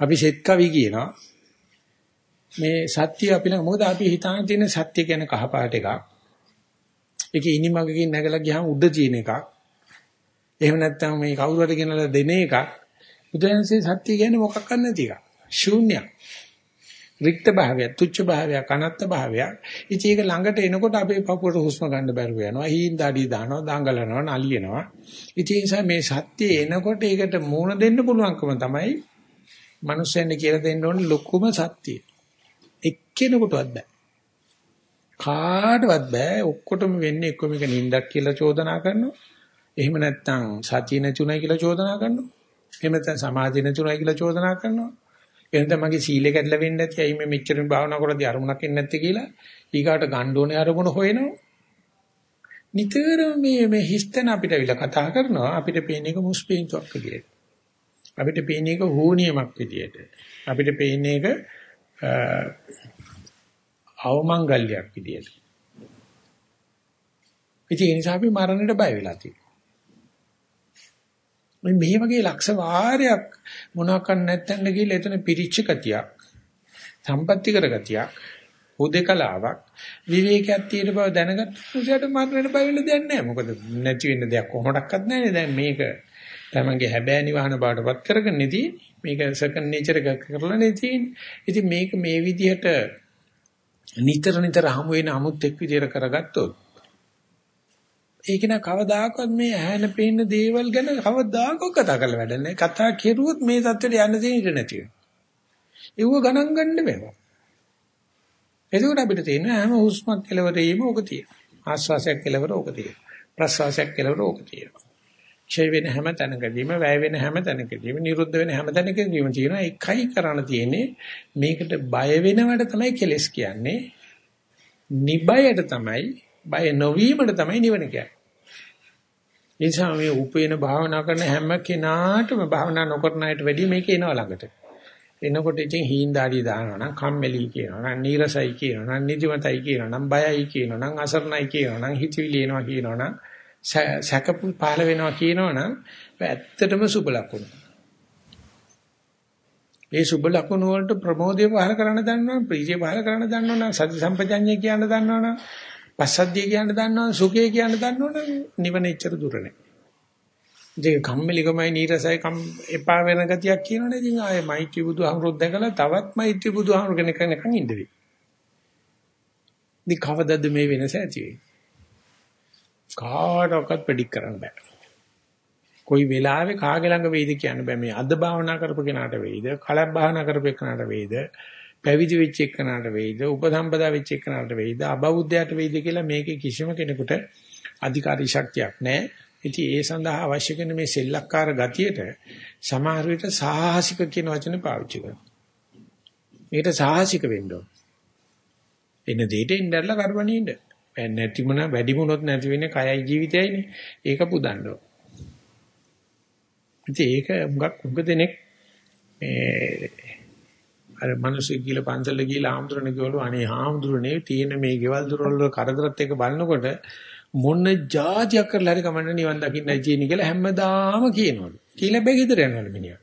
අපි සෙත් කවි කියනවා. මේ සත්‍ය අපි ළඟ මොකද අපි හිතාන තියෙන සත්‍ය කියන්නේ කහපාට එකක්. ඒකේ ඉනිමගකින් නැගලා ගියාම උඩ තියෙන එකක්. එහෙම නැත්නම් මේ කවුරු හරි ගෙනලා දෙන එකක්. බුදුන්සේ සත්‍ය කියන්නේ මොකක්ද නැති එකක්. ශූන්‍යයක්. රික්ත භාවයක්, තුච්ච භාවයක්, අනත්ත් භාවයක්. ඉතින් ඒක ළඟට එනකොට අපේ පපුවට හුස්ම ගන්න බැරුව යනවා. හීන් දාඩි දානවා, දඟලනවා, නලියනවා. ඉතින් ඒ නිසා මේ සත්‍ය එනකොට ඒකට මූණ දෙන්න පුළුවන්කම තමයි මනුස්සයන්ට කියලා දෙන්න ඕනේ ලොකුම සත්‍යය. එක්කෙනෙකුටවත් බෑ. කාටවත් බෑ. ඔක්කොටම වෙන්නේ එක්ක මේක නින්දක් කියලා චෝදනා කරනවා. එහෙම නැත්නම් සතිය නැතුණයි කියලා චෝදනා කරනවා. එහෙම නැත්නම් සමාධිය නැතුණයි කියලා චෝදනා කරනවා. එහෙනම් මගේ සීලය කැඩලා වෙන්නේ නැති ඇයි මේ මෙච්චර භාවනා කරද්දී අරමුණක් එන්නේ නැත්තේ කියලා ඊගාට ගන්න ඕනේ අරමුණ හොයනවා. නිතරම මේ මේ හිස්තන අපිට විල කතා කරනවා අපිට පේන එක මුස්පීන්තුවක් විදියට. අපිට පේන එක හෝනියමක් විදියට. අපිට පේන එක අවමංගල්‍යයක් විදියට. ඉතින් ඒ නිසා අපි මරණයට බය වෙලා තියෙනවා. මේ වගේ ලක්ෂ වාරයක් මොනවාක් නැත්තඳ ගිහලා එතන පිරිච්ච ගතියක්, සම්පත්‍ති කර ගතියක්, උදේකලාවක් විවේකයක් තියෙන බව දැනගත්ත උසයට මරණයට බය වෙන්න දෙයක් නැහැ. මොකද නැති වෙන්න දෙයක් කොහොමඩක්වත් නැහැ දැන් මේක තමන්ගේ හැබෑ නිවහන බාටපත් කරගෙන තියෙන්නේ. මේක සෙකන්ඩ් නේචර් එක කරලා නේ තියෙන්නේ. ඉතින් මේක මේ විදිහට නිතර නිතර හමු වෙන අමුත් එක් විදිහට කරගත්තොත් ඒක න කවදාකවත් මේ ඇහැන පේන දේවල් ගැන කවදාකවත් කතා කරලා වැඩ නැහැ. කතා කෙරුවොත් මේ தත්ත්වයට යන්න දෙන්නේ ඉඳ නැති වෙනවා. ඒව ගණන් ගන්න බෑ. එතකොට අපිට තියෙන හැම හුස්මක් කෙලවරේම ඕක තියෙනවා. ආශ්වාසයක් කෙලවර ඕක තියෙනවා. ප්‍රශ්වාසයක් කෙලවර ඕක තියෙනවා. ඡය වෙන හැම තැනකදීම වැය වෙන හැම තැනකදීම නිරුද්ධ වෙන හැම තැනකදීම තියෙනවා. එකයි කරණ තියෙන්නේ. මේකට බය වෙනවට තමයි කෙලස් කියන්නේ. නිබයට තමයි බය නොවීමට තමයි නිවන කියන්නේ. නිසා මේ උපේන භාවනා කරන හැම කෙනාටම භාවනා නොකරන අයට වැඩිය මේක එනවා ළඟට. එනකොට ඉතින් හීන්දාඩිය දානවා නම් කම්මැලි කියනවා නම් නීරසයි කියනවා නම් නිදිමතයි කියනවා නම් බයයි කියනවා නම් අසරණයි කියනවා නම් හිතවිලි එනවා කියනවා නම් සැකපු පහළ වෙනවා කියනවා නම් ඇත්තටම සුබ ලකුණු. මේ සුබ ලකුණු වලට ප්‍රමෝදය පහල කරන්න දන්නවනම් ප්‍රීතිය පහල කරන්න දන්නවනම් සති සම්පජඤ්ඤය කියන්න දන්නවනම් පස්සද්ධිය කියන්න දන්නවනම් සුඛය කියන්න දන්නවනම් නිවන එච්චර දුර නැහැ. ඉතින් කම්මැලිකමයි නීරසයි කම් එපා වෙන ගතියක් කියනවනේ ඉතින් ආයේ මෛත්‍රී බුදුහමරුත් දැකලා තවත් මෛත්‍රී බුදුහමරු කෙනෙක් නිකන් ඉඳ වෙයි. ඉතින් කවදද මේ වෙනස ඇති වෙන්නේ? කාටවත් ප්‍රෙඩික් කරන්න බෑ. කොයි වෙලාවෙ කාගේ ළඟ වෙයිද කියන්න බෑ මේ අද භාවනා කරපු කෙනාට වෙයිද කලබ් භාවනා කරපු කෙනාට වෙයිද පැවිදි වෙච්ච එක්කනට වෙයිද උපසම්පදා වෙච්ච එක්කනට වෙයිද අබෞද්ධයට වෙයිද කියලා මේකේ කිසිම කෙනෙකුට අධිකාරී ශක්තියක් නැහැ. ඉතින් ඒ සඳහා අවශ්‍ය කරන මේ සෙල්ලක්කාර ගතියට සමහර විට සාහසික කියන වචනේ පාවිච්චි කරනවා. මේකට සාහසික වෙන්න ඕන. එන දෙයට ඉnderලා කරවනින්න. නැතිමුණ වැඩිමුණොත් නැති වෙන්නේ කයයි ජීවිතයයිනේ. ඒක පුදන්න ඕන. ඉතින් ඒක මුගක් උග දෙනෙක් මේ අර මිනිස්සු ගිහලා පන්සල ගිහලා ආම්දුරණ කිව්වලු අනේ ආම්දුරනේ තියෙන මේ ගෙවල් දොරවල් කරදරත් එක බලනකොට මොන જાතියක් කරලා හරි කමන්න නිවන් දකින්නයි තියෙන්නේ කියලා හැමදාම කියනවලු. කියලා බෑ ගෙදර යනවලු මිනිහා.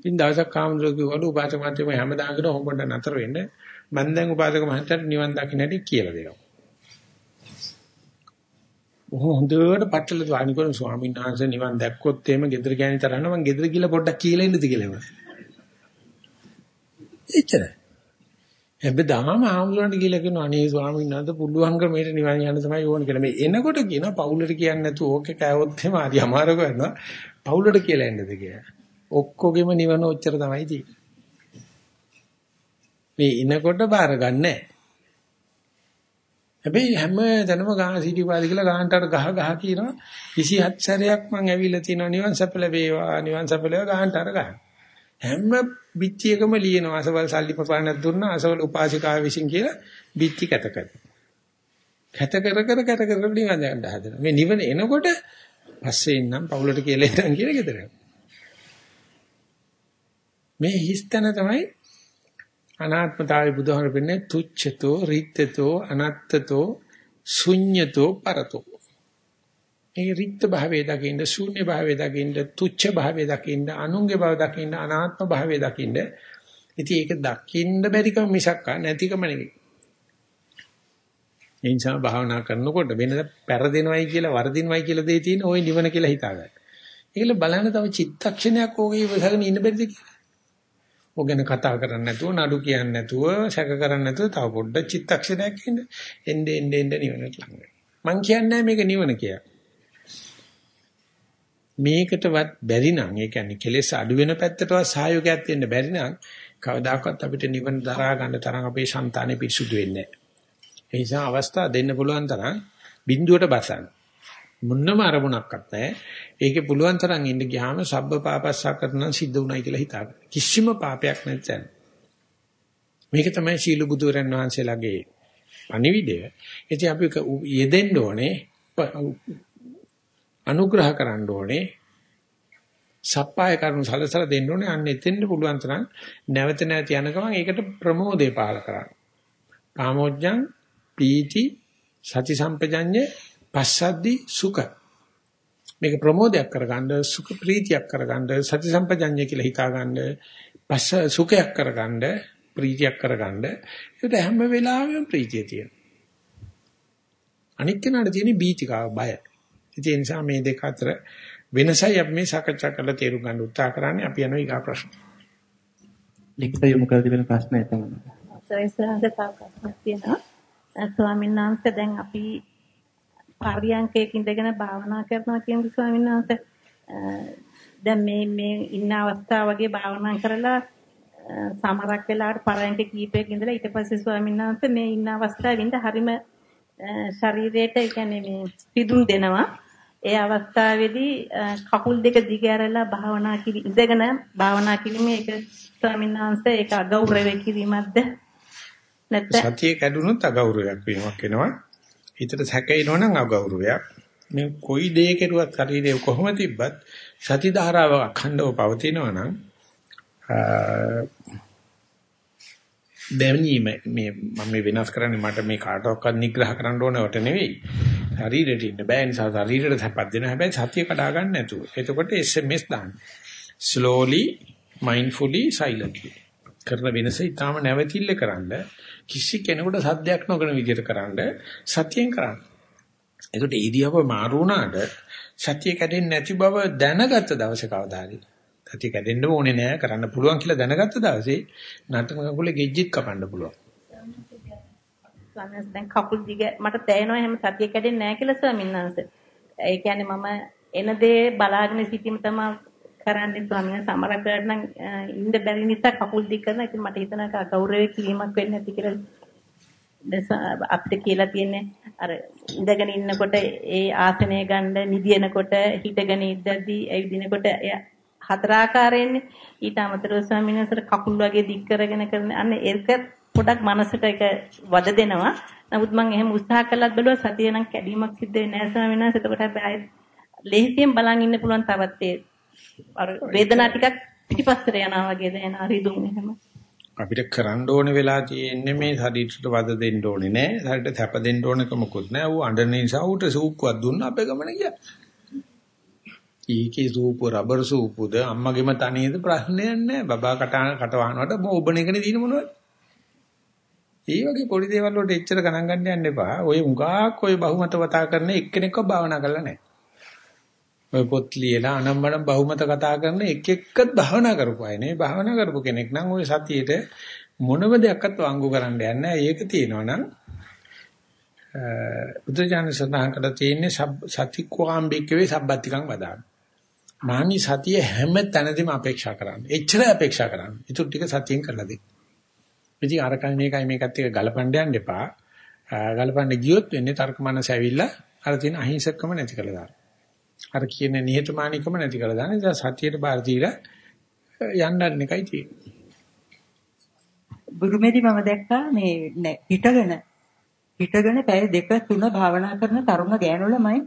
ඉතින් දවසක් ආම්දුර කිව්වලු උපාසක මහත්තයෝ හැමදාම කියන හොම්බොන්න නතර වෙන්න මම දැන් උපාසක මහත්තයාට නිවන් දකින්න හැටි කියලා දෙනවා. ඔහොම හොඳට පట్టල වාණිකෝන ස්වාමීන් වහන්සේ නිවන් දැක්කොත් එහෙම ගෙදර ගෑණි තරන්න මම ගෙදර ගිහලා පොඩ්ඩක් කියලා ඉන්නද කියලා. එච්චරයි. හැබැයි ආම්ලුවන්ට කියලා කියනවා අනේ ස්වාමීන් වහන්සේ පුළුවන් ක්‍රමයට නිවන් යන්න තමයි ඕන කියලා. මේ එනකොට කියනවා පවුලට කියන්නේ නැතුව ඕකේ කෑවොත් එහෙම හරි අමාරු කරනවා. පවුලට කියලා එන්නද කියලා. ඔක්කොගෙම නිවන ඔච්චර තමයි තියෙන්නේ. මේ එනකොට බාර ගන්නෑ. හැබැයි හැම තැනම ගහ සිටිපාද කියලා ගහන්ටට ගහ ගහ කියනවා 27 සැරයක් මං ඇවිල්ලා තියෙනවා නිවන් සපල වේවා නිවන් සපල වේවා ගහන්ටට ගහනවා. හැම පිටියකම ලියනවා අසවල් සල්ලි ප්‍රපාණයක් දුන්නා අසවල් උපාසිකාව විසින් කියලා පිටි කැත කර. කැත කර කර කැත කර කර නිවන් යන්න හදනවා. මේ නිවන එනකොට පස්සේ ඉන්නම් පවුලට කියලා ඉඳන් කියන ගෙදර. මේ හිස්තන තමයි අනාත්මතාවය බුදුහාමර පෙන්නේ තුච්ඡතෝ රිත්තතෝ අනත්තතෝ ශුඤ්ඤතෝ පරතෝ ඒ රික්ත භාවයේ දකින්න, ශූන්‍ය භාවයේ දකින්න, තුච්ඡ භාවයේ දකින්න, අනුන්ගේ භාව දකින්න, අනාත්ම භාවයේ දකින්න. ඉතින් ඒක දකින්න බැරිකම මිසක් නැතිකම නෙවෙයි. ඒ නිසා භාවනා කරනකොට වෙන පෙරදෙනවයි කියලා වරදිනවයි කියලා දෙය තියෙන ওই නිවන කියලා හිතාගන්න. ඒකල බලන්න තව චිත්තක්ෂණයක් ඕකේ ඉවසගෙන ඉන්න බැරිද කියලා. ඔගෙන කතා කරන්නේ නැතුව නඩු කියන්නේ නැතුව සැක කරන්නේ නැතුව තව පොඩ්ඩක් චිත්තක්ෂණයක් ඉන්න එන්නේ එන්නේ එන්නේ නිවනට ලඟ වෙනවා. මං කියන්නේ මේක නිවන කියලා. මේකටවත් බැරි නම් ඒ කියන්නේ කෙලෙස් අඩු වෙන පැත්තටවත් සහයෝගයක් දෙන්න බැරි නම් කවදාකවත් අපිට නිවන දරා ගන්න තරම් අපේ సంతානෙ පිරිසුදු වෙන්නේ නැහැ. ඒ නිසා අවස්ථා දෙන්න පුළුවන් තරම් බිඳුවට බසන්න. මුන්නම අරමුණක්වත් නැහැ. ඒකේ පුළුවන් තරම් ඉන්න ගියාම සබ්බ පාපස්සා කරන සිද්ධ උනායි කියලා හිතාගන්න. කිසිම පාපයක් නැත්නම්. මේක තමයි සීල බුදුරන් වහන්සේලාගේ අනිවිදය. ඉතින් අපි යෙදෙන්න ඕනේ අනුග්‍රහ කරන්න ඕනේ සප්පාය කරුණු සලසලා දෙන්න ඕනේ. අන්න එතෙන්න පුළුවන් තරම් නැවත නැවත යන ගමන් ඒකට ප්‍රමෝදේ පාල කරන්න. කාමෝජ්ජං පීති සති සම්පජඤ්ඤ පස්සද්දි සුඛ මේක ප්‍රමෝදයක් කරගන්න සුඛ ප්‍රීතියක් කරගන්න සති සම්පජඤ්ඤය කියලා හිතාගන්න පස්ස සුඛයක් කරගන්න ප්‍රීතියක් කරගන්න ඒකට හැම වෙලාවෙම ප්‍රීතිය තියෙනවා අනික් කෙනාට තියෙන බීතිකාව බය ඒ නිසා මේ දෙක අතර වෙනසයි අපි මේ සාකච්ඡා කරලා තේරුම් ගන්න උත්සාහ කරන්නේ අපි යනවා ඊගා ප්‍රශ්න. ලිඛිත යොමු කර තිබෙන ප්‍රශ්නය තමයි. සවිස්තරන්ත තව ප්‍රශ්නයක් තියෙනවා. ස්වාමීන් වහන්සේ දැන් අපි පරියන්කයක ඉඳගෙන භාවනා කරනවා කියන්නේ ස්වාමීන් වහන්සේ දැන් මේ මේ ඉන්න අවස්ථාව වගේ භාවනා කරලා සමරක් වෙලාවට පරයන්ක කීපයක ඉඳලා ඊට පස්සේ ස්වාමීන් වහන්සේ මේ ඉන්න අවස්ථාවේ ඉඳ හරිම ශරීරයට ඒ කියන්නේ මේ පිදුම් දෙනවා. ඒ අවස්ථාවේදී කකුල් දෙක දිග ඇරලා භාවනා කිරි ඉඳගෙන භාවනා කිරීමේ එක ස්වාමීන් වහන්සේ ඒක අගෞරවය කිරීමක්ද නැත්නම් සතිය කැඩුනොත් අගෞරවයක් වීමක් වෙනවා හිතට සැකේනවනම් අගෞරවයක් මේ කොයි දේ කෙරුවත් ශරීරය කොහොම තිබ්බත් සති ධාරාව අඛණ්ඩව පවතිනවා නම් දැනීම මේ මම මේ වෙනස් කරන්නේ මට මේ කාටවත් නිග්‍රහ කරන්න ඕනවට නෙවෙයි. ශරීරෙට ඉන්න බෑ නිසා ශරීරයට සපත් දෙන හැබැයි සතිය කඩා ගන්න නැතුව. එතකොට SMS දාන්න. slowly mindfully silently. කරන වෙනස ඊටාම නැවතිල්ල කරන්න කිසි කෙනෙකුට සද්දයක් නොකරන විදිහට කරන්න සතියෙන් කරන්න. එතකොට ඉරියව මාරු වුණාට සතිය කැඩෙන්නේ නැති බව දැනගත්ත දවසේ කවදාද? සතිය කැඩෙන්න ඕනේ නෑ කරන්න පුළුවන් කියලා දැනගත්ත දවසේ නටන කකුලේ ගෙජ්ජිත් කපන්න පුළුවන්. ස්වාමීන් දැන් කකුල් දිග මට තේරෙනවා එහෙම සතිය කැඩෙන්නේ නැහැ කියලා ස්වාමීන් වහන්සේ. ඒ කියන්නේ මම එන දේ බලාගෙන සිටීම තමයි කරන්නේ ස්වාමීන් වහන්සේ සමරකට නම් ඉන්න බැරි නිසා කකුල් දිග කරන. ඉතින් මට හිතනවා ගෞරවය කිරීමක් වෙන්නේ නැති කියලා අපිට කියලා තියෙන්නේ අර ඉඳගෙන ඉන්නකොට ඒ ආසනය ගන්න නිදිනකොට හිටගෙන ඉඳද්දී ඇවිදිනකොට හතර ආකාරයෙන්නේ ඊට අමතරව ස්වාමීන් වහන්සේ කකුල් වගේ දික් කරගෙන කරන අන්න ඒක පොඩක් මනසට ඒක වද දෙනවා. නමුත් මම එහෙම උත්සාහ කළත් බැලුවා සතිය නම් කැඩීමක් සිද්ධ වෙන්නේ නැහැ ස්වාමීන් වහන්සේ. එතකොට හැබැයි ලෙහිසියෙන් බලන් ඉන්න පුළුවන් තවත් ඒ අර වේදනාව ටිකක් පිටිපස්සට යනවා වගේ දැනෙන රිදුම් එහෙම. අපිට කරන්න ඕන වෙලා තියෙන්නේ මේ ශරීරයට වද දෙන්න ඕනේ නෑ. ශරීරයට තැප දෙන්න ඕනක මොකුත් නෑ. ඌ අඬන නිසා ඌට සූක්කුවක් දුන්නා අපේ ගමන ගියා. ඒකේ සූප රබර් සූපුද අම්මගෙම තනියද ප්‍රශ්නයක් නෑ. බබා කටහන කට වහනකොට මොබන එකනේ තියෙන මොනවද? ඒ වගේ පොඩි දේවල් වලට එච්චර ගණන් ගන්න යන්න එපා. ඔය උගාක් ඔය බහුමත වතා කරන එක්කෙනෙක්ව භාවනා කරලා නැහැ. ඔය පොත් ලියලා අනම්මනම් බහුමත කතා කරන එක එක්කත් භාවනා කරපු අය නේ. භාවනා කරපු කෙනෙක් නම් ඔය සතියේට මොනම දෙයක්වත් වංගු කරන්න යන්නේ නැහැ. ඒක තියෙනවනම් බුදුජානක සඳහන් කරලා තියෙන්නේ සතික්වාම්බිකවේ සබ්බතිකං වදාන. මානි සතිය හැම තැනදීම අපේක්ෂා කරන්නේ. එච්චර අපේක්ෂා කරන්නේ. ඒක ටික සතියෙන් කරලා දෙන්න. ඉතින් අරකයි මේකයි මේකත් එක ගලපන්න යන්න එපා. ගලපන්න ගියොත් වෙන්නේ තර්ක මනස ඇවිල්ලා අර තියෙන අහිංසකකම නැති කරලා දාන. අර කියන නිහතමානීකම නැති කරලා දාන. ඉතින් සතියට බාර දීලා යන්න එකයි තියෙන්නේ. බුරුමේදී මම දැක්කා මේ හිටගෙන හිටගෙන පැය දෙක තුන භාවනා කරන තරුණ ගෑනුළමයි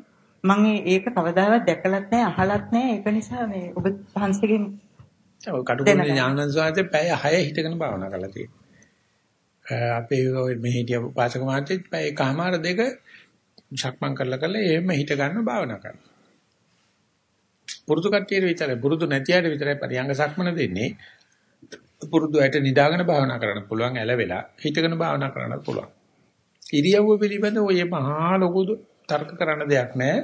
මම ඒක කවදාවත් දැකලත් නැහැ අහලත් නැහැ ඒක නිසා මේ ඔබ වහන්සේගෙන් ඔය කටුකුරුනේ ඥානන්ද සාහිත්‍ය පැය 6 හිටගෙන භාවනා කරලා තියෙනවා. අපේ ඔය මේ හිටිය පාසක මහත්තයෙක් පැය එකමාර දෙක සක්මන් කරලා කරලා එහෙම හිට ගන්න භාවනා කරනවා. පුරුදු කට්ටියට විතරයි පුරුදු නැති අයට විතරයි පරියංග සක්මන දෙන්නේ. පුරුදු අයට නිදාගෙන භාවනා කරන්න පුළුවන් ඇලවෙලා හිටගෙන භාවනා කරන්න පුළුවන්. ඉරියව්ව පිළිබඳ ඔය මහා ලොකු තර්ක කරන්න දෙයක් නැහැ.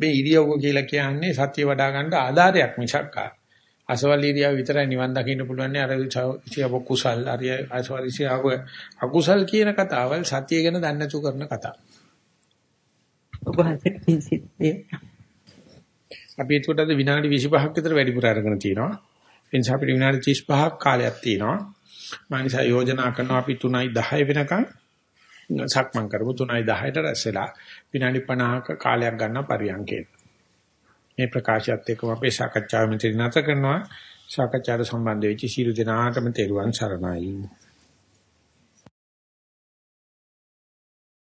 මේ ඉරියව්ව කියලා කියන්නේ සත්‍ය වඩා ගන්න ආධාරයක් මිසක්කා අසවල් ඉරියාව විතරයි නිවන් දකින්න පුළුවන් නේ අර ඉසියව කුසල් අරිය අසවල් ඉසියව අකුසල් කියන කතාවල් සතිය ගැන දන්නේ නැතු කරන කතා. ඔබ හන්සෙට පිංසිත්තේ. අපි ඒකට අද විනාඩි 25ක් විතර වැඩිපුර අරගෙන තිනවා. ඒ නිසා අපිට විනාඩි 35ක් කාලයක් තියෙනවා. මම නිසා යෝජනා කරනවා අපි 3යි 10 වෙනකන් සක්මන් කරමු 3යි 10ට රැස්ලා විනාඩි 50ක කාලයක් ගන්න පරියන්කේ. මේ ප්‍රකාශයත් එක්කම අපේ සාකච්ඡාව මෙතන නැත කරනවා. සාකච්ඡාට සම්බන්ධ වෙච්ච සියලු දෙනාටම තෙරුවන් සරණයි.